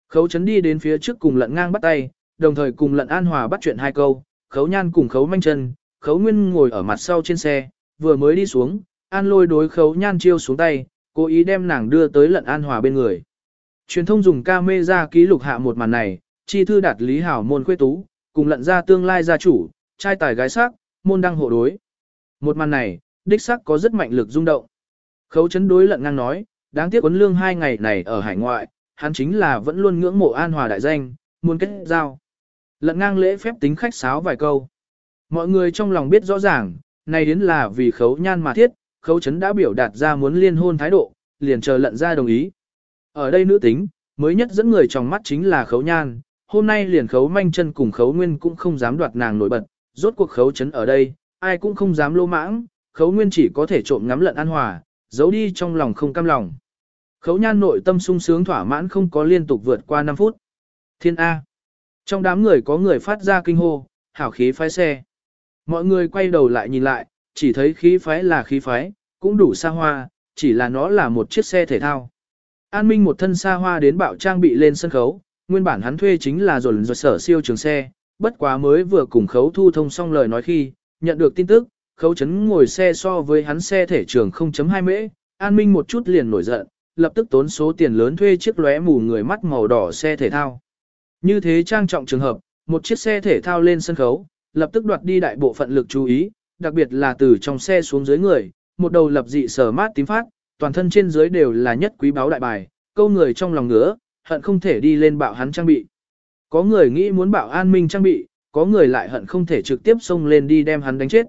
Khấu chấn đi đến phía trước cùng lận ngang bắt tay, đồng thời cùng lận an hòa bắt chuyện hai câu, khấu nhan cùng khấu manh chân, khấu nguyên ngồi ở mặt sau trên xe, vừa mới đi xuống, an lôi đối khấu nhan chiêu xuống tay, cố ý đem nàng đưa tới lận an hòa bên người. Truyền thông dùng camera ký lục hạ một màn này, chi thư đạt lý hảo môn khuê tú, cùng lận ra tương lai gia chủ, trai tài gái sắc, môn đăng hộ đối. Một màn này, đích sắc có rất mạnh lực rung động. Khấu chấn đối lận ngang nói, đáng tiếc quấn lương hai ngày này ở hải ngoại, hắn chính là vẫn luôn ngưỡng mộ an hòa đại danh, muốn kết giao. Lận ngang lễ phép tính khách sáo vài câu. Mọi người trong lòng biết rõ ràng, này đến là vì khấu nhan mà thiết, khấu chấn đã biểu đạt ra muốn liên hôn thái độ, liền chờ lận ra đồng ý. Ở đây nữ tính, mới nhất dẫn người trong mắt chính là khấu nhan, hôm nay liền khấu manh chân cùng khấu nguyên cũng không dám đoạt nàng nổi bật, rốt cuộc khấu chấn ở đây, ai cũng không dám lô mãng, khấu nguyên chỉ có thể trộm ngắm lận an hòa, giấu đi trong lòng không cam lòng. Khấu nhan nội tâm sung sướng thỏa mãn không có liên tục vượt qua 5 phút. Thiên A. Trong đám người có người phát ra kinh hô, hảo khí phái xe. Mọi người quay đầu lại nhìn lại, chỉ thấy khí phái là khí phái, cũng đủ xa hoa, chỉ là nó là một chiếc xe thể thao. An Minh một thân xa hoa đến bạo trang bị lên sân khấu, nguyên bản hắn thuê chính là dồn dồn sở siêu trường xe, bất quá mới vừa cùng khấu thu thông xong lời nói khi, nhận được tin tức, khấu chấn ngồi xe so với hắn xe thể trường 0.2 mễ, an minh một chút liền nổi giận, lập tức tốn số tiền lớn thuê chiếc lóe mù người mắt màu đỏ xe thể thao. Như thế trang trọng trường hợp, một chiếc xe thể thao lên sân khấu, lập tức đoạt đi đại bộ phận lực chú ý, đặc biệt là từ trong xe xuống dưới người, một đầu lập dị sờ mát tím phát, toàn thân trên dưới đều là nhất quý báo đại bài, câu người trong lòng ngứa, hận không thể đi lên bạo hắn trang bị. Có người nghĩ muốn bạo an minh trang bị, có người lại hận không thể trực tiếp xông lên đi đem hắn đánh chết.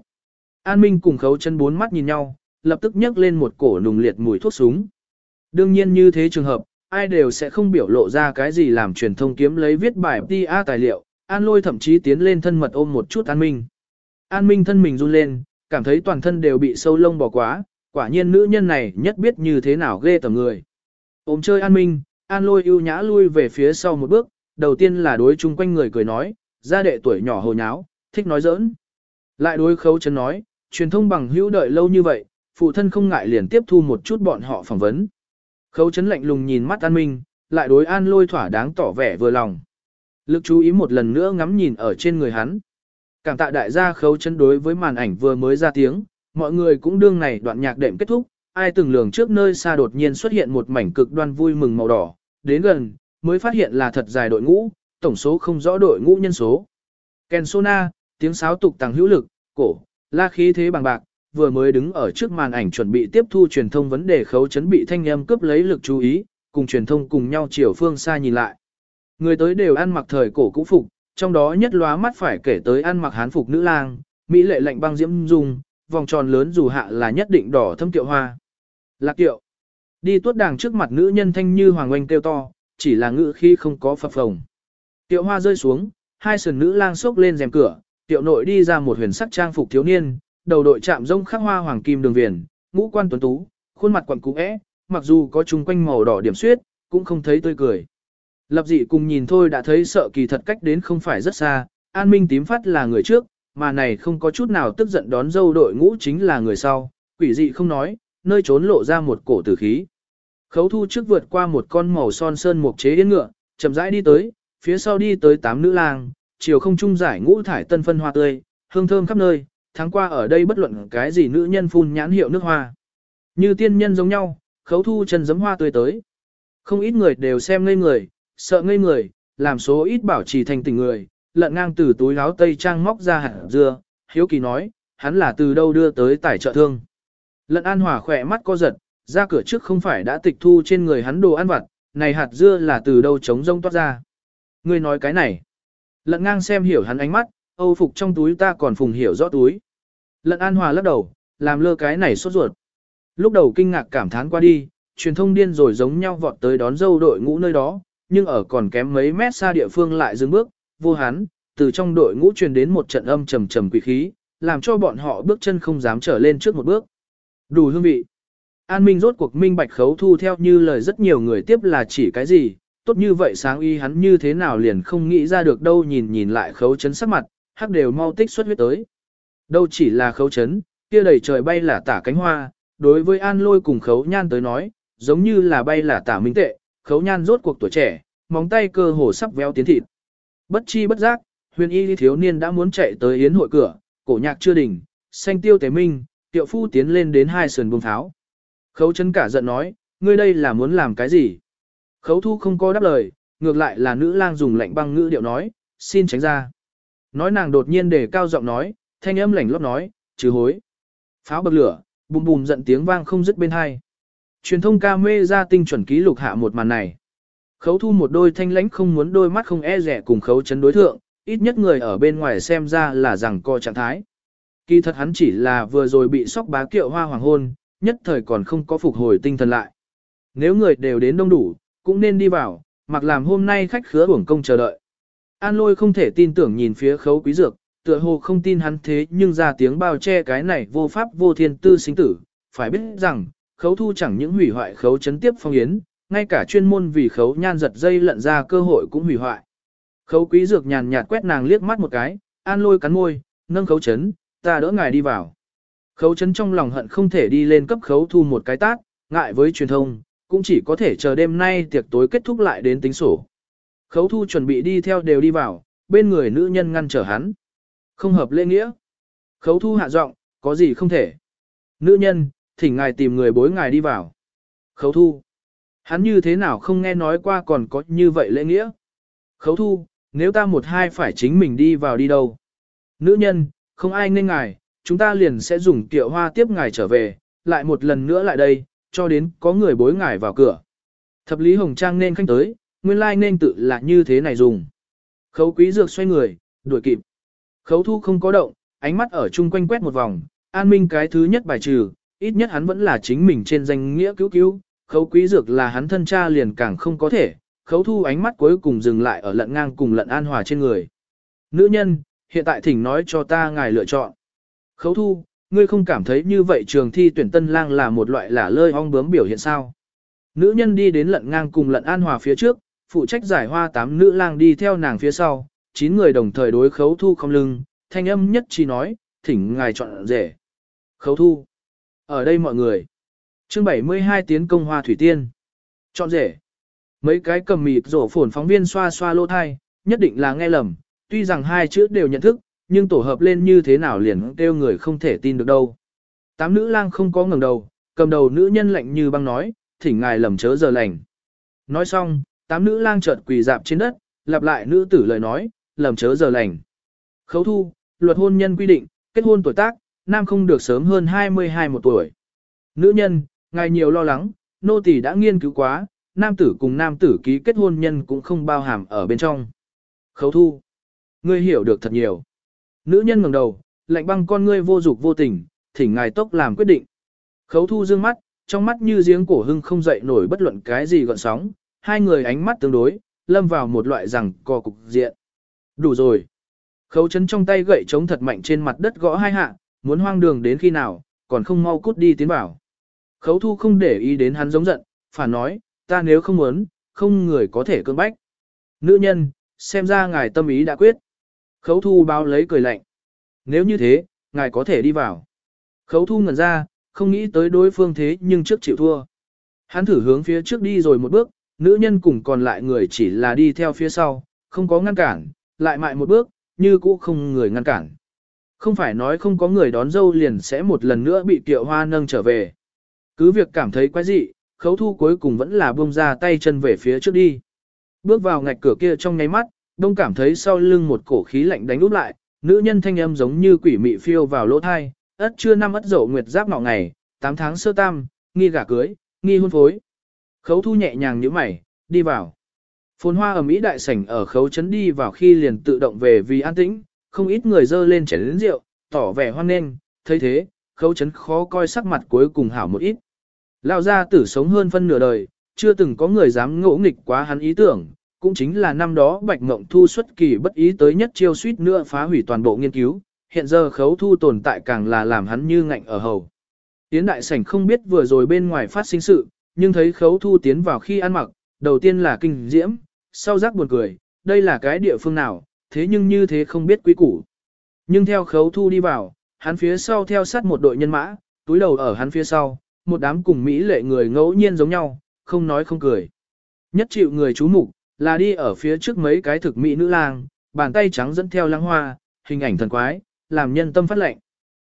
An minh cùng khấu chân bốn mắt nhìn nhau, lập tức nhấc lên một cổ nùng liệt mùi thuốc súng. Đương nhiên như thế trường hợp, ai đều sẽ không biểu lộ ra cái gì làm truyền thông kiếm lấy viết bài PA tài liệu, an lôi thậm chí tiến lên thân mật ôm một chút an minh. An minh thân mình run lên, cảm thấy toàn thân đều bị sâu lông bỏ quá, quả nhiên nữ nhân này nhất biết như thế nào ghê tầm người. Ôm chơi an minh, an lôi ưu nhã lui về phía sau một bước, đầu tiên là đối chung quanh người cười nói, gia đệ tuổi nhỏ hồ nháo, thích nói giỡn. Lại đối khấu Trấn nói, truyền thông bằng hữu đợi lâu như vậy, phụ thân không ngại liền tiếp thu một chút bọn họ phỏng vấn. Khấu chấn lạnh lùng nhìn mắt an minh, lại đối an lôi thỏa đáng tỏ vẻ vừa lòng. Lực chú ý một lần nữa ngắm nhìn ở trên người hắn. Cảm tạ đại gia khấu chấn đối với màn ảnh vừa mới ra tiếng, mọi người cũng đương này đoạn nhạc đệm kết thúc, ai từng lường trước nơi xa đột nhiên xuất hiện một mảnh cực đoan vui mừng màu đỏ, đến gần, mới phát hiện là thật dài đội ngũ, tổng số không rõ đội ngũ nhân số. Ken Sona, tiếng sáo tục tăng hữu lực, cổ, la khí thế bằng bạc, vừa mới đứng ở trước màn ảnh chuẩn bị tiếp thu truyền thông vấn đề khấu chấn bị thanh âm cướp lấy lực chú ý, cùng truyền thông cùng nhau chiều phương xa nhìn lại. Người tới đều ăn mặc thời cổ cũ phục, trong đó nhất lóa mắt phải kể tới ăn mặc hán phục nữ lang, mỹ lệ lạnh băng diễm dung, vòng tròn lớn dù hạ là nhất định đỏ thâm tiệu hoa. Lạc tiệu. Đi tuốt đàng trước mặt nữ nhân thanh như hoàng oanh kêu to, chỉ là ngữ khi không có phập phồng. Tiệu hoa rơi xuống, hai sườn nữ lang sốc lên rèm cửa, tiệu nội đi ra một huyền sắc trang phục thiếu niên, đầu đội chạm rông khắc hoa hoàng kim đường viền, ngũ quan tuấn tú, khuôn mặt quặn cũ é, mặc dù có chung quanh màu đỏ điểm xuyết, cũng không thấy tươi cười. Lập dị cùng nhìn thôi đã thấy sợ kỳ thật cách đến không phải rất xa, an minh tím phát là người trước, mà này không có chút nào tức giận đón dâu đội ngũ chính là người sau, quỷ dị không nói, nơi trốn lộ ra một cổ tử khí. Khấu thu trước vượt qua một con màu son sơn mục chế yên ngựa, chậm rãi đi tới, phía sau đi tới tám nữ lang, chiều không trung giải ngũ thải tân phân hoa tươi, hương thơm khắp nơi, tháng qua ở đây bất luận cái gì nữ nhân phun nhãn hiệu nước hoa. Như tiên nhân giống nhau, khấu thu chân giấm hoa tươi tới. Không ít người đều xem ngây người, sợ ngây người, làm số ít bảo trì thành tình người, lận ngang từ túi áo tây trang móc ra hạt dưa, hiếu kỳ nói, hắn là từ đâu đưa tới tải trợ thương. Lận an hòa khỏe mắt co giật, ra cửa trước không phải đã tịch thu trên người hắn đồ ăn vặt, này hạt dưa là từ đâu trống rông toát ra. Ngươi nói cái này. Lận ngang xem hiểu hắn ánh mắt, âu phục trong túi ta còn phùng hiểu rõ túi. Lận an hòa lắc đầu, làm lơ cái này sốt ruột. Lúc đầu kinh ngạc cảm thán qua đi, truyền thông điên rồi giống nhau vọt tới đón dâu đội ngũ nơi đó, nhưng ở còn kém mấy mét xa địa phương lại dừng bước, vô hắn, từ trong đội ngũ truyền đến một trận âm trầm trầm quỷ khí, làm cho bọn họ bước chân không dám trở lên trước một bước. Đủ hương vị. An Minh rốt cuộc minh bạch khấu thu theo như lời rất nhiều người tiếp là chỉ cái gì, tốt như vậy sáng y hắn như thế nào liền không nghĩ ra được đâu nhìn nhìn lại khấu chấn sắc mặt, hắc đều mau tích xuất huyết tới. Đâu chỉ là khấu chấn, kia đầy trời bay là tả cánh hoa, đối với an lôi cùng khấu nhan tới nói, giống như là bay là tả minh tệ, khấu nhan rốt cuộc tuổi trẻ, móng tay cơ hồ sắp véo tiến thịt. Bất chi bất giác, huyền y thiếu niên đã muốn chạy tới yến hội cửa, cổ nhạc chưa đỉnh, xanh tiêu tế minh, tiệu phu tiến lên đến hai sườn buông tháo. Khấu chấn cả giận nói, ngươi đây là muốn làm cái gì? Khấu thu không có đáp lời, ngược lại là nữ lang dùng lạnh băng ngữ điệu nói, xin tránh ra. Nói nàng đột nhiên để cao giọng nói, thanh âm lạnh lót nói, trừ hối. Pháo bậc lửa, bùm bùm giận tiếng vang không dứt bên hai. Truyền thông ca mê ra tinh chuẩn ký lục hạ một màn này. Khấu thu một đôi thanh lãnh không muốn đôi mắt không e rẻ cùng khấu chấn đối thượng, ít nhất người ở bên ngoài xem ra là rằng co trạng thái. Kỳ thật hắn chỉ là vừa rồi bị sóc bá kiệu hoa hoàng hôn, nhất thời còn không có phục hồi tinh thần lại. Nếu người đều đến đông đủ, cũng nên đi vào, mặc làm hôm nay khách khứa uổng công chờ đợi. An lôi không thể tin tưởng nhìn phía khấu quý dược, tựa hồ không tin hắn thế nhưng ra tiếng bao che cái này vô pháp vô thiên tư sinh tử, phải biết rằng, khấu thu chẳng những hủy hoại khấu chấn tiếp phong yến, ngay cả chuyên môn vì khấu nhan giật dây lận ra cơ hội cũng hủy hoại. Khấu quý dược nhàn nhạt quét nàng liếc mắt một cái, an lôi cắn môi, nâng khấu chấn, ta đỡ ngài đi vào. Khấu chấn trong lòng hận không thể đi lên cấp khấu thu một cái tát, ngại với truyền thông, cũng chỉ có thể chờ đêm nay tiệc tối kết thúc lại đến tính sổ. Khấu thu chuẩn bị đi theo đều đi vào, bên người nữ nhân ngăn trở hắn. Không hợp lễ nghĩa. Khấu thu hạ giọng, có gì không thể. Nữ nhân, thỉnh ngài tìm người bối ngài đi vào. Khấu thu. Hắn như thế nào không nghe nói qua còn có như vậy lễ nghĩa. Khấu thu, nếu ta một hai phải chính mình đi vào đi đâu. Nữ nhân, không ai nên ngài, chúng ta liền sẽ dùng kiệu hoa tiếp ngài trở về, lại một lần nữa lại đây, cho đến có người bối ngài vào cửa. Thập lý hồng trang nên khanh tới, nguyên lai nên tự là như thế này dùng. Khấu quý dược xoay người, đuổi kịp. Khấu thu không có động, ánh mắt ở chung quanh quét một vòng, an minh cái thứ nhất bài trừ, ít nhất hắn vẫn là chính mình trên danh nghĩa cứu cứu, khấu quý dược là hắn thân cha liền càng không có thể, khấu thu ánh mắt cuối cùng dừng lại ở lận ngang cùng lận an hòa trên người. Nữ nhân, hiện tại thỉnh nói cho ta ngài lựa chọn. Khấu thu, ngươi không cảm thấy như vậy trường thi tuyển tân lang là một loại lả lơi ong bướm biểu hiện sao? Nữ nhân đi đến lận ngang cùng lận an hòa phía trước, phụ trách giải hoa tám nữ lang đi theo nàng phía sau, chín người đồng thời đối khấu thu không lưng, thanh âm nhất chỉ nói, thỉnh ngài chọn rể. Khấu thu. Ở đây mọi người. chương 72 tiến công hoa thủy tiên. Chọn rể. Mấy cái cầm mịt rổ phổn phóng viên xoa xoa lô thai, nhất định là nghe lầm, tuy rằng hai chữ đều nhận thức, nhưng tổ hợp lên như thế nào liền kêu người không thể tin được đâu. Tám nữ lang không có ngẩng đầu, cầm đầu nữ nhân lạnh như băng nói, thỉnh ngài lầm chớ giờ lành. Nói xong, tám nữ lang chợt quỳ dạp trên đất, lặp lại nữ tử lời nói, lầm chớ giờ lành. Khấu thu, luật hôn nhân quy định, kết hôn tuổi tác, nam không được sớm hơn 22 một tuổi. Nữ nhân, ngài nhiều lo lắng, nô tỳ đã nghiên cứu quá, nam tử cùng nam tử ký kết hôn nhân cũng không bao hàm ở bên trong. Khấu thu, ngươi hiểu được thật nhiều. Nữ nhân ngẩng đầu, lạnh băng con ngươi vô dục vô tình, thỉnh ngài tốc làm quyết định. Khấu thu dương mắt, trong mắt như giếng cổ hưng không dậy nổi bất luận cái gì gọn sóng, hai người ánh mắt tương đối, lâm vào một loại rằng co cục diện. Đủ rồi. Khấu chấn trong tay gậy chống thật mạnh trên mặt đất gõ hai hạ, muốn hoang đường đến khi nào, còn không mau cút đi tiến bảo. Khấu thu không để ý đến hắn giống giận, phản nói, ta nếu không muốn, không người có thể cưỡng bách. Nữ nhân, xem ra ngài tâm ý đã quyết. Khấu thu báo lấy cười lạnh. Nếu như thế, ngài có thể đi vào. Khấu thu ngẩn ra, không nghĩ tới đối phương thế nhưng trước chịu thua. Hắn thử hướng phía trước đi rồi một bước, nữ nhân cùng còn lại người chỉ là đi theo phía sau, không có ngăn cản, lại mại một bước, như cũ không người ngăn cản. Không phải nói không có người đón dâu liền sẽ một lần nữa bị kiệu hoa nâng trở về. Cứ việc cảm thấy quái dị, khấu thu cuối cùng vẫn là buông ra tay chân về phía trước đi. Bước vào ngạch cửa kia trong nháy mắt, đông cảm thấy sau lưng một cổ khí lạnh đánh úp lại, nữ nhân thanh âm giống như quỷ mị phiêu vào lỗ thai, ất chưa năm ất dậu nguyệt giáp ngọ ngày, 8 tháng sơ tam, nghi gả cưới, nghi hôn phối. Khấu thu nhẹ nhàng như mày, đi vào. Phồn hoa ở Mỹ đại sảnh ở khấu chấn đi vào khi liền tự động về vì an tĩnh, không ít người dơ lên chén lĩnh rượu, tỏ vẻ hoan nghênh, thấy thế, khấu chấn khó coi sắc mặt cuối cùng hảo một ít. Lao ra tử sống hơn phân nửa đời, chưa từng có người dám ngỗ nghịch quá hắn ý tưởng, cũng chính là năm đó Bạch Ngộng Thu xuất kỳ bất ý tới nhất chiêu suýt nữa phá hủy toàn bộ nghiên cứu, hiện giờ khấu thu tồn tại càng là làm hắn như ngạnh ở hầu. Tiến đại sảnh không biết vừa rồi bên ngoài phát sinh sự, nhưng thấy khấu thu tiến vào khi ăn mặc, đầu tiên là kinh diễm, sau giác buồn cười, đây là cái địa phương nào, thế nhưng như thế không biết quý củ. Nhưng theo khấu thu đi vào, hắn phía sau theo sát một đội nhân mã, túi đầu ở hắn phía sau, một đám cùng Mỹ lệ người ngẫu nhiên giống nhau, không nói không cười. Nhất chịu người chú mục là đi ở phía trước mấy cái thực Mỹ nữ lang, bàn tay trắng dẫn theo lãng hoa, hình ảnh thần quái, làm nhân tâm phát lệnh.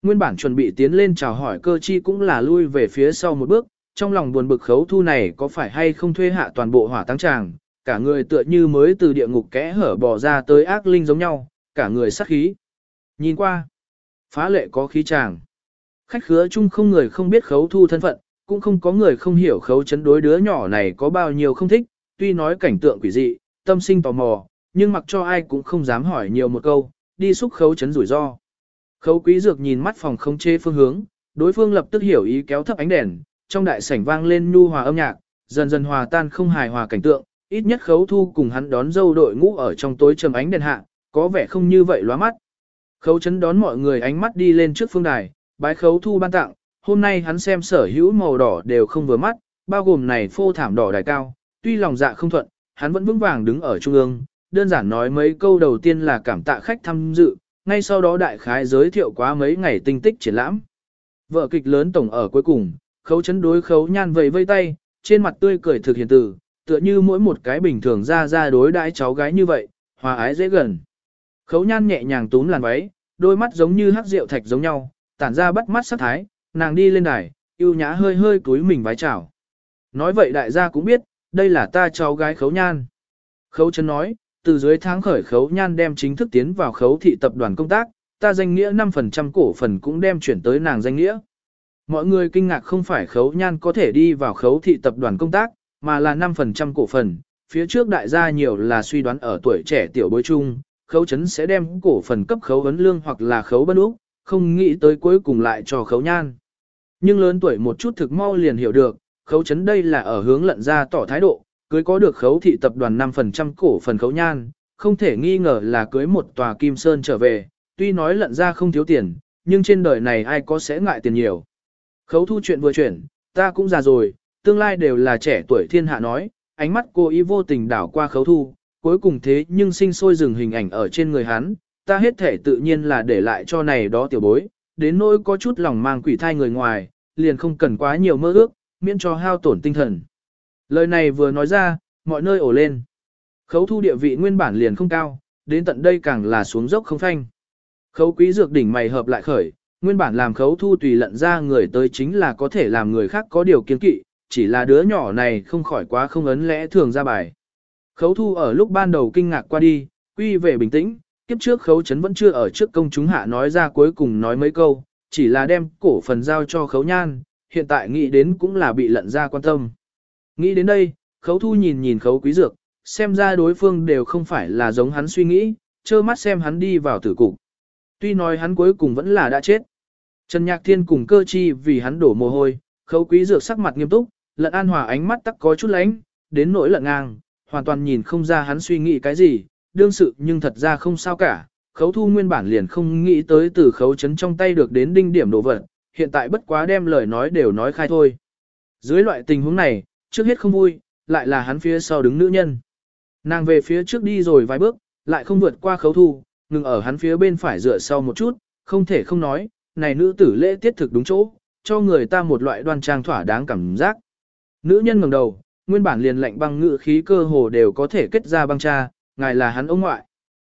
Nguyên bản chuẩn bị tiến lên chào hỏi cơ chi cũng là lui về phía sau một bước, trong lòng buồn bực khấu thu này có phải hay không thuê hạ toàn bộ hỏa tăng tràng, cả người tựa như mới từ địa ngục kẽ hở bò ra tới ác linh giống nhau, cả người sắc khí. Nhìn qua, phá lệ có khí tràng. Khách khứa chung không người không biết khấu thu thân phận, cũng không có người không hiểu khấu chấn đối đứa nhỏ này có bao nhiêu không thích, tuy nói cảnh tượng quỷ dị, tâm sinh tò mò, nhưng mặc cho ai cũng không dám hỏi nhiều một câu, đi xúc khấu chấn rủi ro. Khấu quý dược nhìn mắt phòng không chê phương hướng, đối phương lập tức hiểu ý kéo thấp ánh đèn, trong đại sảnh vang lên nhu hòa âm nhạc, dần dần hòa tan không hài hòa cảnh tượng, ít nhất khấu thu cùng hắn đón dâu đội ngũ ở trong tối trầm ánh đèn hạ, có vẻ không như vậy lóa mắt. Khấu chấn đón mọi người ánh mắt đi lên trước phương đài, bái khấu thu ban tặng, hôm nay hắn xem sở hữu màu đỏ đều không vừa mắt, bao gồm này phô thảm đỏ đài cao, tuy lòng dạ không thuận, hắn vẫn vững vàng đứng ở trung ương, đơn giản nói mấy câu đầu tiên là cảm tạ khách tham dự, ngay sau đó đại khái giới thiệu quá mấy ngày tinh tích triển lãm. Vợ kịch lớn tổng ở cuối cùng, khấu chấn đối khấu nhan vầy vây tay, trên mặt tươi cười thực hiện từ, tựa như mỗi một cái bình thường ra ra đối đãi cháu gái như vậy, hòa ái dễ gần. Khấu nhan nhẹ nhàng túm làn váy, đôi mắt giống như hắc rượu thạch giống nhau, tản ra bắt mắt sắc thái, nàng đi lên đài, yêu nhã hơi hơi túi mình vái chào. Nói vậy đại gia cũng biết, đây là ta cháu gái khấu nhan. Khấu chân nói, từ dưới tháng khởi khấu nhan đem chính thức tiến vào khấu thị tập đoàn công tác, ta danh nghĩa 5% cổ phần cũng đem chuyển tới nàng danh nghĩa. Mọi người kinh ngạc không phải khấu nhan có thể đi vào khấu thị tập đoàn công tác, mà là 5% cổ phần. Phía trước đại gia nhiều là suy đoán ở tuổi trẻ tiểu bối chung, khấu chấn sẽ đem cổ phần cấp khấu vấn lương hoặc là khấu bất úc, không nghĩ tới cuối cùng lại cho khấu nhan. Nhưng lớn tuổi một chút thực mau liền hiểu được, khấu chấn đây là ở hướng lận ra tỏ thái độ, cưới có được khấu thị tập đoàn 5% cổ phần khấu nhan, không thể nghi ngờ là cưới một tòa kim sơn trở về, tuy nói lận ra không thiếu tiền, nhưng trên đời này ai có sẽ ngại tiền nhiều. Khấu thu chuyện vừa chuyển, ta cũng già rồi, tương lai đều là trẻ tuổi thiên hạ nói, ánh mắt cô ý vô tình đảo qua khấu thu, cuối cùng thế nhưng sinh sôi dừng hình ảnh ở trên người hắn, ta hết thể tự nhiên là để lại cho này đó tiểu bối, đến nỗi có chút lòng mang quỷ thai người ngoài, liền không cần quá nhiều mơ ước, miễn cho hao tổn tinh thần. Lời này vừa nói ra, mọi nơi ổ lên. Khấu thu địa vị nguyên bản liền không cao, đến tận đây càng là xuống dốc không phanh. Khấu quý dược đỉnh mày hợp lại khởi, nguyên bản làm khấu thu tùy lận ra người tới chính là có thể làm người khác có điều kiến kỵ, chỉ là đứa nhỏ này không khỏi quá không ấn lẽ thường ra bài. Khấu thu ở lúc ban đầu kinh ngạc qua đi, quy về bình tĩnh, kiếp trước khấu chấn vẫn chưa ở trước công chúng hạ nói ra cuối cùng nói mấy câu, chỉ là đem cổ phần giao cho khấu nhan, hiện tại nghĩ đến cũng là bị lận ra quan tâm. Nghĩ đến đây, khấu thu nhìn nhìn khấu quý dược, xem ra đối phương đều không phải là giống hắn suy nghĩ, trơ mắt xem hắn đi vào tử cục. Tuy nói hắn cuối cùng vẫn là đã chết. Trần Nhạc Thiên cùng cơ chi vì hắn đổ mồ hôi, khấu quý dược sắc mặt nghiêm túc, lận an hòa ánh mắt tắc có chút lánh, đến nỗi lận ngang, hoàn toàn nhìn không ra hắn suy nghĩ cái gì, đương sự nhưng thật ra không sao cả. Khấu thu nguyên bản liền không nghĩ tới từ khấu chấn trong tay được đến đinh điểm đồ vật, hiện tại bất quá đem lời nói đều nói khai thôi. Dưới loại tình huống này, trước hết không vui, lại là hắn phía sau đứng nữ nhân. Nàng về phía trước đi rồi vài bước, lại không vượt qua khấu thu, ngừng ở hắn phía bên phải dựa sau một chút, không thể không nói, này nữ tử lễ tiết thực đúng chỗ, cho người ta một loại đoan trang thỏa đáng cảm giác. Nữ nhân ngẩng đầu, nguyên bản liền lạnh băng ngự khí cơ hồ đều có thể kết ra băng cha, ngài là hắn ông ngoại.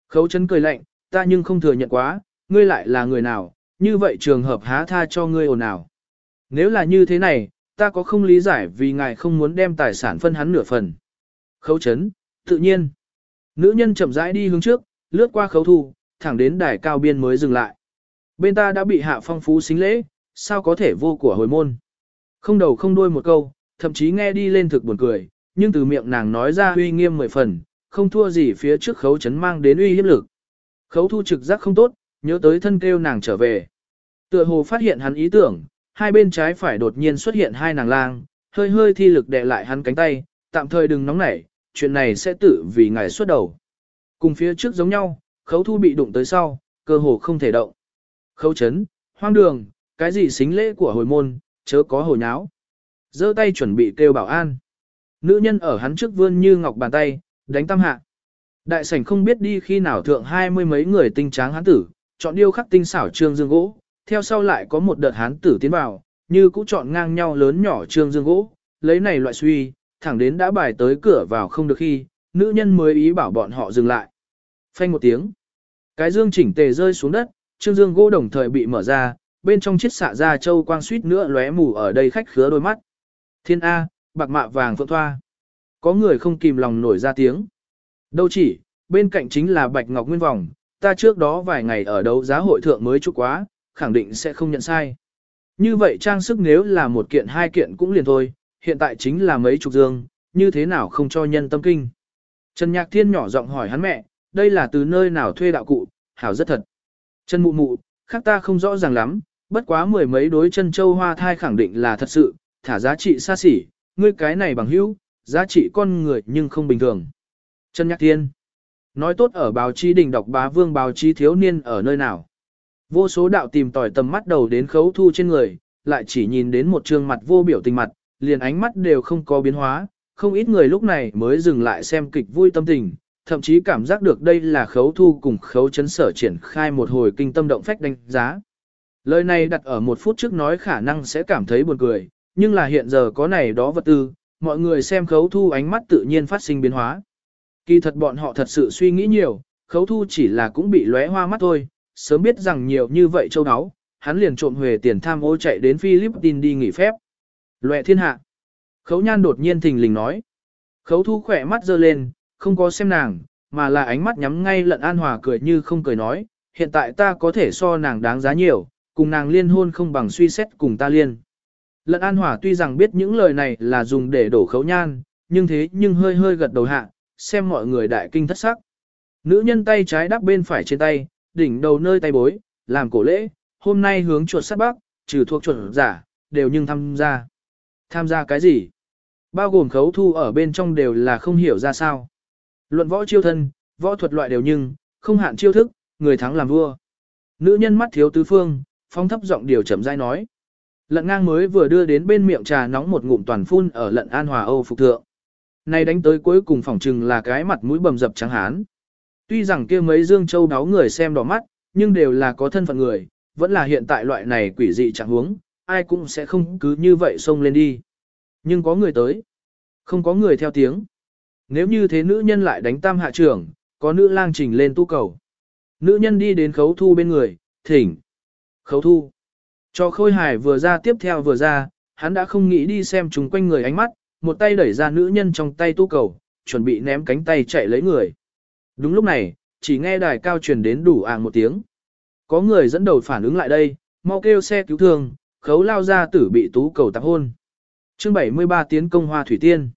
Khấu chấn cười lạnh, ta nhưng không thừa nhận quá, ngươi lại là người nào, như vậy trường hợp há tha cho ngươi ồn nào. Nếu là như thế này, ta có không lý giải vì ngài không muốn đem tài sản phân hắn nửa phần. Khấu chấn, tự nhiên. Nữ nhân chậm rãi đi hướng trước, lướt qua khấu thu, thẳng đến đài cao biên mới dừng lại. Bên ta đã bị hạ phong phú xính lễ, sao có thể vô của hồi môn. Không đầu không đuôi một câu, thậm chí nghe đi lên thực buồn cười, nhưng từ miệng nàng nói ra uy nghiêm mười phần, không thua gì phía trước khấu chấn mang đến uy hiếp lực. Khấu thu trực giác không tốt, nhớ tới thân kêu nàng trở về. Tựa hồ phát hiện hắn ý tưởng, hai bên trái phải đột nhiên xuất hiện hai nàng lang, hơi hơi thi lực đè lại hắn cánh tay, tạm thời đừng nóng nảy, chuyện này sẽ tự vì ngài xuất đầu. Cùng phía trước giống nhau, khấu thu bị đụng tới sau, cơ hồ không thể động. Khấu chấn, hoang đường, cái gì xính lễ của hồi môn, chớ có hồi nháo. giơ tay chuẩn bị kêu bảo an. Nữ nhân ở hắn trước vươn như ngọc bàn tay, đánh tam hạ. Đại sảnh không biết đi khi nào thượng hai mươi mấy người tinh tráng hắn tử, chọn điêu khắc tinh xảo trương dương gỗ, theo sau lại có một đợt hán tử tiến vào, như cũng chọn ngang nhau lớn nhỏ trương dương gỗ, lấy này loại suy, thẳng đến đã bài tới cửa vào không được khi, nữ nhân mới ý bảo bọn họ dừng lại. Phanh một tiếng, cái dương chỉnh tề rơi xuống đất, trương dương gỗ đồng thời bị mở ra, bên trong chiếc xạ ra châu quang suýt nữa lóe mù ở đây khách khứa đôi mắt. Thiên A, bạc mạ vàng phượng thoa. Có người không kìm lòng nổi ra tiếng. Đâu chỉ, bên cạnh chính là bạch ngọc nguyên vòng, ta trước đó vài ngày ở đấu giá hội thượng mới chụp quá, khẳng định sẽ không nhận sai. Như vậy trang sức nếu là một kiện hai kiện cũng liền thôi, hiện tại chính là mấy chục dương, như thế nào không cho nhân tâm kinh. Trần Nhạc Thiên nhỏ giọng hỏi hắn mẹ, đây là từ nơi nào thuê đạo cụ, hảo rất thật. Trần Mụ Mụ, khác ta không rõ ràng lắm, bất quá mười mấy đối chân châu hoa thai khẳng định là thật sự, thả giá trị xa xỉ, ngươi cái này bằng hữu, giá trị con người nhưng không bình thường. Trần Nhạc Thiên, nói tốt ở báo chí đình đọc bá vương báo chí thiếu niên ở nơi nào. Vô số đạo tìm tòi tầm mắt đầu đến khấu thu trên người, lại chỉ nhìn đến một trương mặt vô biểu tình mặt, liền ánh mắt đều không có biến hóa, không ít người lúc này mới dừng lại xem kịch vui tâm tình, thậm chí cảm giác được đây là khấu thu cùng khấu chấn sở triển khai một hồi kinh tâm động phách đánh giá. Lời này đặt ở một phút trước nói khả năng sẽ cảm thấy buồn cười, nhưng là hiện giờ có này đó vật tư, mọi người xem khấu thu ánh mắt tự nhiên phát sinh biến hóa. Kỳ thật bọn họ thật sự suy nghĩ nhiều, khấu thu chỉ là cũng bị lóe hoa mắt thôi, sớm biết rằng nhiều như vậy châu áo, hắn liền trộm huề tiền tham ô chạy đến Philippines đi nghỉ phép. Loẹ thiên hạ. Khấu nhan đột nhiên thình lình nói. Khấu thu khỏe mắt dơ lên, không có xem nàng, mà là ánh mắt nhắm ngay lận an hòa cười như không cười nói, hiện tại ta có thể so nàng đáng giá nhiều, cùng nàng liên hôn không bằng suy xét cùng ta liên. Lận an hòa tuy rằng biết những lời này là dùng để đổ khấu nhan, nhưng thế nhưng hơi hơi gật đầu hạ, xem mọi người đại kinh thất sắc. Nữ nhân tay trái đắp bên phải trên tay, đỉnh đầu nơi tay bối, làm cổ lễ, hôm nay hướng chuột sát bắc, trừ thuộc chuột giả, đều nhưng tham gia. Tham gia cái gì? Bao gồm khấu thu ở bên trong đều là không hiểu ra sao. Luận võ chiêu thân, võ thuật loại đều nhưng, không hạn chiêu thức, người thắng làm vua. Nữ nhân mắt thiếu tứ phương, phong thấp giọng điều chậm rãi nói. Lận ngang mới vừa đưa đến bên miệng trà nóng một ngụm toàn phun ở lận an hòa Âu phục thượng. Này đánh tới cuối cùng phỏng trừng là cái mặt mũi bầm dập trắng hán. Tuy rằng kia mấy dương châu đáo người xem đỏ mắt, nhưng đều là có thân phận người, vẫn là hiện tại loại này quỷ dị chẳng huống, ai cũng sẽ không cứ như vậy xông lên đi. Nhưng có người tới, không có người theo tiếng. Nếu như thế nữ nhân lại đánh tam hạ trưởng, có nữ lang trình lên tu cầu. Nữ nhân đi đến khấu thu bên người, thỉnh. Khấu thu. Cho khôi hài vừa ra tiếp theo vừa ra, hắn đã không nghĩ đi xem chúng quanh người ánh mắt, một tay đẩy ra nữ nhân trong tay tu cầu, chuẩn bị ném cánh tay chạy lấy người. Đúng lúc này, chỉ nghe đài cao truyền đến đủ ảng một tiếng. Có người dẫn đầu phản ứng lại đây, mau kêu xe cứu thương, khấu lao ra tử bị tú cầu tạp hôn. chương 73 tiến công hoa thủy tiên.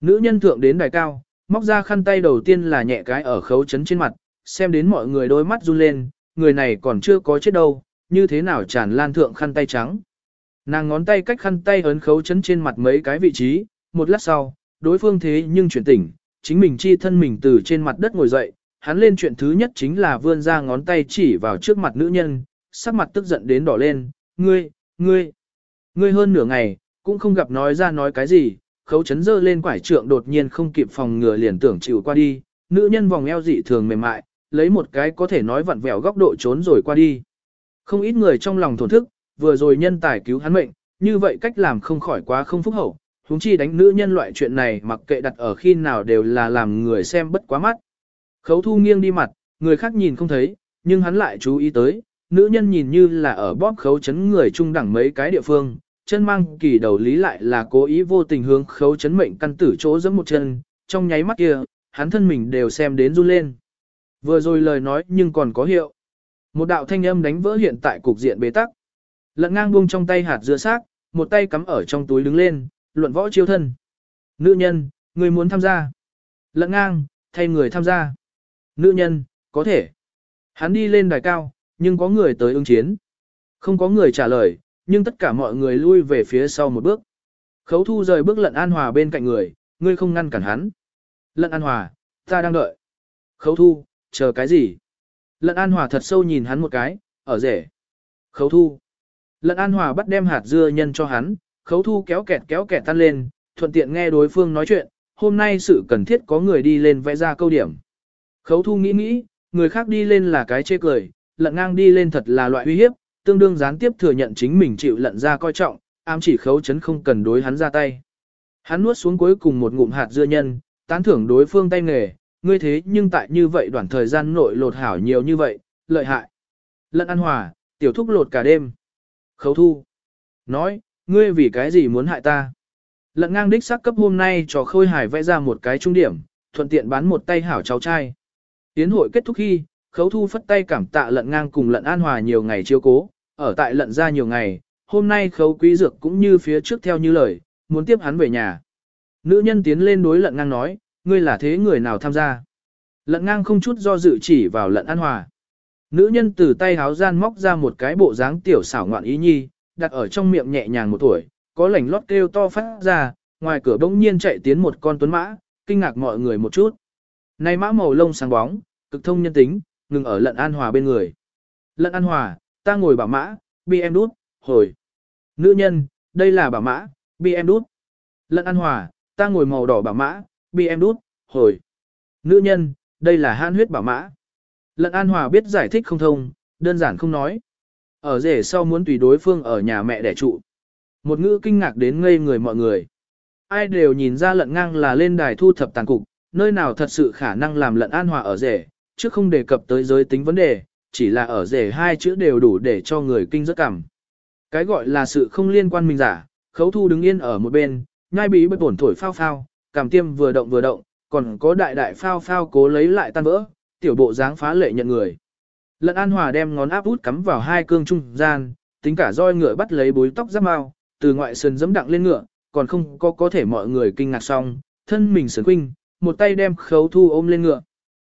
Nữ nhân thượng đến đài cao, móc ra khăn tay đầu tiên là nhẹ cái ở khấu chấn trên mặt, xem đến mọi người đôi mắt run lên, người này còn chưa có chết đâu, như thế nào tràn lan thượng khăn tay trắng. Nàng ngón tay cách khăn tay ấn khấu chấn trên mặt mấy cái vị trí, một lát sau, đối phương thế nhưng chuyển tỉnh, chính mình chi thân mình từ trên mặt đất ngồi dậy, hắn lên chuyện thứ nhất chính là vươn ra ngón tay chỉ vào trước mặt nữ nhân, sắc mặt tức giận đến đỏ lên, ngươi, ngươi, ngươi hơn nửa ngày, cũng không gặp nói ra nói cái gì, khấu chấn dơ lên quải trượng đột nhiên không kịp phòng ngừa liền tưởng chịu qua đi, nữ nhân vòng eo dị thường mềm mại, lấy một cái có thể nói vặn vẹo góc độ trốn rồi qua đi. Không ít người trong lòng thổn thức, vừa rồi nhân tài cứu hắn mệnh, như vậy cách làm không khỏi quá không phúc hậu, huống chi đánh nữ nhân loại chuyện này mặc kệ đặt ở khi nào đều là làm người xem bất quá mắt. Khấu thu nghiêng đi mặt, người khác nhìn không thấy, nhưng hắn lại chú ý tới, nữ nhân nhìn như là ở bóp khấu chấn người trung đẳng mấy cái địa phương, chân mang kỳ đầu lý lại là cố ý vô tình hướng khấu chấn mệnh căn tử chỗ giẫm một chân, trong nháy mắt kia, hắn thân mình đều xem đến run lên. Vừa rồi lời nói nhưng còn có hiệu. Một đạo thanh âm đánh vỡ hiện tại cục diện bế tắc. Lận ngang buông trong tay hạt dưa xác, một tay cắm ở trong túi đứng lên, luận võ chiêu thân. Nữ nhân, người muốn tham gia. Lận ngang, thay người tham gia. Nữ nhân, có thể. Hắn đi lên đài cao, nhưng có người tới ứng chiến. Không có người trả lời, nhưng tất cả mọi người lui về phía sau một bước. Khấu thu rời bước lận an hòa bên cạnh người, ngươi không ngăn cản hắn. Lận an hòa, ta đang đợi. Khấu thu, chờ cái gì? Lận an hòa thật sâu nhìn hắn một cái, ở rể. Khấu thu. Lận an hòa bắt đem hạt dưa nhân cho hắn, khấu thu kéo kẹt kéo kẹt tan lên, thuận tiện nghe đối phương nói chuyện, hôm nay sự cần thiết có người đi lên vẽ ra câu điểm. Khấu thu nghĩ nghĩ, người khác đi lên là cái chê cười, lận ngang đi lên thật là loại uy hiếp, tương đương gián tiếp thừa nhận chính mình chịu lận ra coi trọng, ám chỉ khấu chấn không cần đối hắn ra tay. Hắn nuốt xuống cuối cùng một ngụm hạt dưa nhân, tán thưởng đối phương tay nghề, ngươi thế nhưng tại như vậy đoạn thời gian nội lột hảo nhiều như vậy, lợi hại. Lận ăn hòa, tiểu thúc lột cả đêm. Khấu thu. Nói, ngươi vì cái gì muốn hại ta? Lận ngang đích xác cấp hôm nay cho khôi hải vẽ ra một cái trung điểm, thuận tiện bán một tay hảo cháu trai. Tiến hội kết thúc khi, khấu thu phất tay cảm tạ lận ngang cùng lận an hòa nhiều ngày chiếu cố, ở tại lận ra nhiều ngày, hôm nay khấu quý dược cũng như phía trước theo như lời, muốn tiếp hắn về nhà. Nữ nhân tiến lên đối lận ngang nói, ngươi là thế người nào tham gia. Lận ngang không chút do dự chỉ vào lận an hòa. Nữ nhân từ tay háo gian móc ra một cái bộ dáng tiểu xảo ngoạn ý nhi, đặt ở trong miệng nhẹ nhàng một tuổi, có lảnh lót kêu to phát ra, ngoài cửa bỗng nhiên chạy tiến một con tuấn mã, kinh ngạc mọi người một chút. Này mã màu lông sáng bóng, cực thông nhân tính, ngừng ở lận an hòa bên người. Lận an hòa, ta ngồi bảo mã, bi em đút, hồi. Nữ nhân, đây là bảo mã, bi em đút. Lận an hòa, ta ngồi màu đỏ bảo mã, bi em đút, hồi. Nữ nhân, đây là han huyết bảo mã. Lận an hòa biết giải thích không thông, đơn giản không nói. Ở rể sau muốn tùy đối phương ở nhà mẹ đẻ trụ. Một ngữ kinh ngạc đến ngây người mọi người. Ai đều nhìn ra lận ngang là lên đài thu thập tàn cục, nơi nào thật sự khả năng làm lận an hòa ở rể, chứ không đề cập tới giới tính vấn đề, chỉ là ở rể hai chữ đều đủ để cho người kinh rất cảm. Cái gọi là sự không liên quan mình giả, khấu thu đứng yên ở một bên, nhai bí bất bổn thổi phao phao, cảm tiêm vừa động vừa động, còn có đại đại phao phao cố lấy lại tan vỡ, tiểu bộ dáng phá lệ nhận người. Lận An Hòa đem ngón áp út cắm vào hai cương trung gian, tính cả roi ngựa bắt lấy bối tóc giáp mao, từ ngoại sườn dẫm đặng lên ngựa, còn không có có thể mọi người kinh ngạc xong, thân mình sườn quinh, một tay đem khấu thu ôm lên ngựa.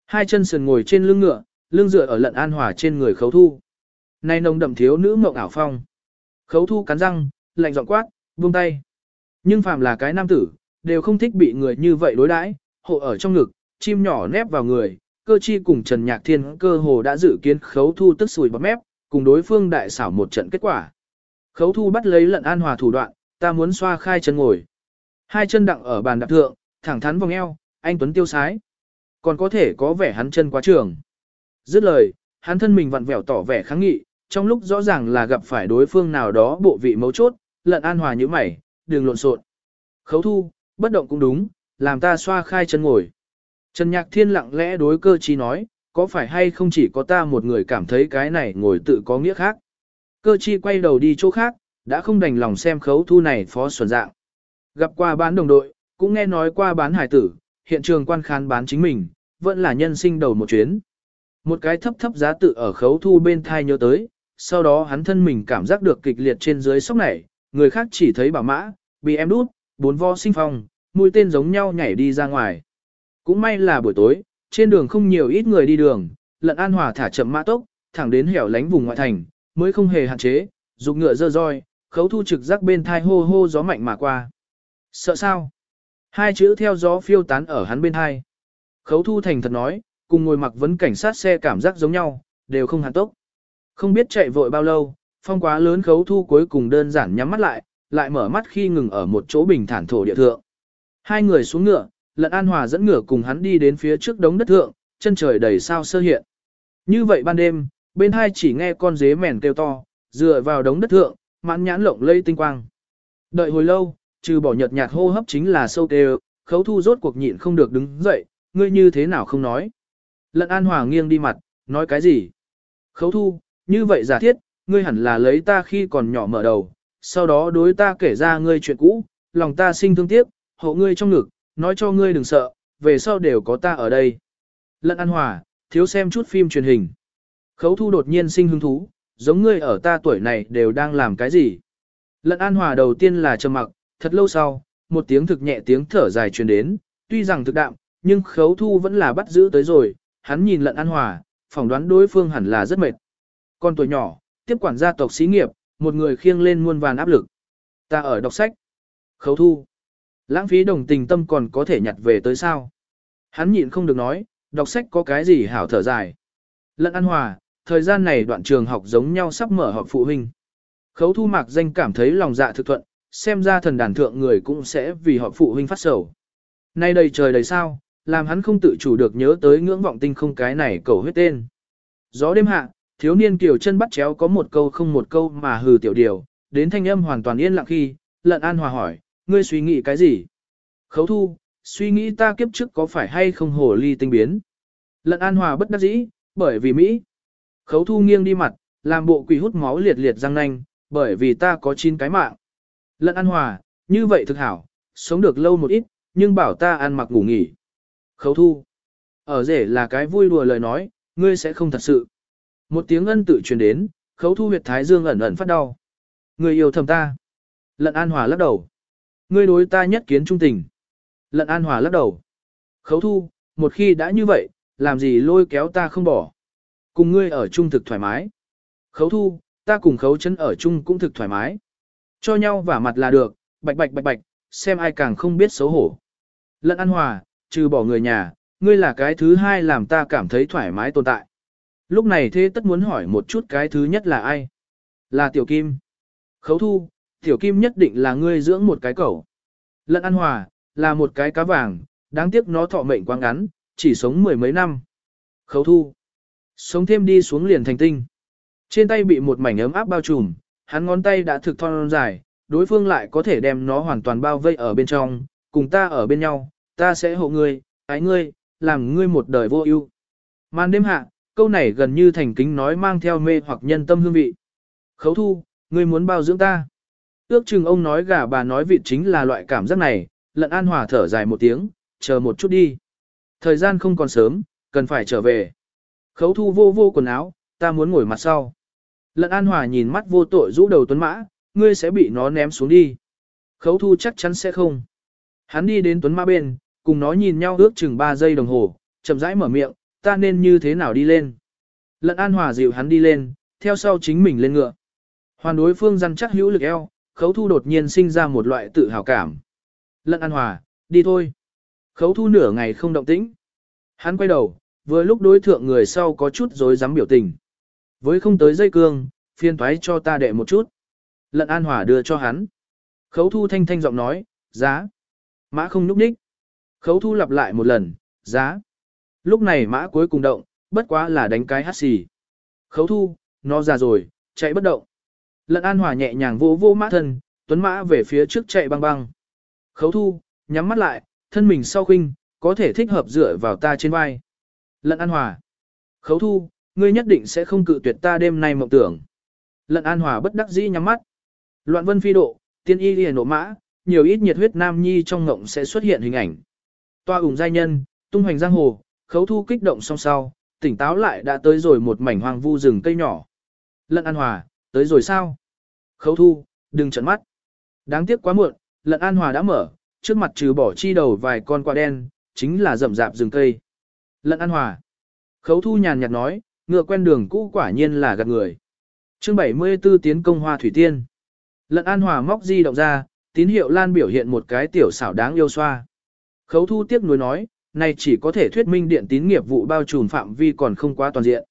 Hai chân sườn ngồi trên lưng ngựa, lưng dựa ở lận an hòa trên người khấu thu. Nay nồng đậm thiếu nữ mộng ảo phong. Khấu thu cắn răng, lạnh giọng quát, buông tay. Nhưng phàm là cái nam tử, đều không thích bị người như vậy đối đãi, hộ ở trong ngực, chim nhỏ nép vào người, cơ chi cùng Trần Nhạc Thiên cơ hồ đã dự kiến khấu thu tức sùi bắp mép, cùng đối phương đại xảo một trận kết quả. Khấu thu bắt lấy lận an hòa thủ đoạn, ta muốn xoa khai chân ngồi. Hai chân đặng ở bàn đạp thượng, thẳng thắn vòng eo, anh Tuấn tiêu sái. Còn có thể có vẻ hắn chân quá trường. Dứt lời, hắn thân mình vặn vẹo tỏ vẻ kháng nghị, trong lúc rõ ràng là gặp phải đối phương nào đó bộ vị mấu chốt, lận an hòa như mày, đừng lộn xộn. Khấu thu, bất động cũng đúng, làm ta xoa khai chân ngồi. Trần Nhạc Thiên lặng lẽ đối cơ trí nói, có phải hay không chỉ có ta một người cảm thấy cái này ngồi tự có nghĩa khác. Cơ chi quay đầu đi chỗ khác, đã không đành lòng xem khấu thu này phó xuẩn dạng. Gặp qua bán đồng đội, cũng nghe nói qua bán hải tử, hiện trường quan khán bán chính mình, vẫn là nhân sinh đầu một chuyến. Một cái thấp thấp giá tự ở khấu thu bên thai nhớ tới, sau đó hắn thân mình cảm giác được kịch liệt trên dưới sốc này, người khác chỉ thấy bảo mã, bị em đút, bốn vo sinh phong, mũi tên giống nhau nhảy đi ra ngoài. Cũng may là buổi tối, trên đường không nhiều ít người đi đường, lận an hòa thả chậm mã tốc, thẳng đến hẻo lánh vùng ngoại thành, mới không hề hạn chế, dục ngựa dơ roi, khấu thu trực giác bên thai hô hô gió mạnh mà qua. Sợ sao? Hai chữ theo gió phiêu tán ở hắn bên thai. Khấu thu thành thật nói, cùng ngồi mặc vấn cảnh sát xe cảm giác giống nhau, đều không hạn tốc. Không biết chạy vội bao lâu, phong quá lớn khấu thu cuối cùng đơn giản nhắm mắt lại, lại mở mắt khi ngừng ở một chỗ bình thản thổ địa thượng. Hai người xuống ngựa, lận an hòa dẫn ngựa cùng hắn đi đến phía trước đống đất thượng, chân trời đầy sao sơ hiện. Như vậy ban đêm, bên hai chỉ nghe con dế mèn kêu to, dựa vào đống đất thượng, mãn nhãn lộng lây tinh quang. Đợi hồi lâu, trừ bỏ nhợt nhạt hô hấp chính là sâu tê khấu thu rốt cuộc nhịn không được đứng dậy, ngươi như thế nào không nói. Lận an hòa nghiêng đi mặt, nói cái gì? Khấu thu, như vậy giả thiết, ngươi hẳn là lấy ta khi còn nhỏ mở đầu, sau đó đối ta kể ra ngươi chuyện cũ, lòng ta sinh thương tiếc, hộ ngươi trong ngực, nói cho ngươi đừng sợ, về sau đều có ta ở đây. Lận an hòa, thiếu xem chút phim truyền hình. Khấu thu đột nhiên sinh hứng thú, giống ngươi ở ta tuổi này đều đang làm cái gì. Lận an hòa đầu tiên là trầm mặc, thật lâu sau, một tiếng thực nhẹ tiếng thở dài truyền đến, tuy rằng thực đạm, nhưng khấu thu vẫn là bắt giữ tới rồi, hắn nhìn lận an hòa, phỏng đoán đối phương hẳn là rất mệt. Con tuổi nhỏ, tiếp quản gia tộc xí nghiệp, một người khiêng lên muôn vàn áp lực. Ta ở đọc sách. Khấu thu. Lãng phí đồng tình tâm còn có thể nhặt về tới sao. Hắn nhịn không được nói, đọc sách có cái gì hảo thở dài. Lận an hòa, thời gian này đoạn trường học giống nhau sắp mở họp phụ huynh. Khấu thu mạc danh cảm thấy lòng dạ thực thuận, xem ra thần đàn thượng người cũng sẽ vì họp phụ huynh phát sầu. Nay đầy trời đầy sao, làm hắn không tự chủ được nhớ tới ngưỡng vọng tinh không cái này cầu huyết tên. Gió đêm hạ, thiếu niên kiều chân bắt chéo có một câu không một câu mà hừ tiểu điều, đến thanh âm hoàn toàn yên lặng khi, lận an hòa hỏi, ngươi suy nghĩ cái gì? Khấu thu, suy nghĩ ta kiếp trước có phải hay không hồ ly tinh biến? Lận an hòa bất đắc dĩ, bởi vì Mỹ. Khấu thu nghiêng đi mặt, làm bộ quỷ hút máu liệt liệt răng nanh, bởi vì ta có chín cái mạng. Lận an hòa, như vậy thực hảo, sống được lâu một ít, nhưng bảo ta ăn mặc ngủ nghỉ. Khấu thu. Ở rể là cái vui đùa lời nói, ngươi sẽ không thật sự. Một tiếng ân tự truyền đến, khấu thu huyệt thái dương ẩn ẩn phát đau. Người yêu thầm ta. Lận an hòa lắc đầu. Ngươi đối ta nhất kiến trung tình. Lận an hòa lắc đầu. Khấu thu, một khi đã như vậy, làm gì lôi kéo ta không bỏ. Cùng ngươi ở chung thực thoải mái. Khấu thu, ta cùng khấu chân ở chung cũng thực thoải mái. Cho nhau vả mặt là được, bạch bạch bạch bạch, xem ai càng không biết xấu hổ. Lận an hòa, trừ bỏ người nhà, ngươi là cái thứ hai làm ta cảm thấy thoải mái tồn tại. Lúc này thế tất muốn hỏi một chút cái thứ nhất là ai? Là tiểu kim. Khấu thu, tiểu kim nhất định là ngươi dưỡng một cái cẩu. Lận an hòa, là một cái cá vàng, đáng tiếc nó thọ mệnh quá ngắn, chỉ sống mười mấy năm. Khấu thu. Sống thêm đi xuống liền thành tinh. Trên tay bị một mảnh ấm áp bao trùm, hắn ngón tay đã thực thon dài, đối phương lại có thể đem nó hoàn toàn bao vây ở bên trong, cùng ta ở bên nhau, ta sẽ hộ ngươi, ái ngươi, làm ngươi một đời vô ưu. Màn đêm hạ, câu này gần như thành kính nói mang theo mê hoặc nhân tâm hương vị. Khấu thu, ngươi muốn bao dưỡng ta. Ước chừng ông nói gà bà nói vịt chính là loại cảm giác này, lận an hòa thở dài một tiếng, chờ một chút đi. Thời gian không còn sớm, cần phải trở về. Khấu thu vô vô quần áo, ta muốn ngồi mặt sau. Lận an hòa nhìn mắt vô tội rũ đầu tuấn mã, ngươi sẽ bị nó ném xuống đi. Khấu thu chắc chắn sẽ không. Hắn đi đến tuấn mã bên, cùng nó nhìn nhau ước chừng 3 giây đồng hồ, chậm rãi mở miệng, ta nên như thế nào đi lên. Lận an hòa dịu hắn đi lên, theo sau chính mình lên ngựa. Hoàn đối phương răn chắc hữu lực eo, khấu thu đột nhiên sinh ra một loại tự hào cảm. Lận an hòa, đi thôi. Khấu thu nửa ngày không động tĩnh. Hắn quay đầu, vừa lúc đối thượng người sau có chút dối dám biểu tình. Với không tới dây cương, phiên thoái cho ta đệ một chút. Lận an hòa đưa cho hắn. Khấu thu thanh thanh giọng nói, giá. Mã không núp đích. Khấu thu lặp lại một lần, giá. Lúc này mã cuối cùng động, bất quá là đánh cái hát xì. Khấu thu, nó ra rồi, chạy bất động. Lận an hòa nhẹ nhàng vô vô mã thân, tuấn mã về phía trước chạy băng băng. Khấu thu, nhắm mắt lại, thân mình sau khinh, có thể thích hợp dựa vào ta trên vai. Lận an hòa. Khấu thu, ngươi nhất định sẽ không cự tuyệt ta đêm nay mộng tưởng. Lận an hòa bất đắc dĩ nhắm mắt. Loạn vân phi độ, tiên y liền nộ mã, nhiều ít nhiệt huyết nam nhi trong ngộng sẽ xuất hiện hình ảnh. Toa ủng giai nhân, tung hoành giang hồ, khấu thu kích động song sau, tỉnh táo lại đã tới rồi một mảnh hoang vu rừng cây nhỏ. Lận an hòa, tới rồi sao? Khấu thu, đừng trận mắt. Đáng tiếc quá muộn, lận an hòa đã mở, trước mặt trừ bỏ chi đầu vài con quả đen, chính là rậm rạp rừng cây. Lận an hòa. Khấu thu nhàn nhạt nói, ngựa quen đường cũ quả nhiên là gạt người. chương 74 tiến công hoa thủy tiên. Lận an hòa móc di động ra, tín hiệu lan biểu hiện một cái tiểu xảo đáng yêu xoa. Khấu thu tiếc nuối nói, này chỉ có thể thuyết minh điện tín nghiệp vụ bao trùm phạm vi còn không quá toàn diện.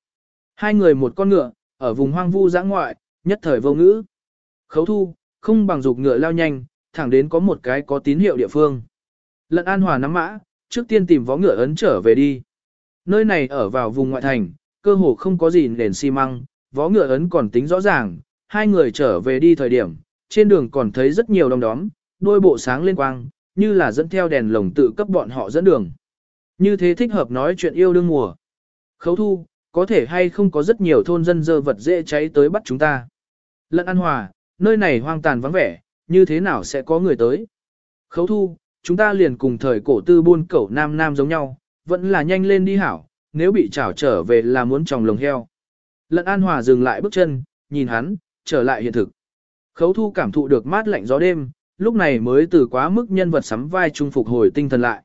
Hai người một con ngựa, ở vùng hoang vu giã ngoại, nhất thời vô ngữ. Khấu thu, không bằng dục ngựa lao nhanh, thẳng đến có một cái có tín hiệu địa phương. Lận an hòa nắm mã, trước tiên tìm vó ngựa ấn trở về đi. Nơi này ở vào vùng ngoại thành, cơ hồ không có gì nền xi măng, vó ngựa ấn còn tính rõ ràng, hai người trở về đi thời điểm, trên đường còn thấy rất nhiều đông đóm, đôi bộ sáng lên quang, như là dẫn theo đèn lồng tự cấp bọn họ dẫn đường. Như thế thích hợp nói chuyện yêu đương mùa. Khấu thu, có thể hay không có rất nhiều thôn dân dơ vật dễ cháy tới bắt chúng ta. Lận an hòa, nơi này hoang tàn vắng vẻ, như thế nào sẽ có người tới. Khấu thu, chúng ta liền cùng thời cổ tư buôn cẩu nam nam giống nhau, vẫn là nhanh lên đi hảo, nếu bị trảo trở về là muốn tròng lồng heo. Lận an hòa dừng lại bước chân, nhìn hắn, trở lại hiện thực. Khấu thu cảm thụ được mát lạnh gió đêm, lúc này mới từ quá mức nhân vật sắm vai trung phục hồi tinh thần lại.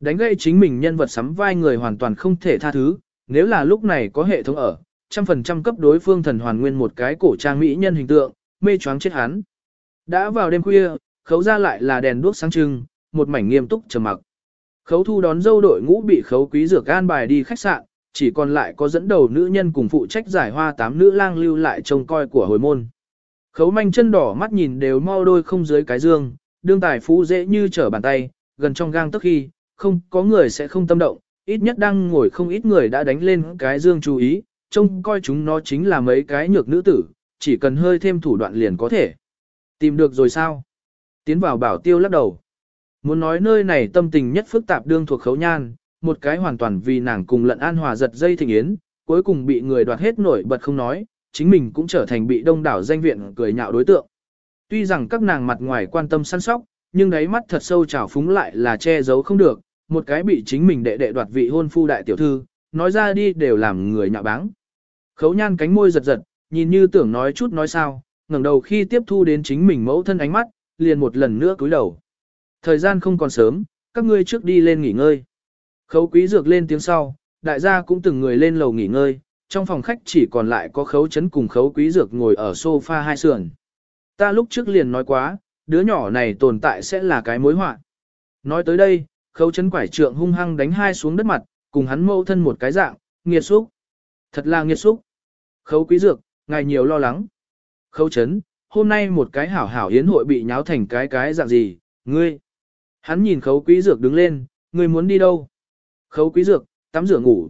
Đánh gây chính mình nhân vật sắm vai người hoàn toàn không thể tha thứ, nếu là lúc này có hệ thống ở, trăm phần trăm cấp đối phương thần hoàn nguyên một cái cổ trang mỹ nhân hình tượng, mê choáng chết hắn. Đã vào đêm khuya, khấu ra lại là đèn đuốc sáng trưng, một mảnh nghiêm túc trầm mặc. Khấu thu đón dâu đội ngũ bị khấu quý dược an bài đi khách sạn, chỉ còn lại có dẫn đầu nữ nhân cùng phụ trách giải hoa tám nữ lang lưu lại trông coi của hồi môn. Khấu manh chân đỏ mắt nhìn đều mau đôi không dưới cái dương, đương tài phú dễ như trở bàn tay, gần trong gang tức khi, không có người sẽ không tâm động, ít nhất đang ngồi không ít người đã đánh lên cái dương chú ý, trông coi chúng nó chính là mấy cái nhược nữ tử, chỉ cần hơi thêm thủ đoạn liền có thể. Tìm được rồi sao? Tiến vào bảo tiêu lắc đầu. Muốn nói nơi này tâm tình nhất phức tạp đương thuộc khấu nhan, một cái hoàn toàn vì nàng cùng lận an hòa giật dây thịnh yến, cuối cùng bị người đoạt hết nổi bật không nói, chính mình cũng trở thành bị đông đảo danh viện cười nhạo đối tượng. Tuy rằng các nàng mặt ngoài quan tâm săn sóc, nhưng đáy mắt thật sâu trào phúng lại là che giấu không được, một cái bị chính mình đệ đệ đoạt vị hôn phu đại tiểu thư, nói ra đi đều làm người nhạo báng. Khấu nhan cánh môi giật giật, nhìn như tưởng nói chút nói sao, ngẩng đầu khi tiếp thu đến chính mình mẫu thân ánh mắt, liền một lần nữa cúi đầu. Thời gian không còn sớm, các ngươi trước đi lên nghỉ ngơi. Khấu quý dược lên tiếng sau, đại gia cũng từng người lên lầu nghỉ ngơi, trong phòng khách chỉ còn lại có khấu chấn cùng khấu quý dược ngồi ở sofa hai sườn. Ta lúc trước liền nói quá, đứa nhỏ này tồn tại sẽ là cái mối họa. Nói tới đây, khấu chấn quải trượng hung hăng đánh hai xuống đất mặt, cùng hắn mâu thân một cái dạng, nghiệt xúc. Thật là nghiệt xúc. Khấu quý dược, ngài nhiều lo lắng. Khấu chấn, hôm nay một cái hảo hảo yến hội bị nháo thành cái cái dạng gì, ngươi. Hắn nhìn khấu quý dược đứng lên, ngươi muốn đi đâu? Khấu quý dược, tắm rửa ngủ.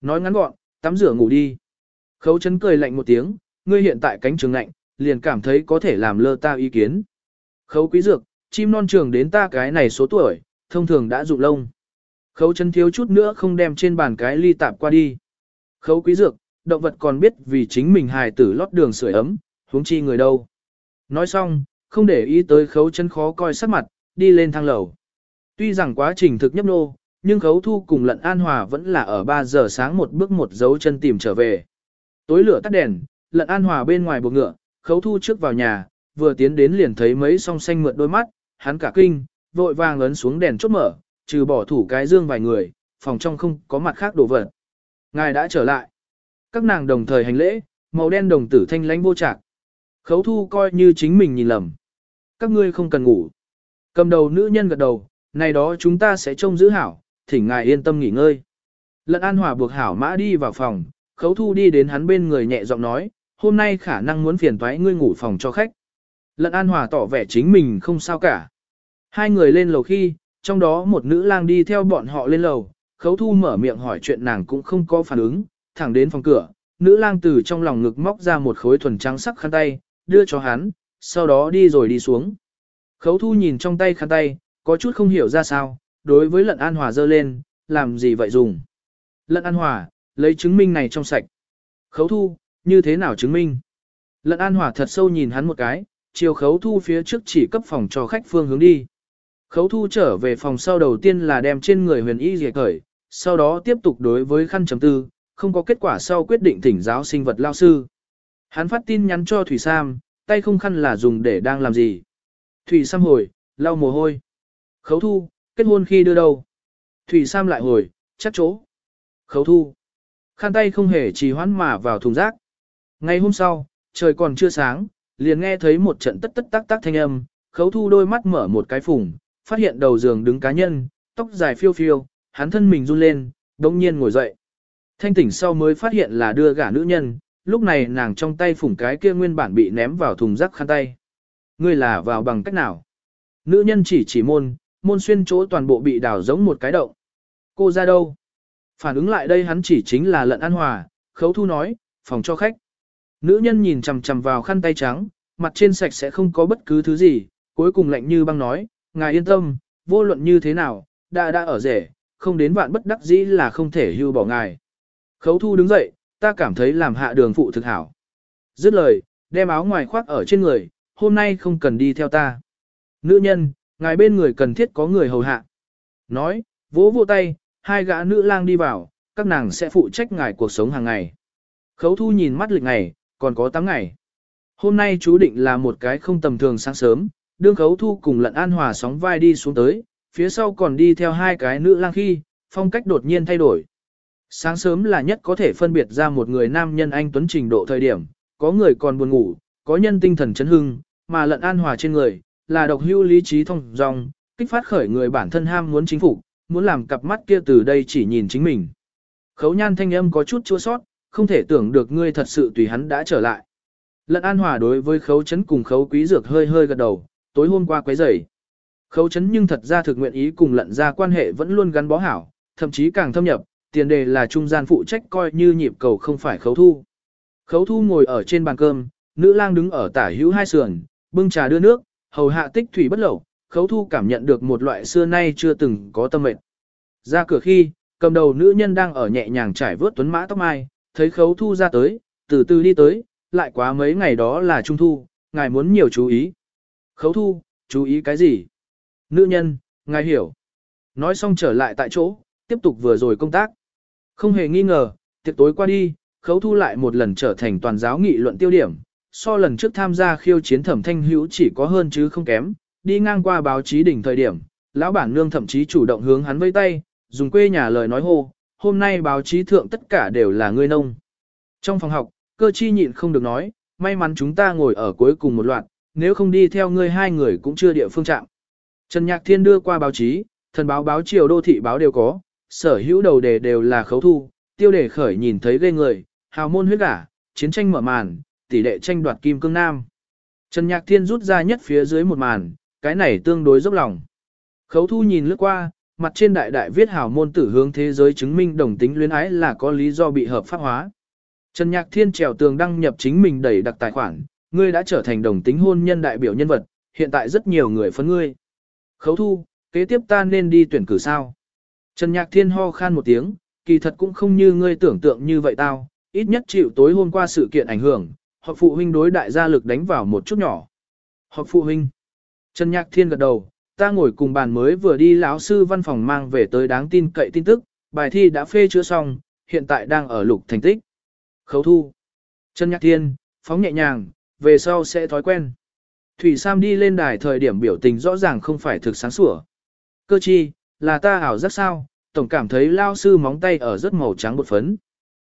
Nói ngắn gọn, tắm rửa ngủ đi. Khấu chấn cười lạnh một tiếng, ngươi hiện tại cánh trường lạnh, liền cảm thấy có thể làm lơ ta ý kiến. Khấu quý dược, chim non trường đến ta cái này số tuổi, thông thường đã rụng lông. Khấu chấn thiếu chút nữa không đem trên bàn cái ly tạp qua đi. Khấu quý dược, động vật còn biết vì chính mình hài tử lót đường sưởi ấm, huống chi người đâu. Nói xong, không để ý tới khấu chân khó coi sắc mặt, đi lên thang lầu. Tuy rằng quá trình thực nhấp nô, nhưng khấu thu cùng lận an hòa vẫn là ở 3 giờ sáng một bước một dấu chân tìm trở về. Tối lửa tắt đèn, lận an hòa bên ngoài buộc ngựa, khấu thu trước vào nhà, vừa tiến đến liền thấy mấy song xanh mượn đôi mắt, hắn cả kinh, vội vàng ấn xuống đèn chốt mở, trừ bỏ thủ cái dương vài người, phòng trong không có mặt khác đồ vật. Ngài đã trở lại. Các nàng đồng thời hành lễ, màu đen đồng tử thanh lãnh vô trạc. Khấu thu coi như chính mình nhìn lầm. Các ngươi không cần ngủ. Cầm đầu nữ nhân gật đầu, này đó chúng ta sẽ trông giữ hảo, thỉnh ngài yên tâm nghỉ ngơi. Lận An Hòa buộc hảo mã đi vào phòng, khấu thu đi đến hắn bên người nhẹ giọng nói, hôm nay khả năng muốn phiền toái ngươi ngủ phòng cho khách. Lận An Hòa tỏ vẻ chính mình không sao cả. Hai người lên lầu khi, trong đó một nữ lang đi theo bọn họ lên lầu, khấu thu mở miệng hỏi chuyện nàng cũng không có phản ứng, thẳng đến phòng cửa, nữ lang từ trong lòng ngực móc ra một khối thuần trắng sắc khăn tay, đưa cho hắn, sau đó đi rồi đi xuống. Khấu thu nhìn trong tay khăn tay, có chút không hiểu ra sao, đối với lận an hòa dơ lên, làm gì vậy dùng. Lận an hòa, lấy chứng minh này trong sạch. Khấu thu, như thế nào chứng minh? Lận an hòa thật sâu nhìn hắn một cái, chiều khấu thu phía trước chỉ cấp phòng cho khách phương hướng đi. Khấu thu trở về phòng sau đầu tiên là đem trên người huyền y dề cởi, sau đó tiếp tục đối với khăn chấm tư, không có kết quả sau quyết định thỉnh giáo sinh vật lao sư. Hắn phát tin nhắn cho Thủy Sam, tay không khăn là dùng để đang làm gì. Thủy Sam hồi, lau mồ hôi. Khấu thu, kết hôn khi đưa đâu? Thủy Sam lại hồi, chắc chỗ. Khấu thu. Khăn tay không hề trì hoãn mà vào thùng rác. Ngày hôm sau, trời còn chưa sáng, liền nghe thấy một trận tất tất tác tác thanh âm, khấu thu đôi mắt mở một cái phủng phát hiện đầu giường đứng cá nhân, tóc dài phiêu phiêu, hắn thân mình run lên, đồng nhiên ngồi dậy. Thanh tỉnh sau mới phát hiện là đưa gả nữ nhân, lúc này nàng trong tay phủng cái kia nguyên bản bị ném vào thùng rác khăn tay. Ngươi là vào bằng cách nào? Nữ nhân chỉ chỉ môn, môn xuyên chỗ toàn bộ bị đào giống một cái động. Cô ra đâu? Phản ứng lại đây hắn chỉ chính là lận an hòa, khấu thu nói, phòng cho khách. Nữ nhân nhìn chằm chằm vào khăn tay trắng, mặt trên sạch sẽ không có bất cứ thứ gì, cuối cùng lạnh như băng nói, ngài yên tâm, vô luận như thế nào, đã đã ở rể, không đến vạn bất đắc dĩ là không thể hưu bỏ ngài. Khấu thu đứng dậy, ta cảm thấy làm hạ đường phụ thực hảo. Dứt lời, đem áo ngoài khoác ở trên người, hôm nay không cần đi theo ta. Nữ nhân, ngài bên người cần thiết có người hầu hạ. Nói, vỗ vỗ tay, hai gã nữ lang đi vào, các nàng sẽ phụ trách ngài cuộc sống hàng ngày. Khấu thu nhìn mắt lịch ngày, còn có 8 ngày. Hôm nay chú định là một cái không tầm thường sáng sớm, đương khấu thu cùng lận an hòa sóng vai đi xuống tới, phía sau còn đi theo hai cái nữ lang khi, phong cách đột nhiên thay đổi. Sáng sớm là nhất có thể phân biệt ra một người nam nhân anh tuấn trình độ thời điểm, có người còn buồn ngủ, có nhân tinh thần chấn hưng, mà lận an hòa trên người, là độc hưu lý trí thông dong, kích phát khởi người bản thân ham muốn chính phủ, muốn làm cặp mắt kia từ đây chỉ nhìn chính mình. Khấu nhan thanh âm có chút chua sót, không thể tưởng được ngươi thật sự tùy hắn đã trở lại. Lận an hòa đối với khấu chấn cùng khấu quý dược hơi hơi gật đầu, tối hôm qua quấy rầy. Khấu chấn nhưng thật ra thực nguyện ý cùng lận ra quan hệ vẫn luôn gắn bó hảo, thậm chí càng thâm nhập, tiền đề là trung gian phụ trách coi như nhịp cầu không phải khấu thu. Khấu thu ngồi ở trên bàn cơm, nữ lang đứng ở tả hữu hai sườn, bưng trà đưa nước, hầu hạ tích thủy bất lẩu, khấu thu cảm nhận được một loại xưa nay chưa từng có tâm mệnh. Ra cửa khi, cầm đầu nữ nhân đang ở nhẹ nhàng trải vớt tuấn mã tóc mai, thấy khấu thu ra tới, từ từ đi tới, lại quá mấy ngày đó là trung thu, ngài muốn nhiều chú ý. Khấu thu, chú ý cái gì? Nữ nhân, ngài hiểu. Nói xong trở lại tại chỗ, tiếp tục vừa rồi công tác. Không hề nghi ngờ, tiệc tối qua đi, khấu thu lại một lần trở thành toàn giáo nghị luận tiêu điểm. So lần trước tham gia khiêu chiến thẩm thanh hữu chỉ có hơn chứ không kém, đi ngang qua báo chí đỉnh thời điểm, lão bản nương thậm chí chủ động hướng hắn vây tay, dùng quê nhà lời nói hô, hôm nay báo chí thượng tất cả đều là người nông. Trong phòng học, cơ chi nhịn không được nói, may mắn chúng ta ngồi ở cuối cùng một loạt, nếu không đi theo ngươi hai người cũng chưa địa phương chạm. Trần Nhạc Thiên đưa qua báo chí, thần báo báo triều đô thị báo đều có, sở hữu đầu đề đều là khấu thu, tiêu đề khởi nhìn thấy ghê người, hào môn huyết gả, chiến tranh mở màn, tỷ đệ tranh đoạt kim cương nam. Trần Nhạc Thiên rút ra nhất phía dưới một màn, cái này tương đối dốc lòng. Khấu thu nhìn lướt qua, mặt trên đại đại viết hào môn tử hướng thế giới chứng minh đồng tính luyến ái là có lý do bị hợp pháp hóa. Trần Nhạc Thiên trèo tường đăng nhập chính mình đẩy đặc tài khoản, ngươi đã trở thành đồng tính hôn nhân đại biểu nhân vật, hiện tại rất nhiều người phấn ngươi. Khấu thu, kế tiếp ta nên đi tuyển cử sao? Trần Nhạc Thiên ho khan một tiếng, kỳ thật cũng không như ngươi tưởng tượng như vậy tao, ít nhất chịu tối hôm qua sự kiện ảnh hưởng, hoặc phụ huynh đối đại gia lực đánh vào một chút nhỏ. Hoặc phụ huynh. Trần Nhạc Thiên gật đầu, ta ngồi cùng bàn mới vừa đi lão sư văn phòng mang về tới đáng tin cậy tin tức, bài thi đã phê chữa xong, hiện tại đang ở lục thành tích. Khấu thu. Trần Nhạc Thiên, phóng nhẹ nhàng, về sau sẽ thói quen. Thủy Sam đi lên đài thời điểm biểu tình rõ ràng không phải thực sáng sủa. Cơ chi, là ta ảo rất sao, tổng cảm thấy lao sư móng tay ở rất màu trắng bột phấn.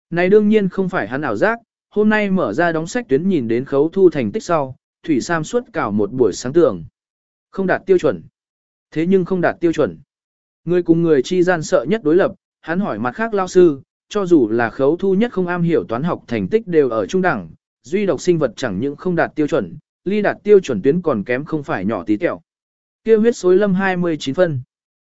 Này đương nhiên không phải hắn ảo giác, hôm nay mở ra đóng sách tuyến nhìn đến khấu thu thành tích sau, Thủy Sam suốt cảo một buổi sáng tưởng. Không đạt tiêu chuẩn. Thế nhưng không đạt tiêu chuẩn. Người cùng người chi gian sợ nhất đối lập, hắn hỏi mặt khác lao sư, cho dù là khấu thu nhất không am hiểu toán học thành tích đều ở trung đẳng, duy độc sinh vật chẳng những không đạt tiêu chuẩn, ly đạt tiêu chuẩn tuyến còn kém không phải nhỏ tí tẹo. Kêu huyết xối lâm 29 phân.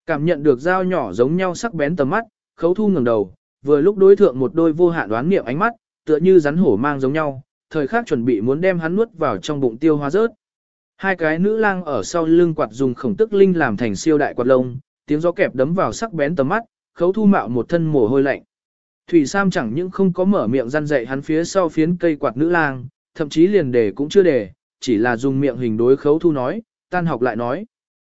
Cảm nhận được dao nhỏ giống nhau sắc bén tầm mắt, khấu thu ngẩng đầu, vừa lúc đối thượng một đôi vô hạn đoán nghiệm ánh mắt, tựa như rắn hổ mang giống nhau, thời khắc chuẩn bị muốn đem hắn nuốt vào trong bụng tiêu hóa rớt. Hai cái nữ lang ở sau lưng quạt dùng khổng tức linh làm thành siêu đại quạt lông, tiếng gió kẹp đấm vào sắc bén tầm mắt, khấu thu mạo một thân mồ hôi lạnh. Thủy Sam chẳng những không có mở miệng răn dạy hắn phía sau phiến cây quạt nữ lang, thậm chí liền đề cũng chưa đề, chỉ là dùng miệng hình đối khấu thu nói, tan học lại nói.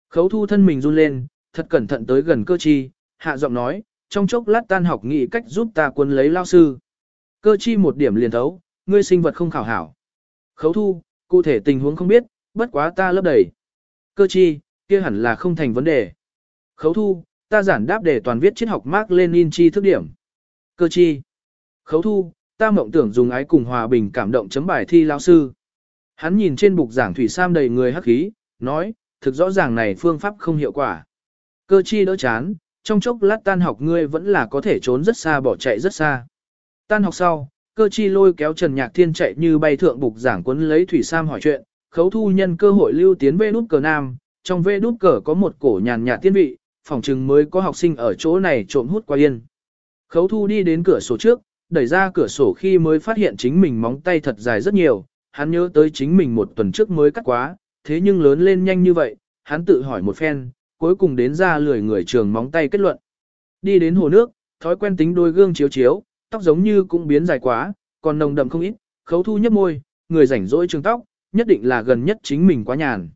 Khấu thu thân mình run lên, thật cẩn thận tới gần cơ chi, hạ giọng nói, trong chốc lát tan học nghị cách giúp ta quân lấy lao sư. Cơ chi một điểm liền thấu, ngươi sinh vật không khảo hảo. Khấu thu, cụ thể tình huống không biết, bất quá ta lấp đầy. Cơ chi, kia hẳn là không thành vấn đề. Khấu thu, ta giản đáp để toàn viết triết học Mark Lenin chi thức điểm. Cơ chi. Khấu thu, ta mộng tưởng dùng ái cùng hòa bình cảm động chấm bài thi lao sư. Hắn nhìn trên bục giảng thủy sam đầy người hắc khí, nói, thực rõ ràng này phương pháp không hiệu quả. Cơ chi đỡ chán, trong chốc lát tan học ngươi vẫn là có thể trốn rất xa bỏ chạy rất xa. Tan học sau, cơ chi lôi kéo Trần Nhạc Thiên chạy như bay thượng bục giảng quấn lấy Thủy Sam hỏi chuyện, khấu thu nhân cơ hội lưu tiến về nút cờ nam, trong vê nút cờ có một cổ nhàn nhạt tiên vị, phòng chừng mới có học sinh ở chỗ này trộm hút qua yên. Khấu thu đi đến cửa sổ trước, đẩy ra cửa sổ khi mới phát hiện chính mình móng tay thật dài rất nhiều, hắn nhớ tới chính mình một tuần trước mới cắt quá, thế nhưng lớn lên nhanh như vậy, hắn tự hỏi một phen, cuối cùng đến ra lười người trường móng tay kết luận. Đi đến hồ nước, thói quen tính đôi gương chiếu chiếu, tóc giống như cũng biến dài quá, còn nồng đậm không ít, khấu thu nhấp môi, người rảnh rỗi trường tóc, nhất định là gần nhất chính mình quá nhàn.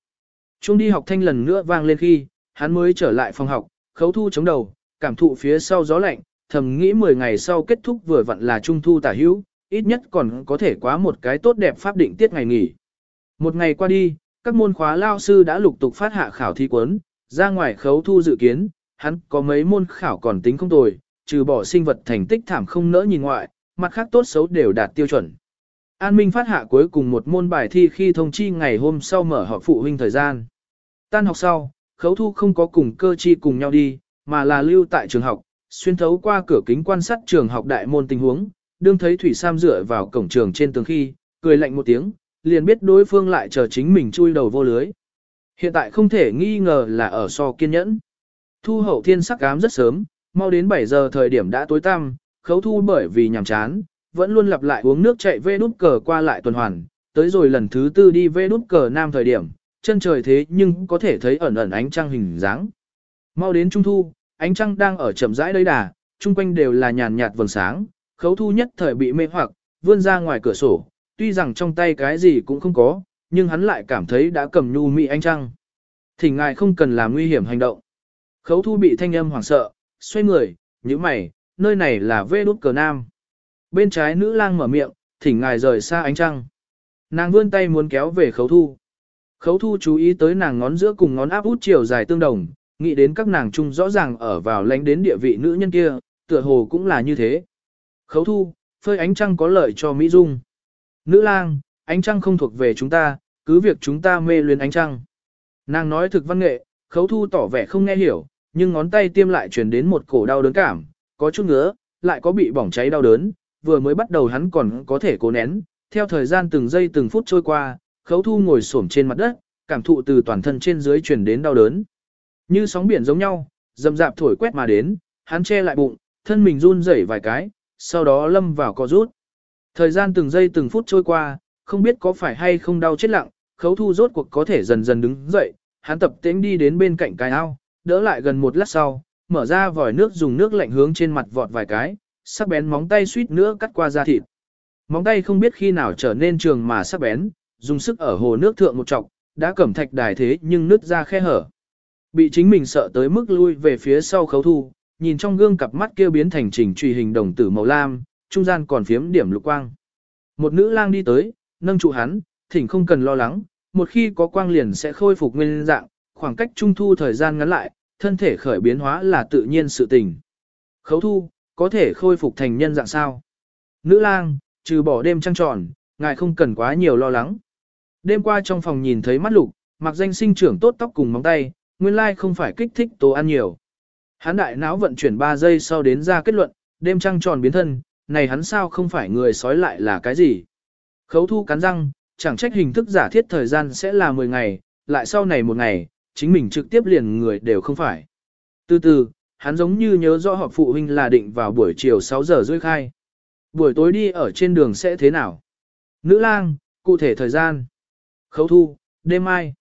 Trung đi học thanh lần nữa vang lên khi, hắn mới trở lại phòng học, khấu thu chống đầu, cảm thụ phía sau gió lạnh, thầm nghĩ 10 ngày sau kết thúc vừa vặn là trung thu tả hữu, ít nhất còn có thể quá một cái tốt đẹp pháp định tiết ngày nghỉ. Một ngày qua đi, các môn khóa lao sư đã lục tục phát hạ khảo thi cuốn, ra ngoài khấu thu dự kiến, hắn có mấy môn khảo còn tính không tồi, trừ bỏ sinh vật thành tích thảm không nỡ nhìn ngoại, mặt khác tốt xấu đều đạt tiêu chuẩn. An Minh phát hạ cuối cùng một môn bài thi khi thông chi ngày hôm sau mở họp phụ huynh thời gian. Tan học sau, khấu thu không có cùng cơ chi cùng nhau đi, mà là lưu tại trường học, xuyên thấu qua cửa kính quan sát trường học đại môn tình huống, đương thấy Thủy Sam dựa vào cổng trường trên tường khi, cười lạnh một tiếng, liền biết đối phương lại chờ chính mình chui đầu vô lưới. Hiện tại không thể nghi ngờ là ở so kiên nhẫn. Thu hậu thiên sắc cám rất sớm, mau đến 7 giờ thời điểm đã tối tăm, khấu thu bởi vì nhàm chán, vẫn luôn lặp lại uống nước chạy vê đút cờ qua lại tuần hoàn, tới rồi lần thứ tư đi vê đút cờ nam thời điểm, chân trời thế nhưng có thể thấy ẩn ẩn ánh trăng hình dáng. Mau đến trung thu, ánh trăng đang ở chậm rãi đấy đà, chung quanh đều là nhàn nhạt vầng sáng, khấu thu nhất thời bị mê hoặc, vươn ra ngoài cửa sổ, tuy rằng trong tay cái gì cũng không có, nhưng hắn lại cảm thấy đã cầm nhu mị anh trăng. Thỉnh ngài không cần làm nguy hiểm hành động. Khấu thu bị thanh âm hoảng sợ, xoay người, như mày, nơi này là vê đút cờ nam. Bên trái nữ lang mở miệng, thỉnh ngài rời xa ánh trăng. Nàng vươn tay muốn kéo về khấu thu. Khấu thu chú ý tới nàng ngón giữa cùng ngón áp út chiều dài tương đồng, nghĩ đến các nàng chung rõ ràng ở vào lánh đến địa vị nữ nhân kia, tựa hồ cũng là như thế. Khấu thu, phơi ánh trăng có lợi cho Mỹ Dung. Nữ lang, ánh trăng không thuộc về chúng ta, cứ việc chúng ta mê luyến ánh trăng. Nàng nói thực văn nghệ, khấu thu tỏ vẻ không nghe hiểu, nhưng ngón tay tiêm lại truyền đến một cổ đau đớn cảm, có chút ngứa, lại có bị bỏng cháy đau đớn, vừa mới bắt đầu hắn còn có thể cố nén, theo thời gian từng giây từng phút trôi qua, khấu thu ngồi xổm trên mặt đất, cảm thụ từ toàn thân trên dưới truyền đến đau đớn. Như sóng biển giống nhau, dầm dạp thổi quét mà đến, hắn che lại bụng, thân mình run rẩy vài cái, sau đó lâm vào co rút. Thời gian từng giây từng phút trôi qua, không biết có phải hay không đau chết lặng, khấu thu rốt cuộc có thể dần dần đứng dậy, hắn tập tễnh đi đến bên cạnh cái ao, đỡ lại gần một lát sau, mở ra vòi nước dùng nước lạnh hướng trên mặt vọt vài cái, sắc bén móng tay suýt nữa cắt qua da thịt. Móng tay không biết khi nào trở nên trường mà sắc bén, dùng sức ở hồ nước thượng một trọc, đã cẩm thạch đài thế nhưng nứt ra khe hở. Bị chính mình sợ tới mức lui về phía sau khấu thu, nhìn trong gương cặp mắt kia biến thành trình truy hình đồng tử màu lam, trung gian còn phiếm điểm lục quang. Một nữ lang đi tới, nâng trụ hắn, thỉnh không cần lo lắng, một khi có quang liền sẽ khôi phục nguyên dạng, khoảng cách trung thu thời gian ngắn lại, thân thể khởi biến hóa là tự nhiên sự tình. Khấu thu, có thể khôi phục thành nhân dạng sao? Nữ lang, trừ bỏ đêm trăng tròn, ngài không cần quá nhiều lo lắng. Đêm qua trong phòng nhìn thấy mắt lục, mặc danh sinh trưởng tốt tóc cùng móng tay, nguyên lai không phải kích thích tố ăn nhiều. Hắn đại não vận chuyển 3 giây sau đến ra kết luận, đêm trăng tròn biến thân, này hắn sao không phải người sói lại là cái gì? Khấu thu cắn răng, chẳng trách hình thức giả thiết thời gian sẽ là 10 ngày, lại sau này một ngày, chính mình trực tiếp liền người đều không phải. Từ từ, hắn giống như nhớ rõ họp phụ huynh là định vào buổi chiều 6 giờ rưỡi khai. Buổi tối đi ở trên đường sẽ thế nào? Nữ lang, cụ thể thời gian. Khấu thu, đêm mai.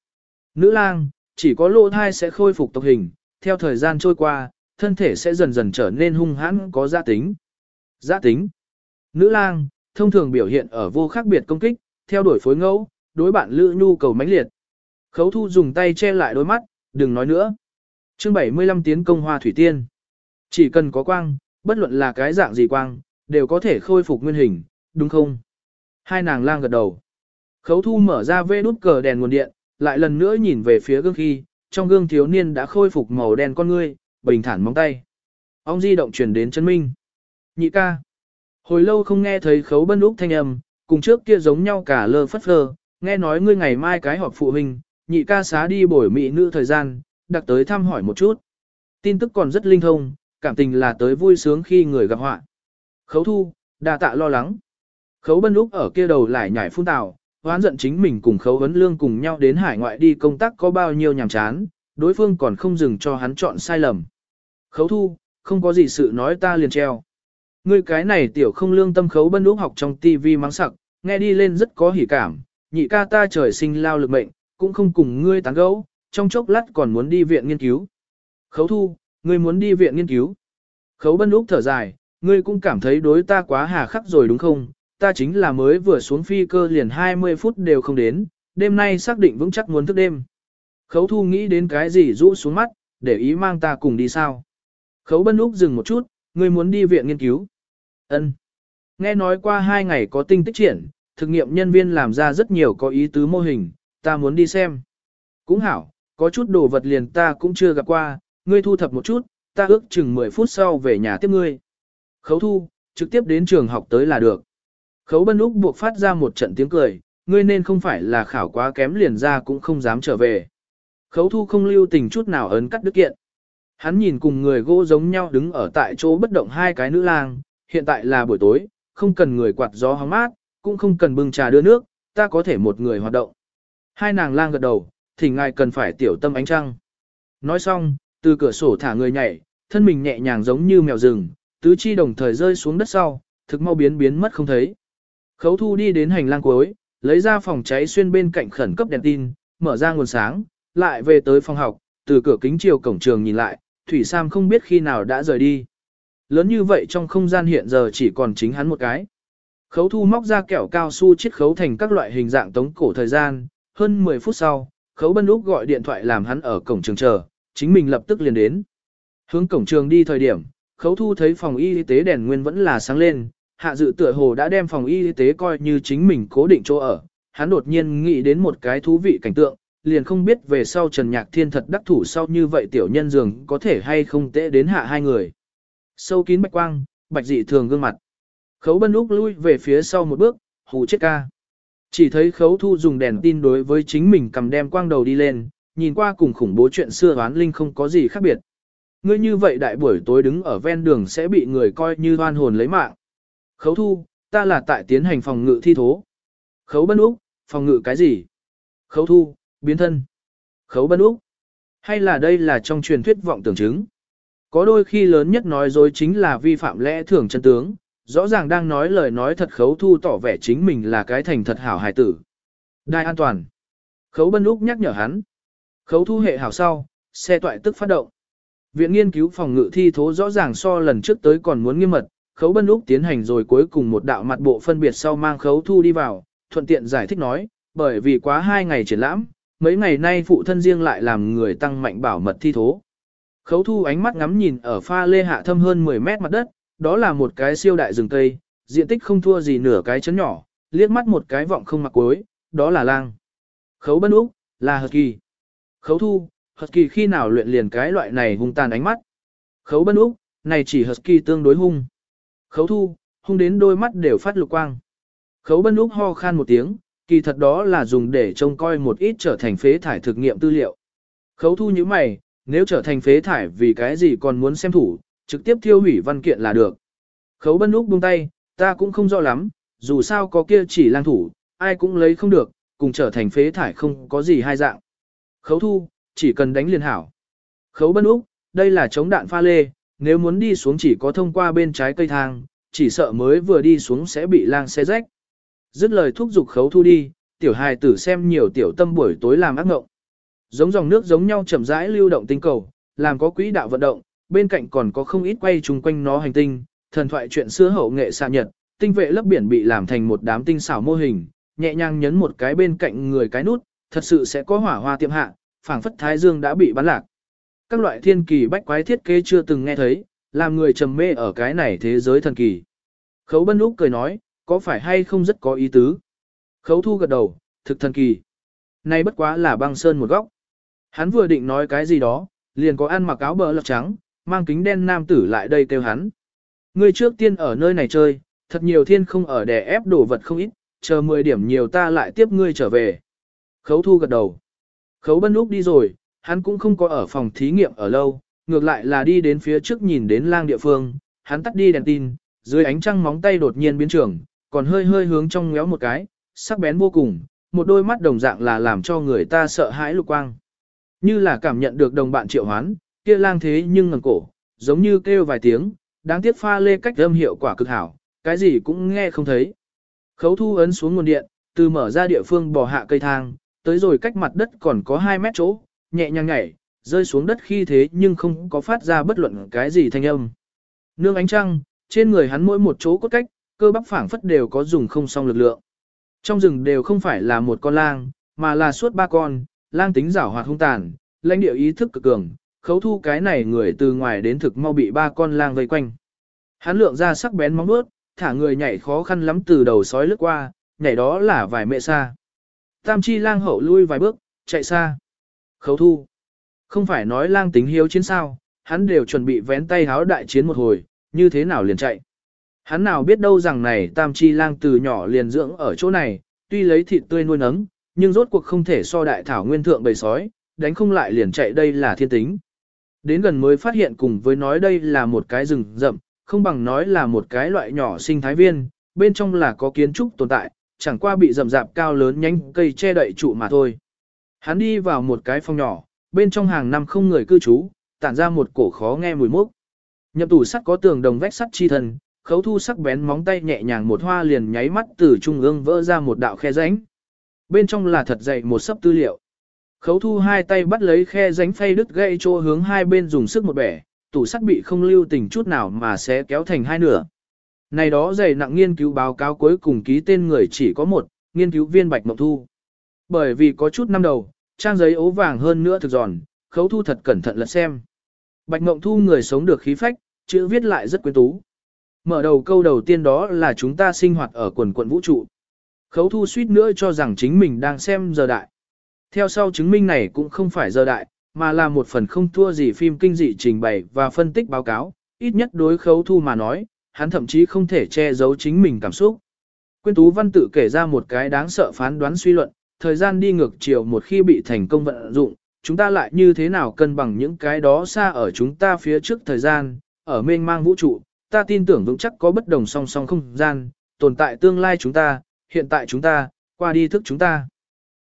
Nữ lang, chỉ có lỗ thai sẽ khôi phục tộc hình, theo thời gian trôi qua, thân thể sẽ dần dần trở nên hung hãn có gia tính. Gia tính. Nữ lang, thông thường biểu hiện ở vô khác biệt công kích, theo đuổi phối ngẫu, đối bạn lữ nhu cầu mãnh liệt. Khấu thu dùng tay che lại đôi mắt, đừng nói nữa. chương 75 tiến công hoa thủy tiên. Chỉ cần có quang, bất luận là cái dạng gì quang, đều có thể khôi phục nguyên hình, đúng không? Hai nàng lang gật đầu. Khấu thu mở ra vê nút cờ đèn nguồn điện, lại lần nữa nhìn về phía gương khi, trong gương thiếu niên đã khôi phục màu đen con ngươi, bình thản móng tay. Ông di động truyền đến chân minh. Nhị ca. Hồi lâu không nghe thấy khấu bân úc thanh âm, cùng trước kia giống nhau cả lơ phất phơ, nghe nói ngươi ngày mai cái họp phụ huynh, nhị ca xá đi bổi mỹ nữ thời gian, đặc tới thăm hỏi một chút. Tin tức còn rất linh thông, cảm tình là tới vui sướng khi người gặp họa. Khấu thu, đa tạ lo lắng. Khấu bân lúc ở kia đầu lại nhảy phun tào, hoán giận chính mình cùng khấu vấn lương cùng nhau đến hải ngoại đi công tác có bao nhiêu nhàm chán, đối phương còn không dừng cho hắn chọn sai lầm. Khấu thu, không có gì sự nói ta liền treo. Ngươi cái này tiểu không lương tâm khấu bân úc học trong tivi mắng sặc, nghe đi lên rất có hỉ cảm, nhị ca ta trời sinh lao lực mệnh, cũng không cùng ngươi tán gẫu, trong chốc lát còn muốn đi viện nghiên cứu. Khấu thu, ngươi muốn đi viện nghiên cứu. Khấu bân úc thở dài, ngươi cũng cảm thấy đối ta quá hà khắc rồi đúng không, ta chính là mới vừa xuống phi cơ liền 20 phút đều không đến, đêm nay xác định vững chắc muốn thức đêm. Khấu thu nghĩ đến cái gì rũ xuống mắt, để ý mang ta cùng đi sao. Khấu bân úc dừng một chút, ngươi muốn đi viện nghiên cứu ân Nghe nói qua hai ngày có tinh tích triển, thực nghiệm nhân viên làm ra rất nhiều có ý tứ mô hình, ta muốn đi xem. Cũng hảo, có chút đồ vật liền ta cũng chưa gặp qua, ngươi thu thập một chút, ta ước chừng 10 phút sau về nhà tiếp ngươi. Khấu thu, trực tiếp đến trường học tới là được. Khấu bân úc buộc phát ra một trận tiếng cười, ngươi nên không phải là khảo quá kém liền ra cũng không dám trở về. Khấu thu không lưu tình chút nào ấn cắt đức kiện. Hắn nhìn cùng người gỗ giống nhau đứng ở tại chỗ bất động hai cái nữ lang, hiện tại là buổi tối, không cần người quạt gió hóng mát, cũng không cần bưng trà đưa nước, ta có thể một người hoạt động. Hai nàng lang gật đầu, thì ngài cần phải tiểu tâm ánh trăng. Nói xong, từ cửa sổ thả người nhảy, thân mình nhẹ nhàng giống như mèo rừng, tứ chi đồng thời rơi xuống đất sau, thực mau biến biến mất không thấy. Khấu thu đi đến hành lang cuối, lấy ra phòng cháy xuyên bên cạnh khẩn cấp đèn tin, mở ra nguồn sáng, lại về tới phòng học, từ cửa kính chiều cổng trường nhìn lại, Thủy Sam không biết khi nào đã rời đi. Lớn như vậy trong không gian hiện giờ chỉ còn chính hắn một cái. Khấu thu móc ra kẹo cao su chiết khấu thành các loại hình dạng tống cổ thời gian, hơn 10 phút sau, khấu bân úc gọi điện thoại làm hắn ở cổng trường chờ, chính mình lập tức liền đến. Hướng cổng trường đi thời điểm, khấu thu thấy phòng y tế đèn nguyên vẫn là sáng lên, hạ dự tựa hồ đã đem phòng y tế coi như chính mình cố định chỗ ở, hắn đột nhiên nghĩ đến một cái thú vị cảnh tượng, liền không biết về sau Trần Nhạc Thiên thật đắc thủ sau như vậy tiểu nhân dường có thể hay không tệ đến hạ hai người. Sâu kín bạch quang, bạch dị thường gương mặt. Khấu bân úc lui về phía sau một bước, hù chết ca. Chỉ thấy khấu thu dùng đèn tin đối với chính mình cầm đem quang đầu đi lên, nhìn qua cùng khủng bố chuyện xưa oán linh không có gì khác biệt. Ngươi như vậy đại buổi tối đứng ở ven đường sẽ bị người coi như hoan hồn lấy mạng. Khấu thu, ta là tại tiến hành phòng ngự thi thố. Khấu bân úc, phòng ngự cái gì? Khấu thu, biến thân. Khấu bân úc. Hay là đây là trong truyền thuyết vọng tưởng chứng? Có đôi khi lớn nhất nói dối chính là vi phạm lẽ thường chân tướng, rõ ràng đang nói lời nói thật khấu thu tỏ vẻ chính mình là cái thành thật hảo hài tử. Đai an toàn. Khấu bân úc nhắc nhở hắn. Khấu thu hệ hảo sau, xe toại tức phát động. Viện nghiên cứu phòng ngự thi thố rõ ràng so lần trước tới còn muốn nghiêm mật, khấu bân úc tiến hành rồi cuối cùng một đạo mặt bộ phân biệt sau mang khấu thu đi vào, thuận tiện giải thích nói, bởi vì quá hai ngày triển lãm, mấy ngày nay phụ thân riêng lại làm người tăng mạnh bảo mật thi thố. Khấu thu ánh mắt ngắm nhìn ở pha lê hạ thâm hơn 10 mét mặt đất, đó là một cái siêu đại rừng cây, diện tích không thua gì nửa cái chấn nhỏ, liếc mắt một cái vọng không mặc cuối, đó là lang. Khấu bân úc, là hợp kỳ. Khấu thu, hợp kỳ khi nào luyện liền cái loại này hung tàn ánh mắt. Khấu bân úc, này chỉ hợp kỳ tương đối hung. Khấu thu, hung đến đôi mắt đều phát lục quang. Khấu bân úc ho khan một tiếng, kỳ thật đó là dùng để trông coi một ít trở thành phế thải thực nghiệm tư liệu. Khấu thu như mày, nếu trở thành phế thải vì cái gì còn muốn xem thủ, trực tiếp thiêu hủy văn kiện là được. Khấu bân úc buông tay, ta cũng không rõ lắm, dù sao có kia chỉ lang thủ, ai cũng lấy không được, cùng trở thành phế thải không có gì hai dạng. Khấu thu, chỉ cần đánh liền hảo. Khấu bân úc, đây là chống đạn pha lê, nếu muốn đi xuống chỉ có thông qua bên trái cây thang, chỉ sợ mới vừa đi xuống sẽ bị lang xe rách. Dứt lời thúc giục khấu thu đi, tiểu hài tử xem nhiều tiểu tâm buổi tối làm ác ngộng. Giống dòng nước giống nhau chậm rãi lưu động tinh cầu, làm có quỹ đạo vận động, bên cạnh còn có không ít quay chung quanh nó hành tinh, thần thoại chuyện xưa hậu nghệ xạ nhật, tinh vệ lớp biển bị làm thành một đám tinh xảo mô hình, nhẹ nhàng nhấn một cái bên cạnh người cái nút, thật sự sẽ có hỏa hoa tiệm hạ, phảng phất thái dương đã bị bắn lạc. Các loại thiên kỳ bách quái thiết kế chưa từng nghe thấy, làm người trầm mê ở cái này thế giới thần kỳ. Khấu Bân Úc cười nói, có phải hay không rất có ý tứ. Khấu Thu gật đầu, thực thần kỳ. Nay bất quá là băng sơn một góc. Hắn vừa định nói cái gì đó, liền có ăn mặc áo bờ lọc trắng, mang kính đen nam tử lại đây kêu hắn. Ngươi trước tiên ở nơi này chơi, thật nhiều thiên không ở đè ép đổ vật không ít, chờ 10 điểm nhiều ta lại tiếp ngươi trở về. Khấu thu gật đầu. Khấu bân lúc đi rồi, hắn cũng không có ở phòng thí nghiệm ở lâu, ngược lại là đi đến phía trước nhìn đến lang địa phương, hắn tắt đi đèn tin, dưới ánh trăng móng tay đột nhiên biến trường, còn hơi hơi hướng trong ngéo một cái, sắc bén vô cùng, một đôi mắt đồng dạng là làm cho người ta sợ hãi lục quang. Như là cảm nhận được đồng bạn triệu hoán, kia lang thế nhưng ngẩng cổ, giống như kêu vài tiếng, đáng tiếc pha lê cách âm hiệu quả cực hảo, cái gì cũng nghe không thấy. Khấu thu ấn xuống nguồn điện, từ mở ra địa phương bò hạ cây thang, tới rồi cách mặt đất còn có 2 mét chỗ, nhẹ nhàng nhảy, rơi xuống đất khi thế nhưng không có phát ra bất luận cái gì thanh âm. Nương ánh trăng, trên người hắn mỗi một chỗ cốt cách, cơ bắp phảng phất đều có dùng không xong lực lượng. Trong rừng đều không phải là một con lang, mà là suốt ba con, lang tính giảo hoạt hung tàn, lãnh địa ý thức cực cường, khấu thu cái này người từ ngoài đến thực mau bị ba con lang vây quanh. Hắn lượng ra sắc bén móng vuốt, thả người nhảy khó khăn lắm từ đầu sói lướt qua, nhảy đó là vài mẹ xa. Tam chi lang hậu lui vài bước, chạy xa. Khấu thu. Không phải nói lang tính hiếu chiến sao, hắn đều chuẩn bị vén tay háo đại chiến một hồi, như thế nào liền chạy. Hắn nào biết đâu rằng này tam chi lang từ nhỏ liền dưỡng ở chỗ này, tuy lấy thịt tươi nuôi nấng, nhưng rốt cuộc không thể so đại thảo nguyên thượng bầy sói, đánh không lại liền chạy đây là thiên tính. Đến gần mới phát hiện cùng với nói đây là một cái rừng rậm, không bằng nói là một cái loại nhỏ sinh thái viên, bên trong là có kiến trúc tồn tại, chẳng qua bị rậm rạp cao lớn nhánh cây che đậy trụ mà thôi. Hắn đi vào một cái phòng nhỏ, bên trong hàng năm không người cư trú, tản ra một cổ khó nghe mùi mốc. Nhập tủ sắt có tường đồng vách sắt chi thần khấu thu sắc bén móng tay nhẹ nhàng một hoa liền nháy mắt từ trung ương vỡ ra một đạo khe rãnh. Bên trong là thật dày một sấp tư liệu. Khấu thu hai tay bắt lấy khe ránh phay đứt gãy chỗ hướng hai bên dùng sức một bẻ, tủ sắt bị không lưu tình chút nào mà sẽ kéo thành hai nửa. Này đó dày nặng nghiên cứu báo cáo cuối cùng ký tên người chỉ có một, nghiên cứu viên Bạch Mộng Thu. Bởi vì có chút năm đầu, trang giấy ố vàng hơn nữa thực giòn, khấu thu thật cẩn thận lật xem. Bạch Mộng Thu người sống được khí phách, chữ viết lại rất quyến tú. Mở đầu câu đầu tiên đó là chúng ta sinh hoạt ở quần quận vũ trụ. Khấu thu suýt nữa cho rằng chính mình đang xem giờ đại. Theo sau chứng minh này cũng không phải giờ đại, mà là một phần không thua gì phim kinh dị trình bày và phân tích báo cáo, ít nhất đối khấu thu mà nói, hắn thậm chí không thể che giấu chính mình cảm xúc. Quyên Tú Văn tự kể ra một cái đáng sợ phán đoán suy luận, thời gian đi ngược chiều một khi bị thành công vận dụng, chúng ta lại như thế nào cân bằng những cái đó xa ở chúng ta phía trước thời gian, ở mênh mang vũ trụ, ta tin tưởng vững chắc có bất đồng song song không gian, tồn tại tương lai chúng ta, hiện tại chúng ta, qua đi thức chúng ta.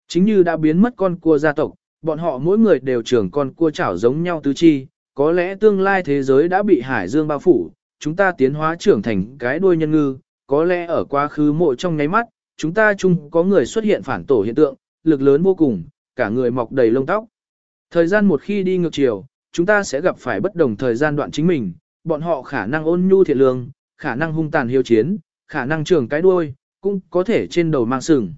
Chính như đã biến mất con cua gia tộc, bọn họ mỗi người đều trưởng con cua chảo giống nhau tứ chi, có lẽ tương lai thế giới đã bị hải dương bao phủ, chúng ta tiến hóa trưởng thành cái đuôi nhân ngư, có lẽ ở quá khứ mộ trong nháy mắt, chúng ta chung có người xuất hiện phản tổ hiện tượng, lực lớn vô cùng, cả người mọc đầy lông tóc. Thời gian một khi đi ngược chiều, chúng ta sẽ gặp phải bất đồng thời gian đoạn chính mình, bọn họ khả năng ôn nhu thiện lương, khả năng hung tàn hiếu chiến, khả năng trưởng cái đuôi, cũng có thể trên đầu mang sừng.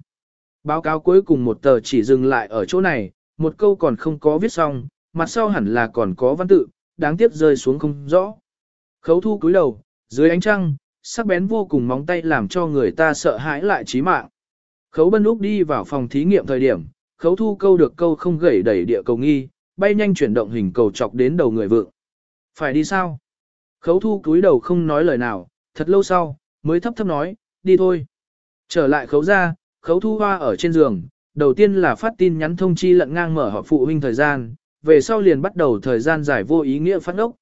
Báo cáo cuối cùng một tờ chỉ dừng lại ở chỗ này, một câu còn không có viết xong, mặt sau hẳn là còn có văn tự, đáng tiếc rơi xuống không rõ. Khấu thu cúi đầu, dưới ánh trăng, sắc bén vô cùng móng tay làm cho người ta sợ hãi lại chí mạng. Khấu bân lúc đi vào phòng thí nghiệm thời điểm, khấu thu câu được câu không gãy đẩy địa cầu nghi, bay nhanh chuyển động hình cầu chọc đến đầu người vượng. Phải đi sao? Khấu thu cúi đầu không nói lời nào, thật lâu sau, mới thấp thấp nói, đi thôi. Trở lại khấu ra, khấu thu hoa ở trên giường, đầu tiên là phát tin nhắn thông chi lận ngang mở họ phụ huynh thời gian, về sau liền bắt đầu thời gian giải vô ý nghĩa phát ốc.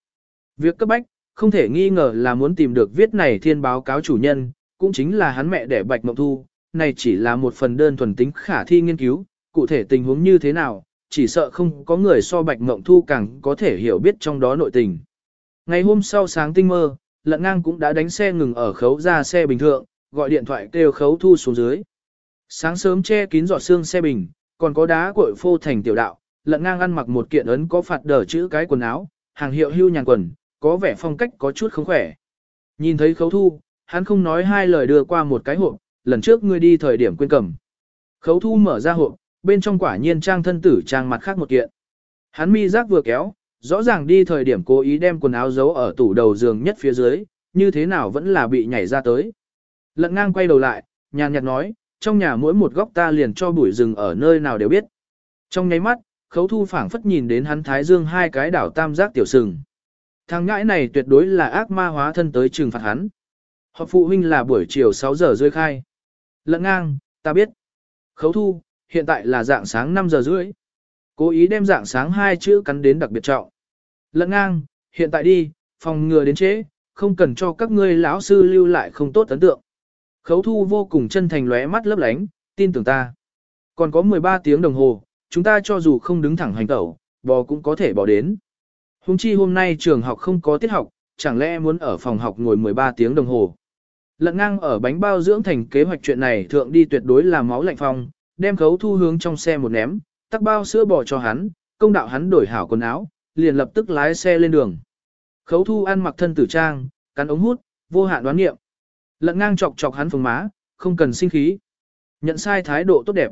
Việc cấp bách, không thể nghi ngờ là muốn tìm được viết này thiên báo cáo chủ nhân, cũng chính là hắn mẹ đẻ Bạch Mộng Thu, này chỉ là một phần đơn thuần tính khả thi nghiên cứu, cụ thể tình huống như thế nào, chỉ sợ không có người so Bạch Mộng Thu càng có thể hiểu biết trong đó nội tình. Ngày hôm sau sáng tinh mơ, lận ngang cũng đã đánh xe ngừng ở khấu ra xe bình thường, gọi điện thoại kêu khấu thu xuống dưới. Sáng sớm che kín giọt xương xe bình, còn có đá cội phô thành tiểu đạo, lận ngang ăn mặc một kiện ấn có phạt đờ chữ cái quần áo, hàng hiệu hưu nhàn quần, có vẻ phong cách có chút không khỏe. Nhìn thấy khấu thu, hắn không nói hai lời đưa qua một cái hộp, lần trước ngươi đi thời điểm quên cầm. Khấu thu mở ra hộp, bên trong quả nhiên trang thân tử trang mặt khác một kiện. Hắn mi giác vừa kéo, rõ ràng đi thời điểm cố ý đem quần áo giấu ở tủ đầu giường nhất phía dưới, như thế nào vẫn là bị nhảy ra tới. Lận ngang quay đầu lại, nhàn nhạt nói, trong nhà mỗi một góc ta liền cho bụi rừng ở nơi nào đều biết. Trong nháy mắt, khấu thu phảng phất nhìn đến hắn thái dương hai cái đảo tam giác tiểu sừng. Thằng ngãi này tuyệt đối là ác ma hóa thân tới trừng phạt hắn. Họ phụ huynh là buổi chiều 6 giờ rơi khai. Lận ngang, ta biết. Khấu thu, hiện tại là dạng sáng 5 giờ rưỡi. Cố ý đem dạng sáng hai chữ cắn đến đặc biệt trọng. Lận ngang, hiện tại đi, phòng ngừa đến chế, không cần cho các ngươi lão sư lưu lại không tốt ấn tượng. Khấu thu vô cùng chân thành lóe mắt lấp lánh, tin tưởng ta. Còn có 13 tiếng đồng hồ, chúng ta cho dù không đứng thẳng hành tẩu, bò cũng có thể bò đến. Hùng chi hôm nay trường học không có tiết học, chẳng lẽ muốn ở phòng học ngồi 13 tiếng đồng hồ. Lận ngang ở bánh bao dưỡng thành kế hoạch chuyện này thượng đi tuyệt đối là máu lạnh phong, đem khấu thu hướng trong xe một ném, tắc bao sữa bò cho hắn, công đạo hắn đổi hảo quần áo, liền lập tức lái xe lên đường. Khấu thu ăn mặc thân tử trang, cắn ống hút, vô hạn đoán nghiệm. Lận ngang chọc chọc hắn phồng má, không cần sinh khí. Nhận sai thái độ tốt đẹp.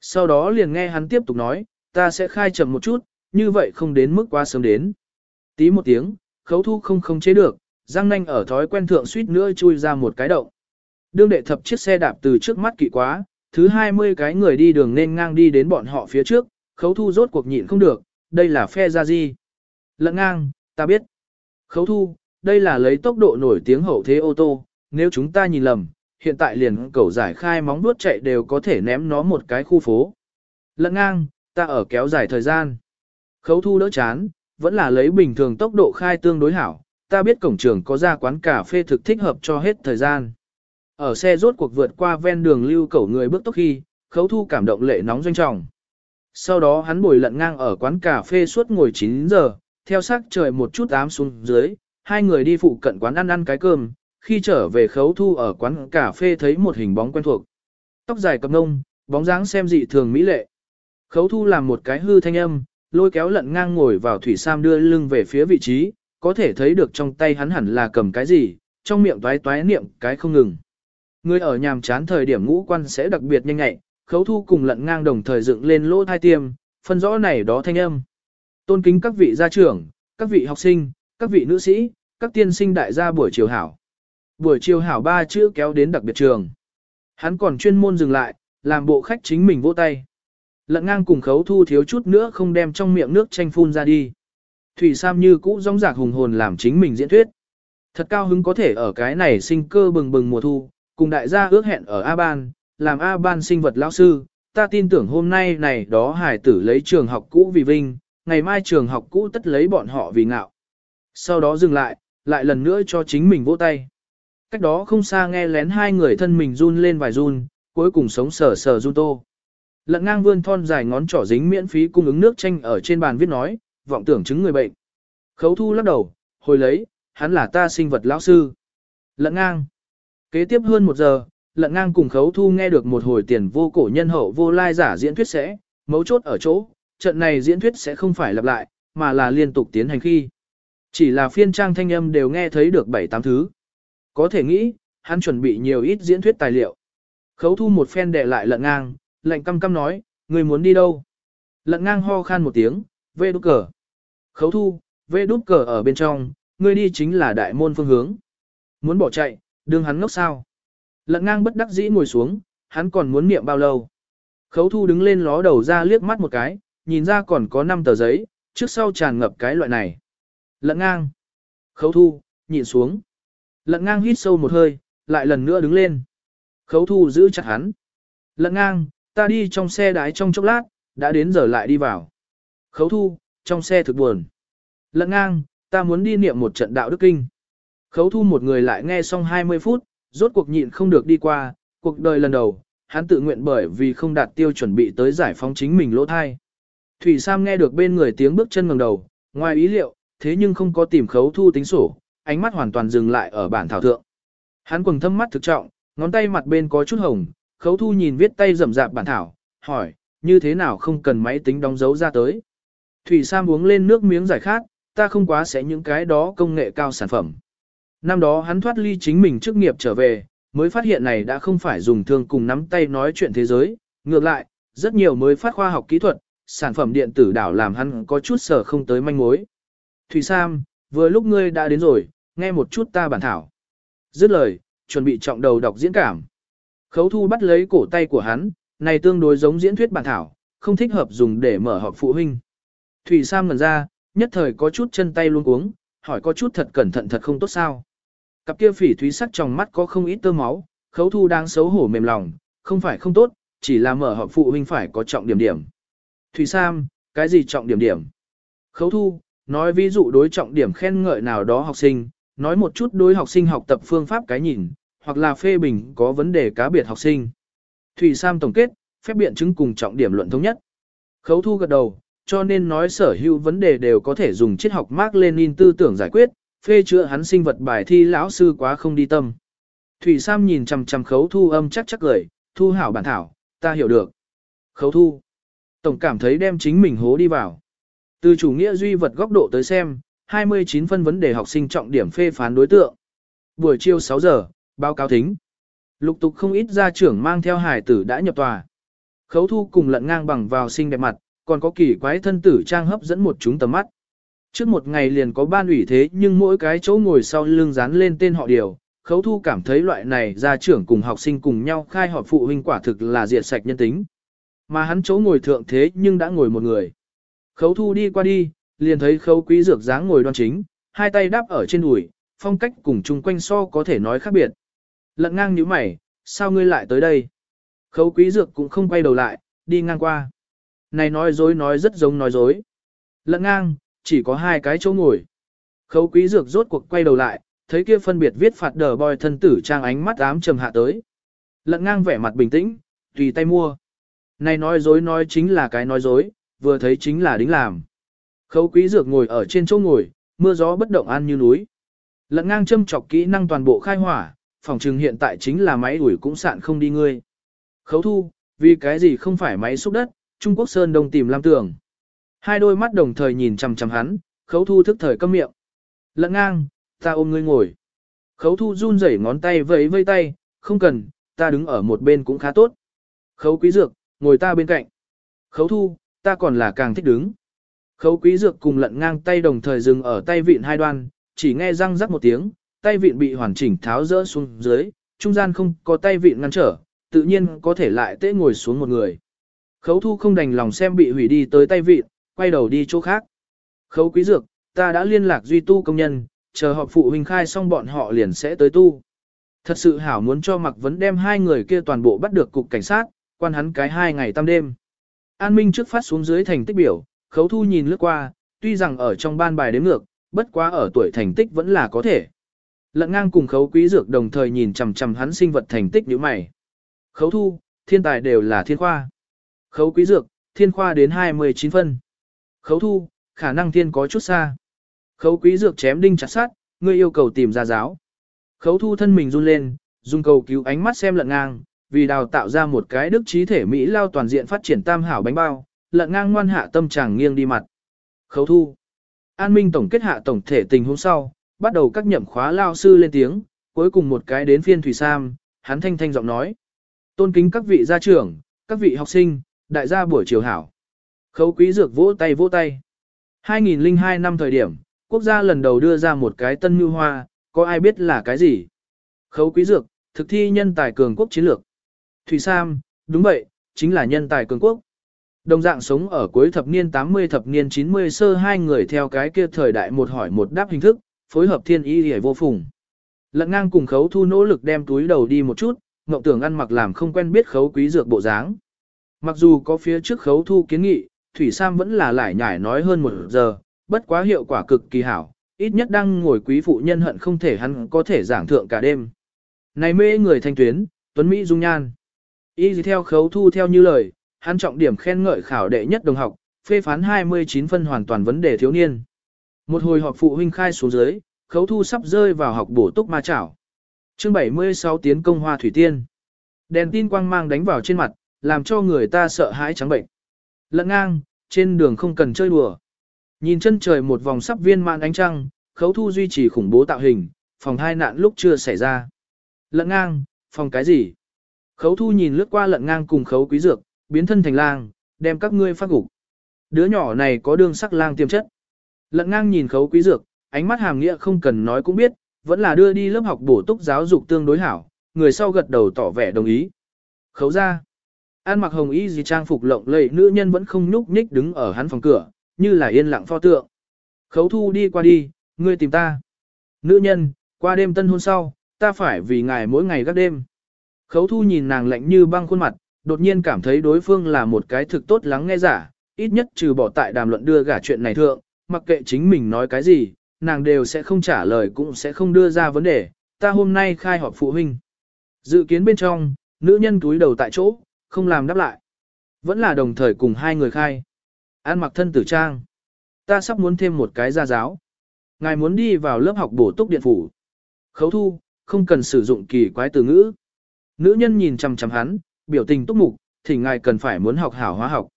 Sau đó liền nghe hắn tiếp tục nói, ta sẽ khai chậm một chút, như vậy không đến mức quá sớm đến. Tí một tiếng, khấu thu không không chế được, răng nanh ở thói quen thượng suýt nữa chui ra một cái động. Đương đệ thập chiếc xe đạp từ trước mắt kỵ quá, thứ 20 cái người đi đường nên ngang đi đến bọn họ phía trước, khấu thu rốt cuộc nhịn không được, đây là phe ra gì. Lận ngang, ta biết. Khấu thu, đây là lấy tốc độ nổi tiếng hậu thế ô tô, nếu chúng ta nhìn lầm, hiện tại liền cẩu giải khai móng vuốt chạy đều có thể ném nó một cái khu phố. Lận ngang, ta ở kéo dài thời gian. Khấu thu đỡ chán, vẫn là lấy bình thường tốc độ khai tương đối hảo, ta biết cổng trường có ra quán cà phê thực thích hợp cho hết thời gian. Ở xe rốt cuộc vượt qua ven đường lưu cẩu người bước tốc khi, khấu thu cảm động lệ nóng doanh trọng. Sau đó hắn bồi lận ngang ở quán cà phê suốt ngồi 9 giờ, theo sắc trời một chút ám xuống dưới, hai người đi phụ cận quán ăn ăn cái cơm, khi trở về khấu thu ở quán cà phê thấy một hình bóng quen thuộc. Tóc dài cầm nông, bóng dáng xem dị thường mỹ lệ. Khấu thu làm một cái hư thanh âm, lôi kéo lận ngang ngồi vào thủy sam đưa lưng về phía vị trí, có thể thấy được trong tay hắn hẳn là cầm cái gì, trong miệng toái toái niệm cái không ngừng. Người ở nhàm chán thời điểm ngũ quan sẽ đặc biệt nhanh nhạy, khấu thu cùng lận ngang đồng thời dựng lên lỗ thai tiêm, phân rõ này đó thanh âm. Tôn kính các vị gia trưởng, các vị học sinh, các vị nữ sĩ, các tiên sinh đại gia buổi chiều hảo. Buổi chiều hảo ba chữ kéo đến đặc biệt trường. Hắn còn chuyên môn dừng lại, làm bộ khách chính mình vỗ tay. Lận ngang cùng khấu thu thiếu chút nữa không đem trong miệng nước chanh phun ra đi. Thủy Sam như cũ rong rạc hùng hồn làm chính mình diễn thuyết. Thật cao hứng có thể ở cái này sinh cơ bừng bừng mùa thu, cùng đại gia ước hẹn ở A-ban, làm A-ban sinh vật lão sư, ta tin tưởng hôm nay này đó hải tử lấy trường học cũ vì vinh, ngày mai trường học cũ tất lấy bọn họ vì ngạo. Sau đó dừng lại, lại lần nữa cho chính mình vỗ tay. Cách đó không xa nghe lén hai người thân mình run lên vài run, cuối cùng sống sờ sờ run tô. Lận ngang vươn thon dài ngón trỏ dính miễn phí cung ứng nước chanh ở trên bàn viết nói, vọng tưởng chứng người bệnh. Khấu thu lắc đầu, hồi lấy, hắn là ta sinh vật lão sư. Lận ngang. Kế tiếp hơn một giờ, lận ngang cùng khấu thu nghe được một hồi tiền vô cổ nhân hậu vô lai giả diễn thuyết sẽ, mấu chốt ở chỗ, trận này diễn thuyết sẽ không phải lặp lại, mà là liên tục tiến hành khi. Chỉ là phiên trang thanh âm đều nghe thấy được 7-8 thứ. Có thể nghĩ, hắn chuẩn bị nhiều ít diễn thuyết tài liệu. Khấu thu một phen đệ lại lận ngang, lệnh căm căm nói, người muốn đi đâu? Lận ngang ho khan một tiếng, vê đút cờ. Khấu thu, vê đút cờ ở bên trong, người đi chính là đại môn phương hướng. Muốn bỏ chạy, đương hắn ngốc sao. Lận ngang bất đắc dĩ ngồi xuống, hắn còn muốn niệm bao lâu. Khấu thu đứng lên ló đầu ra liếc mắt một cái, nhìn ra còn có 5 tờ giấy, trước sau tràn ngập cái loại này. Lận ngang. Khấu thu, nhìn xuống. Lận ngang hít sâu một hơi, lại lần nữa đứng lên. Khấu thu giữ chặt hắn. Lận ngang, ta đi trong xe đái trong chốc lát, đã đến giờ lại đi vào. Khấu thu, trong xe thực buồn. Lận ngang, ta muốn đi niệm một trận đạo đức kinh. Khấu thu một người lại nghe xong 20 phút, rốt cuộc nhịn không được đi qua, cuộc đời lần đầu, hắn tự nguyện bởi vì không đạt tiêu chuẩn bị tới giải phóng chính mình lỗ thai. Thủy Sam nghe được bên người tiếng bước chân ngẩng đầu, ngoài ý liệu, thế nhưng không có tìm khấu thu tính sổ, ánh mắt hoàn toàn dừng lại ở bản thảo thượng. Hắn quầng thâm mắt thực trọng, ngón tay mặt bên có chút hồng, khấu thu nhìn viết tay rậm rạp bản thảo, hỏi, như thế nào không cần máy tính đóng dấu ra tới. Thủy Sam uống lên nước miếng giải khát, ta không quá sẽ những cái đó công nghệ cao sản phẩm. Năm đó hắn thoát ly chính mình chức nghiệp trở về, mới phát hiện này đã không phải dùng thương cùng nắm tay nói chuyện thế giới, ngược lại, rất nhiều mới phát khoa học kỹ thuật, sản phẩm điện tử đảo làm hắn có chút sở không tới manh mối. Thủy Sam, vừa lúc ngươi đã đến rồi, nghe một chút ta bản thảo. Dứt lời, chuẩn bị trọng đầu đọc diễn cảm. Khấu thu bắt lấy cổ tay của hắn, này tương đối giống diễn thuyết bản thảo, không thích hợp dùng để mở họp phụ huynh. Thủy Sam ngần ra, nhất thời có chút chân tay luôn cuống, hỏi có chút thật cẩn thận thật không tốt sao. Cặp kia phỉ thúy sắc trong mắt có không ít tơ máu, khấu thu đang xấu hổ mềm lòng, không phải không tốt, chỉ là mở họp phụ huynh phải có trọng điểm điểm. Thủy Sam, cái gì trọng điểm điểm? Khấu thu, nói ví dụ đối trọng điểm khen ngợi nào đó học sinh, nói một chút đối học sinh học tập phương pháp cái nhìn, hoặc là phê bình có vấn đề cá biệt học sinh. Thủy Sam tổng kết, phép biện chứng cùng trọng điểm luận thống nhất. Khấu thu gật đầu, cho nên nói sở hữu vấn đề đều có thể dùng triết học Mark Lenin tư tưởng giải quyết, phê chữa hắn sinh vật bài thi lão sư quá không đi tâm. Thủy Sam nhìn chằm chằm khấu thu âm chắc chắc cười, thu hảo bản thảo, ta hiểu được. Khấu thu. Tổng cảm thấy đem chính mình hố đi vào. Từ chủ nghĩa duy vật góc độ tới xem, 29 phân vấn đề học sinh trọng điểm phê phán đối tượng. Buổi chiều 6 giờ, báo cáo thính. Lục tục không ít gia trưởng mang theo hải tử đã nhập tòa. Khấu thu cùng lận ngang bằng vào sinh đẹp mặt, còn có kỳ quái thân tử trang hấp dẫn một chúng tầm mắt. Trước một ngày liền có ban ủy thế nhưng mỗi cái chỗ ngồi sau lưng dán lên tên họ điều, khấu thu cảm thấy loại này gia trưởng cùng học sinh cùng nhau khai họp phụ huynh quả thực là diệt sạch nhân tính. Mà hắn chỗ ngồi thượng thế nhưng đã ngồi một người. Khấu thu đi qua đi, liền thấy khâu quý dược dáng ngồi đoan chính, hai tay đáp ở trên đùi, phong cách cùng chung quanh so có thể nói khác biệt. Lận ngang như mày, sao ngươi lại tới đây? khâu quý dược cũng không quay đầu lại, đi ngang qua. Này nói dối nói rất giống nói dối. Lận ngang, chỉ có hai cái chỗ ngồi. khâu quý dược rốt cuộc quay đầu lại, thấy kia phân biệt viết phạt đờ bòi thân tử trang ánh mắt ám trầm hạ tới. Lận ngang vẻ mặt bình tĩnh, tùy tay mua. Này nói dối nói chính là cái nói dối, vừa thấy chính là đính làm. Khấu quý dược ngồi ở trên chỗ ngồi, mưa gió bất động an như núi. Lận ngang châm chọc kỹ năng toàn bộ khai hỏa, phòng trừng hiện tại chính là máy đuổi cũng sạn không đi ngươi. Khấu thu, vì cái gì không phải máy xúc đất, Trung Quốc Sơn Đông tìm Lam Tường. Hai đôi mắt đồng thời nhìn chằm chằm hắn, khấu thu thức thời câm miệng. Lận ngang, ta ôm ngươi ngồi. Khấu thu run rẩy ngón tay vẫy vây tay, không cần, ta đứng ở một bên cũng khá tốt. Khấu quý dược, ngồi ta bên cạnh. Khấu thu, ta còn là càng thích đứng. Khấu quý dược cùng lận ngang tay đồng thời dừng ở tay vịn hai đoan, chỉ nghe răng rắc một tiếng, tay vịn bị hoàn chỉnh tháo rỡ xuống dưới, trung gian không có tay vịn ngăn trở, tự nhiên có thể lại tễ ngồi xuống một người. Khấu thu không đành lòng xem bị hủy đi tới tay vịn, quay đầu đi chỗ khác. Khấu quý dược, ta đã liên lạc duy tu công nhân, chờ họ phụ huynh khai xong bọn họ liền sẽ tới tu. Thật sự hảo muốn cho mặc vấn đem hai người kia toàn bộ bắt được cục cảnh sát, quan hắn cái hai ngày tam đêm. An Minh trước phát xuống dưới thành tích biểu, khấu thu nhìn lướt qua, tuy rằng ở trong ban bài đếm ngược, bất quá ở tuổi thành tích vẫn là có thể. Lận ngang cùng khấu quý dược đồng thời nhìn chằm chằm hắn sinh vật thành tích như mày. Khấu thu, thiên tài đều là thiên khoa. Khấu quý dược, thiên khoa đến 29 phân. Khấu thu, khả năng thiên có chút xa. Khấu quý dược chém đinh chặt sát, ngươi yêu cầu tìm ra giáo. Khấu thu thân mình run lên, dùng cầu cứu ánh mắt xem lận ngang, vì đào tạo ra một cái đức trí thể Mỹ lao toàn diện phát triển tam hảo bánh bao, lận ngang ngoan hạ tâm chàng nghiêng đi mặt. Khấu thu. An Minh tổng kết hạ tổng thể tình huống sau, bắt đầu các nhậm khóa lao sư lên tiếng, cuối cùng một cái đến phiên Thủy Sam, hắn thanh thanh giọng nói. Tôn kính các vị gia trưởng, các vị học sinh, đại gia buổi chiều hảo. Khấu quý dược vỗ tay vỗ tay. 2002 năm thời điểm, quốc gia lần đầu đưa ra một cái tân như hoa, có ai biết là cái gì? Khấu quý dược, thực thi nhân tài cường quốc chiến lược. Thủy Sam, đúng vậy, chính là nhân tài cường quốc. Đồng dạng sống ở cuối thập niên 80 thập niên 90 sơ hai người theo cái kia thời đại một hỏi một đáp hình thức, phối hợp thiên ý hề vô phùng. Lận ngang cùng khấu thu nỗ lực đem túi đầu đi một chút, ngộng tưởng ăn mặc làm không quen biết khấu quý dược bộ dáng. Mặc dù có phía trước khấu thu kiến nghị, Thủy Sam vẫn là lải nhải nói hơn một giờ, bất quá hiệu quả cực kỳ hảo, ít nhất đang ngồi quý phụ nhân hận không thể hắn có thể giảng thượng cả đêm. Này mê người thanh tuyến, tuấn Mỹ dung nhan. Y gì theo khấu thu theo như lời, hắn trọng điểm khen ngợi khảo đệ nhất đồng học, phê phán 29 phân hoàn toàn vấn đề thiếu niên. Một hồi họp phụ huynh khai xuống dưới, khấu thu sắp rơi vào học bổ túc ma chảo. Chương 76 tiến công hoa thủy tiên. Đèn tin quang mang đánh vào trên mặt, làm cho người ta sợ hãi trắng bệnh. Lận ngang, trên đường không cần chơi đùa. Nhìn chân trời một vòng sắp viên mạn ánh trăng, khấu thu duy trì khủng bố tạo hình, phòng hai nạn lúc chưa xảy ra. Lận ngang, phòng cái gì? Khấu thu nhìn lướt qua lận ngang cùng khấu quý dược, biến thân thành lang, đem các ngươi phát gục. Đứa nhỏ này có đương sắc lang tiềm chất. Lận ngang nhìn khấu quý dược, ánh mắt hàm nghĩa không cần nói cũng biết, vẫn là đưa đi lớp học bổ túc giáo dục tương đối hảo, người sau gật đầu tỏ vẻ đồng ý. Khấu ra. An mặc hồng y gì trang phục lộng lẫy nữ nhân vẫn không nhúc nhích đứng ở hắn phòng cửa, như là yên lặng pho tượng. Khấu thu đi qua đi, ngươi tìm ta. Nữ nhân, qua đêm tân hôn sau, ta phải vì ngài mỗi ngày gác đêm. Khấu thu nhìn nàng lạnh như băng khuôn mặt, đột nhiên cảm thấy đối phương là một cái thực tốt lắng nghe giả, ít nhất trừ bỏ tại đàm luận đưa gả chuyện này thượng, mặc kệ chính mình nói cái gì, nàng đều sẽ không trả lời cũng sẽ không đưa ra vấn đề, ta hôm nay khai họp phụ huynh. Dự kiến bên trong, nữ nhân túi đầu tại chỗ, không làm đáp lại. Vẫn là đồng thời cùng hai người khai. An mặc thân tử trang. Ta sắp muốn thêm một cái gia giáo. Ngài muốn đi vào lớp học bổ túc điện phủ. Khấu thu, không cần sử dụng kỳ quái từ ngữ. Nữ nhân nhìn chằm chằm hắn, biểu tình túc mục, thì ngài cần phải muốn học hảo hóa học.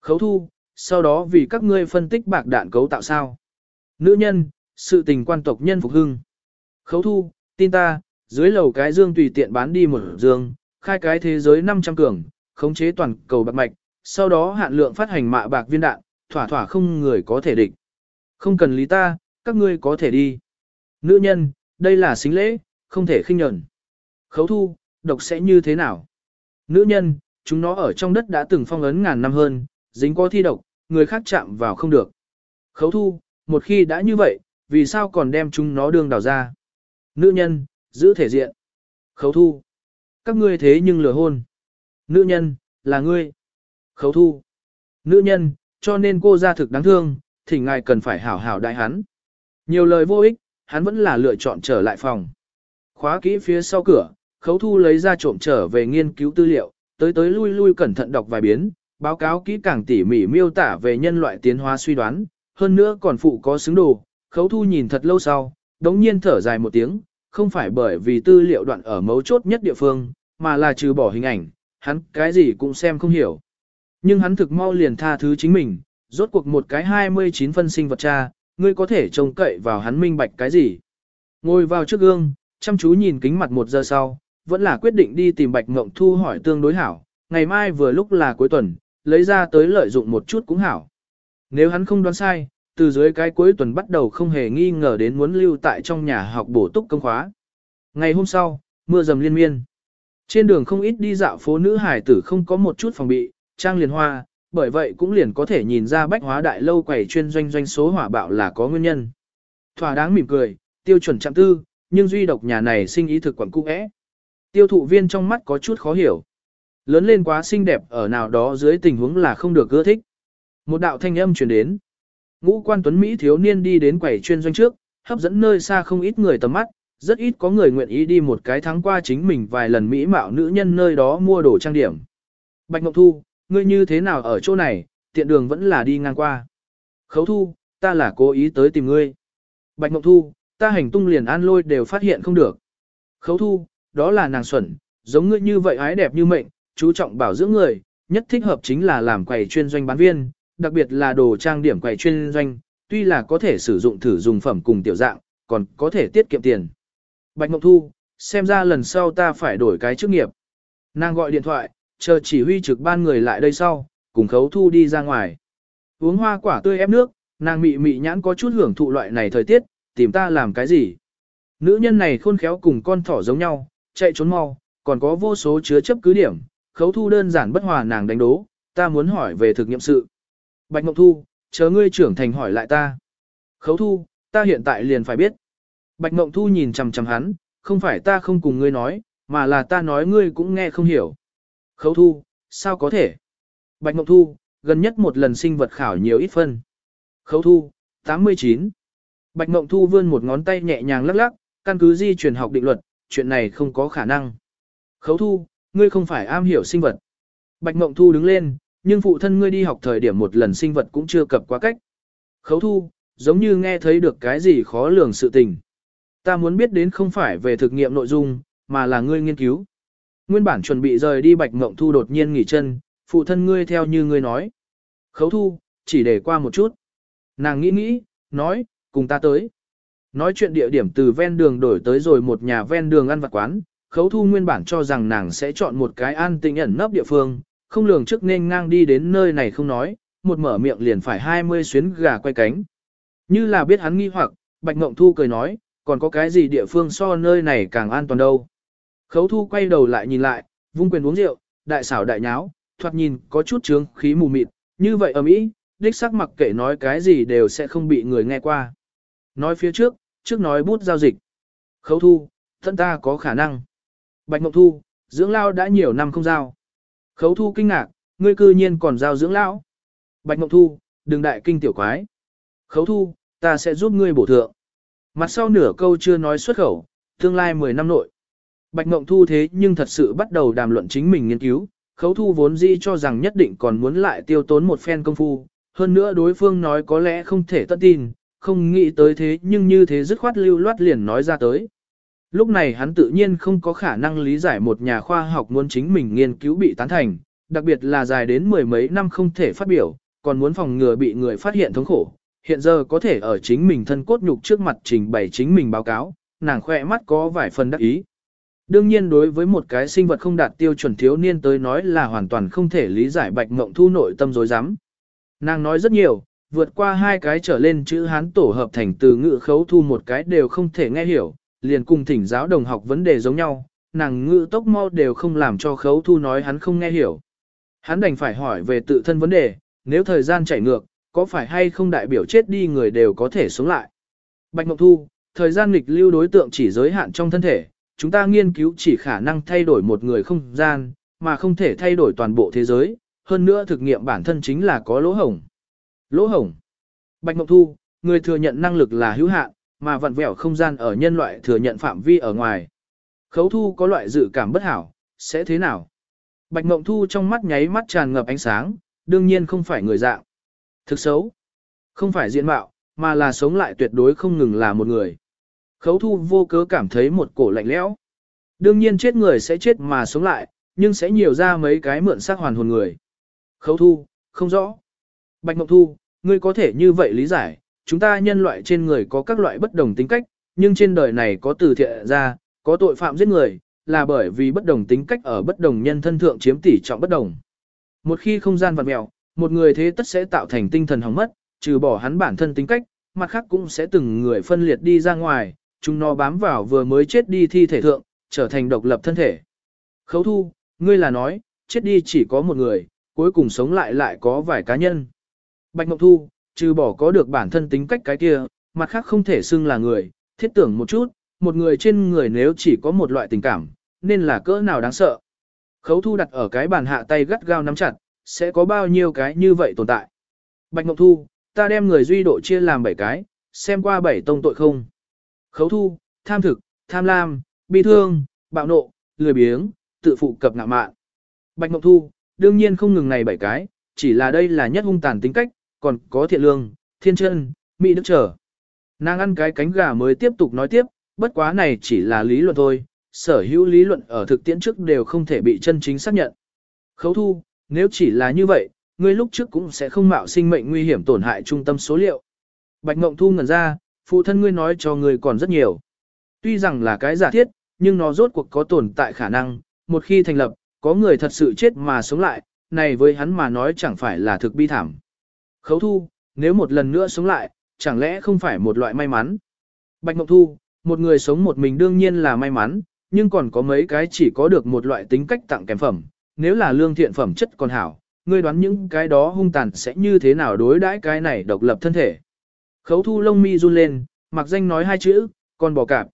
Khấu thu, sau đó vì các ngươi phân tích bạc đạn cấu tạo sao. Nữ nhân, sự tình quan tộc nhân phục hưng. Khấu thu, tin ta, dưới lầu cái dương tùy tiện bán đi một dương, khai cái thế giới 500 cường, khống chế toàn cầu bạc mạch, sau đó hạn lượng phát hành mạ bạc viên đạn, thỏa thỏa không người có thể địch. Không cần lý ta, các ngươi có thể đi. Nữ nhân, đây là xính lễ, không thể khinh nhẫn. Khấu thu, độc sẽ như thế nào? Nữ nhân, chúng nó ở trong đất đã từng phong ấn ngàn năm hơn, dính có thi độc, người khác chạm vào không được. Khấu thu, một khi đã như vậy, vì sao còn đem chúng nó đương đào ra? Nữ nhân, giữ thể diện. Khấu thu. Các ngươi thế nhưng lừa hôn. Nữ nhân, là ngươi. Khấu thu. Nữ nhân, cho nên cô ra thực đáng thương, thì ngài cần phải hảo hảo đại hắn. Nhiều lời vô ích, hắn vẫn là lựa chọn trở lại phòng. Khóa kỹ phía sau cửa, khấu thu lấy ra trộm trở về nghiên cứu tư liệu, tới tới lui lui cẩn thận đọc vài biến, báo cáo kỹ càng tỉ mỉ miêu tả về nhân loại tiến hóa suy đoán, hơn nữa còn phụ có xứng đồ, khấu thu nhìn thật lâu sau, đống nhiên thở dài một tiếng, không phải bởi vì tư liệu đoạn ở mấu chốt nhất địa phương, mà là trừ bỏ hình ảnh, hắn cái gì cũng xem không hiểu. Nhưng hắn thực mau liền tha thứ chính mình, rốt cuộc một cái 29 phân sinh vật cha, ngươi có thể trông cậy vào hắn minh bạch cái gì. Ngồi vào trước gương, chăm chú nhìn kính mặt một giờ sau, vẫn là quyết định đi tìm Bạch Ngộng Thu hỏi tương đối hảo, ngày mai vừa lúc là cuối tuần, lấy ra tới lợi dụng một chút cũng hảo. Nếu hắn không đoán sai, từ dưới cái cuối tuần bắt đầu không hề nghi ngờ đến muốn lưu tại trong nhà học bổ túc công khóa. Ngày hôm sau, mưa dầm liên miên. Trên đường không ít đi dạo phố nữ hải tử không có một chút phòng bị, trang liền hoa, bởi vậy cũng liền có thể nhìn ra bách hóa đại lâu quầy chuyên doanh doanh số hỏa bạo là có nguyên nhân. Thỏa đáng mỉm cười, tiêu chuẩn chạm tư, nhưng duy độc nhà này sinh ý thực quẩn cung ẽ. Tiêu thụ viên trong mắt có chút khó hiểu. Lớn lên quá xinh đẹp ở nào đó dưới tình huống là không được ưa thích. Một đạo thanh âm truyền đến. Ngũ quan tuấn Mỹ thiếu niên đi đến quầy chuyên doanh trước, hấp dẫn nơi xa không ít người tầm mắt, rất ít có người nguyện ý đi một cái tháng qua chính mình vài lần Mỹ mạo nữ nhân nơi đó mua đồ trang điểm. Bạch Ngọc Thu, ngươi như thế nào ở chỗ này, tiện đường vẫn là đi ngang qua. Khấu Thu, ta là cố ý tới tìm ngươi. Bạch Ngọc Thu, ta hành tung liền an lôi đều phát hiện không được. Khấu Thu, đó là nàng xuẩn, giống ngươi như vậy ái đẹp như mệnh, chú trọng bảo dưỡng người, nhất thích hợp chính là làm quầy chuyên doanh bán viên, đặc biệt là đồ trang điểm quầy chuyên doanh, tuy là có thể sử dụng thử dùng phẩm cùng tiểu dạng, còn có thể tiết kiệm tiền. Bạch Ngọc Thu, xem ra lần sau ta phải đổi cái chức nghiệp. Nàng gọi điện thoại, chờ chỉ huy trực ban người lại đây sau, cùng khấu thu đi ra ngoài. Uống hoa quả tươi ép nước, nàng mị mị nhãn có chút hưởng thụ loại này thời tiết, tìm ta làm cái gì. Nữ nhân này khôn khéo cùng con thỏ giống nhau, chạy trốn mau, còn có vô số chứa chấp cứ điểm, khấu thu đơn giản bất hòa nàng đánh đố, ta muốn hỏi về thực nghiệm sự. Bạch Ngọc Thu, chờ ngươi trưởng thành hỏi lại ta. Khấu thu, ta hiện tại liền phải biết. Bạch Ngọc Thu nhìn chằm chằm hắn, không phải ta không cùng ngươi nói, mà là ta nói ngươi cũng nghe không hiểu. Khấu thu, sao có thể? Bạch Ngọc Thu, gần nhất một lần sinh vật khảo nhiều ít phân. Khấu thu, 89. Bạch Ngọc Thu vươn một ngón tay nhẹ nhàng lắc lắc, căn cứ di truyền học định luật, chuyện này không có khả năng. Khấu thu, ngươi không phải am hiểu sinh vật. Bạch Mộng Thu đứng lên, nhưng phụ thân ngươi đi học thời điểm một lần sinh vật cũng chưa cập quá cách. Khấu thu, giống như nghe thấy được cái gì khó lường sự tình. Ta muốn biết đến không phải về thực nghiệm nội dung, mà là ngươi nghiên cứu. Nguyên bản chuẩn bị rời đi Bạch Mộng Thu đột nhiên nghỉ chân, phụ thân ngươi theo như ngươi nói. Khấu thu, chỉ để qua một chút. Nàng nghĩ nghĩ, nói, cùng ta tới. Nói chuyện địa điểm từ ven đường đổi tới rồi một nhà ven đường ăn vặt quán, khấu thu nguyên bản cho rằng nàng sẽ chọn một cái an tĩnh ẩn nấp địa phương, không lường trước nên ngang đi đến nơi này không nói, một mở miệng liền phải 20 xuyến gà quay cánh. Như là biết hắn nghi hoặc, Bạch Ngộng Thu cười nói, còn có cái gì địa phương so nơi này càng an toàn đâu. Khấu Thu quay đầu lại nhìn lại, vung quyền uống rượu, đại xảo đại nháo, thoạt nhìn có chút trướng khí mù mịt, như vậy ở Mỹ, đích sắc mặc kệ nói cái gì đều sẽ không bị người nghe qua. Nói phía trước, trước nói bút giao dịch. Khấu Thu, thân ta có khả năng. Bạch Mộng Thu, dưỡng lao đã nhiều năm không giao. Khấu Thu kinh ngạc, ngươi cư nhiên còn giao dưỡng lão. Bạch Mộng Thu, đừng đại kinh tiểu quái. Khấu thu, ta sẽ giúp ngươi bổ thượng. Mặt sau nửa câu chưa nói xuất khẩu, tương lai 10 năm nội. Bạch Mộng Thu thế nhưng thật sự bắt đầu đàm luận chính mình nghiên cứu, khấu thu vốn dĩ cho rằng nhất định còn muốn lại tiêu tốn một phen công phu, hơn nữa đối phương nói có lẽ không thể tất tin, không nghĩ tới thế nhưng như thế dứt khoát lưu loát liền nói ra tới. Lúc này hắn tự nhiên không có khả năng lý giải một nhà khoa học muốn chính mình nghiên cứu bị tán thành, đặc biệt là dài đến mười mấy năm không thể phát biểu, còn muốn phòng ngừa bị người phát hiện thống khổ, hiện giờ có thể ở chính mình thân cốt nhục trước mặt trình bày chính mình báo cáo, nàng khỏe mắt có vài phần đắc ý. Đương nhiên đối với một cái sinh vật không đạt tiêu chuẩn thiếu niên tới nói là hoàn toàn không thể lý giải bạch mộng thu nội tâm dối rắm Nàng nói rất nhiều, vượt qua hai cái trở lên chữ hán tổ hợp thành từ ngữ khấu thu một cái đều không thể nghe hiểu, liền cùng thỉnh giáo đồng học vấn đề giống nhau, nàng ngữ tốc mau đều không làm cho khấu thu nói hắn không nghe hiểu. Hắn đành phải hỏi về tự thân vấn đề, nếu thời gian chảy ngược, có phải hay không đại biểu chết đi người đều có thể sống lại. Bạch Mộng Thu, thời gian nghịch lưu đối tượng chỉ giới hạn trong thân thể, chúng ta nghiên cứu chỉ khả năng thay đổi một người không gian, mà không thể thay đổi toàn bộ thế giới, hơn nữa thực nghiệm bản thân chính là có lỗ hổng. Lỗ hổng. Bạch Mộng Thu, người thừa nhận năng lực là hữu hạn, mà vặn vẹo không gian ở nhân loại thừa nhận phạm vi ở ngoài. Khấu Thu có loại dự cảm bất hảo, sẽ thế nào? Bạch Mộng Thu trong mắt nháy mắt tràn ngập ánh sáng, đương nhiên không phải người dạng. Thực xấu. Không phải diện mạo, mà là sống lại tuyệt đối không ngừng là một người. Khấu thu vô cớ cảm thấy một cổ lạnh lẽo. Đương nhiên chết người sẽ chết mà sống lại, nhưng sẽ nhiều ra mấy cái mượn xác hoàn hồn người. Khấu thu, không rõ. Bạch Mộng Thu, ngươi có thể như vậy lý giải, chúng ta nhân loại trên người có các loại bất đồng tính cách, nhưng trên đời này có từ thiện ra, có tội phạm giết người, là bởi vì bất đồng tính cách ở bất đồng nhân thân thượng chiếm tỷ trọng bất đồng. Một khi không gian vặn mèo, một người thế tất sẽ tạo thành tinh thần hỏng mất, trừ bỏ hắn bản thân tính cách, mặt khác cũng sẽ từng người phân liệt đi ra ngoài, chúng nó bám vào vừa mới chết đi thi thể thượng, trở thành độc lập thân thể. Khấu thu, ngươi là nói, chết đi chỉ có một người, cuối cùng sống lại lại có vài cá nhân. Bạch Mộng Thu, trừ bỏ có được bản thân tính cách cái kia, mặt khác không thể xưng là người, thiết tưởng một chút, một người trên người nếu chỉ có một loại tình cảm, nên là cỡ nào đáng sợ. Khấu thu đặt ở cái bàn hạ tay gắt gao nắm chặt, sẽ có bao nhiêu cái như vậy tồn tại. Bạch Mộng Thu, ta đem người duy độ chia làm 7 cái, xem qua 7 tông tội không. Khấu thu, tham thực, tham lam, bi thương, bạo nộ, lười biếng, tự phụ cập ngạ mạn. Bạch Mộng Thu, đương nhiên không ngừng này 7 cái, chỉ là đây là nhất hung tàn tính cách, còn có thiện lương, thiên chân, mỹ đức trở. Nàng ăn cái cánh gà mới tiếp tục nói tiếp, bất quá này chỉ là lý luận thôi, sở hữu lý luận ở thực tiễn trước đều không thể bị chân chính xác nhận. Khấu thu, nếu chỉ là như vậy, ngươi lúc trước cũng sẽ không mạo sinh mệnh nguy hiểm tổn hại trung tâm số liệu. Bạch Ngộng Thu ngẩn ra, phụ thân ngươi nói cho ngươi còn rất nhiều. Tuy rằng là cái giả thiết, nhưng nó rốt cuộc có tồn tại khả năng, một khi thành lập, có người thật sự chết mà sống lại, này với hắn mà nói chẳng phải là thực bi thảm. Khấu thu, nếu một lần nữa sống lại, chẳng lẽ không phải một loại may mắn? Bạch Mộng Thu, một người sống một mình đương nhiên là may mắn, nhưng còn có mấy cái chỉ có được một loại tính cách tặng kèm phẩm. Nếu là lương thiện phẩm chất còn hảo, ngươi đoán những cái đó hung tàn sẽ như thế nào đối đãi cái này độc lập thân thể. Khấu thu lông mi run lên, mặc danh nói hai chữ, con bò cạp.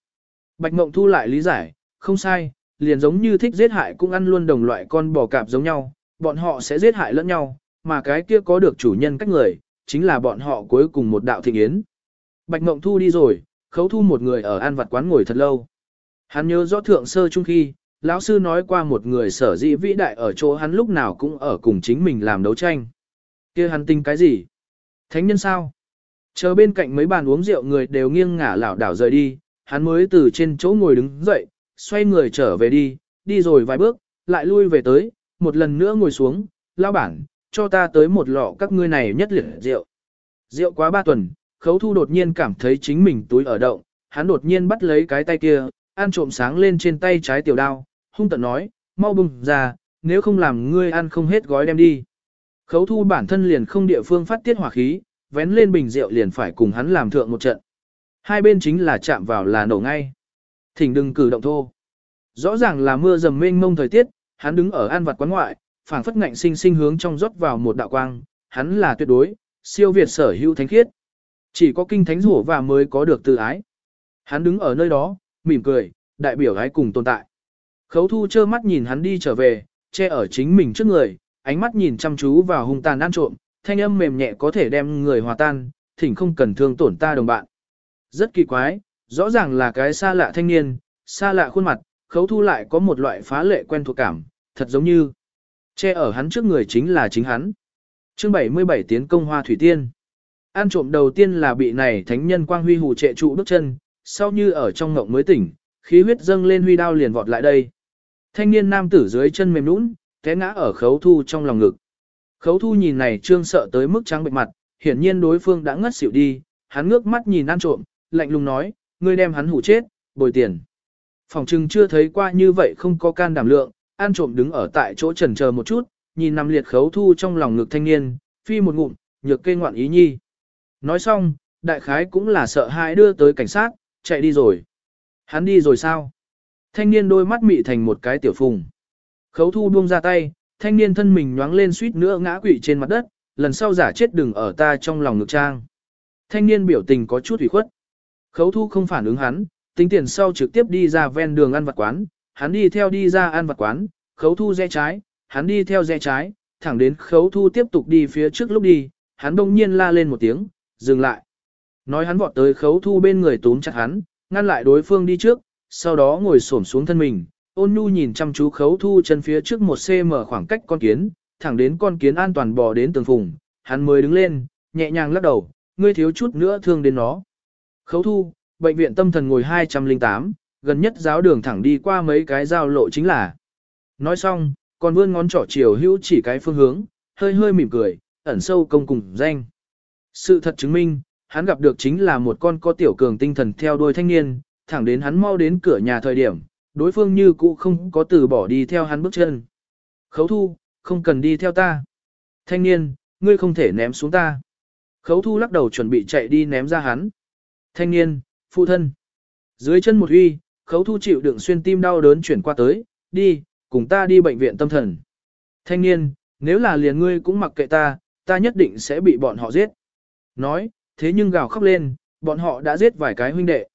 Bạch Mộng Thu lại lý giải, không sai, liền giống như thích giết hại cũng ăn luôn đồng loại con bò cạp giống nhau, bọn họ sẽ giết hại lẫn nhau, mà cái kia có được chủ nhân cách người, chính là bọn họ cuối cùng một đạo thịnh yến. Bạch Mộng Thu đi rồi, khấu thu một người ở an vặt quán ngồi thật lâu. Hắn nhớ rõ thượng sơ trung khi, lão sư nói qua một người sở dĩ vĩ đại ở chỗ hắn lúc nào cũng ở cùng chính mình làm đấu tranh. kia hắn tin cái gì? Thánh nhân sao? Chờ bên cạnh mấy bàn uống rượu người đều nghiêng ngả lảo đảo rời đi, hắn mới từ trên chỗ ngồi đứng dậy, xoay người trở về đi, đi rồi vài bước, lại lui về tới, một lần nữa ngồi xuống, lao bản, cho ta tới một lọ các ngươi này nhất liệt rượu. Rượu quá ba tuần, khấu thu đột nhiên cảm thấy chính mình túi ở động, hắn đột nhiên bắt lấy cái tay kia, ăn trộm sáng lên trên tay trái tiểu đao, hung tận nói, mau bùng ra, nếu không làm ngươi ăn không hết gói đem đi. Khấu thu bản thân liền không địa phương phát tiết hỏa khí, vén lên bình rượu liền phải cùng hắn làm thượng một trận. Hai bên chính là chạm vào là nổ ngay. Thỉnh đừng cử động thô. Rõ ràng là mưa dầm mênh mông thời tiết, hắn đứng ở an vặt quán ngoại, phảng phất ngạnh sinh sinh hướng trong rót vào một đạo quang, hắn là tuyệt đối, siêu việt sở hữu thánh khiết. Chỉ có kinh thánh rủa và mới có được tự ái. Hắn đứng ở nơi đó, mỉm cười, đại biểu ái cùng tồn tại. Khấu thu trơ mắt nhìn hắn đi trở về, che ở chính mình trước người, ánh mắt nhìn chăm chú vào hung tàn ăn trộm, thanh âm mềm nhẹ có thể đem người hòa tan, thỉnh không cần thương tổn ta đồng bạn. Rất kỳ quái, rõ ràng là cái xa lạ thanh niên, xa lạ khuôn mặt, khấu thu lại có một loại phá lệ quen thuộc cảm, thật giống như che ở hắn trước người chính là chính hắn. Chương 77 tiến công hoa thủy tiên. An trộm đầu tiên là bị này thánh nhân quang huy hù trệ trụ bước chân, sau như ở trong ngộng mới tỉnh, khí huyết dâng lên huy đao liền vọt lại đây. Thanh niên nam tử dưới chân mềm nũng, té ngã ở khấu thu trong lòng ngực. Khấu thu nhìn này trương sợ tới mức trắng bệnh mặt, hiển nhiên đối phương đã ngất xỉu đi, hắn ngước mắt nhìn ăn trộm, lạnh lùng nói, ngươi đem hắn hủ chết, bồi tiền. Phòng trừng chưa thấy qua như vậy không có can đảm lượng, An trộm đứng ở tại chỗ trần chờ một chút, nhìn nằm liệt khấu thu trong lòng ngực thanh niên, phi một ngụm, nhược kê ngoạn ý nhi. Nói xong, đại khái cũng là sợ hãi đưa tới cảnh sát, chạy đi rồi. Hắn đi rồi sao? Thanh niên đôi mắt mị thành một cái tiểu phùng. Khấu thu buông ra tay, thanh niên thân mình nhoáng lên suýt nữa ngã quỵ trên mặt đất, lần sau giả chết đừng ở ta trong lòng ngực trang. Thanh niên biểu tình có chút ủy khuất. Khấu thu không phản ứng hắn, tính tiền sau trực tiếp đi ra ven đường ăn vặt quán, hắn đi theo đi ra ăn vặt quán, khấu thu rẽ trái, hắn đi theo rẽ trái, thẳng đến khấu thu tiếp tục đi phía trước lúc đi, hắn đông nhiên la lên một tiếng, dừng lại. Nói hắn vọt tới khấu thu bên người túm chặt hắn, ngăn lại đối phương đi trước, sau đó ngồi xổm xuống thân mình, ôn nhu nhìn chăm chú khấu thu chân phía trước một cm khoảng cách con kiến, thẳng đến con kiến an toàn bò đến tường phùng, hắn mới đứng lên, nhẹ nhàng lắc đầu, ngươi thiếu chút nữa thương đến nó. Khấu thu, bệnh viện tâm thần ngồi 208, gần nhất giáo đường thẳng đi qua mấy cái giao lộ chính là. Nói xong, còn vươn ngón trỏ chiều hữu chỉ cái phương hướng, hơi hơi mỉm cười, ẩn sâu công cùng danh. Sự thật chứng minh, hắn gặp được chính là một con có tiểu cường tinh thần theo đuôi thanh niên, thẳng đến hắn mau đến cửa nhà thời điểm, đối phương như cũ không có từ bỏ đi theo hắn bước chân. Khấu thu, không cần đi theo ta. Thanh niên, ngươi không thể ném xuống ta. Khấu thu lắc đầu chuẩn bị chạy đi ném ra hắn. Thanh niên, phụ thân. Dưới chân một huy, khấu thu chịu đựng xuyên tim đau đớn chuyển qua tới, đi, cùng ta đi bệnh viện tâm thần. Thanh niên, nếu là liền ngươi cũng mặc kệ ta, ta nhất định sẽ bị bọn họ giết. Nói, thế nhưng gào khóc lên, bọn họ đã giết vài cái huynh đệ.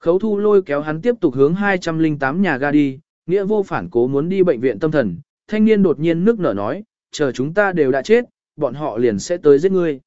Khấu thu lôi kéo hắn tiếp tục hướng 208 nhà ga đi, nghĩa vô phản cố muốn đi bệnh viện tâm thần, thanh niên đột nhiên nước nở nói, chờ chúng ta đều đã chết, bọn họ liền sẽ tới giết ngươi.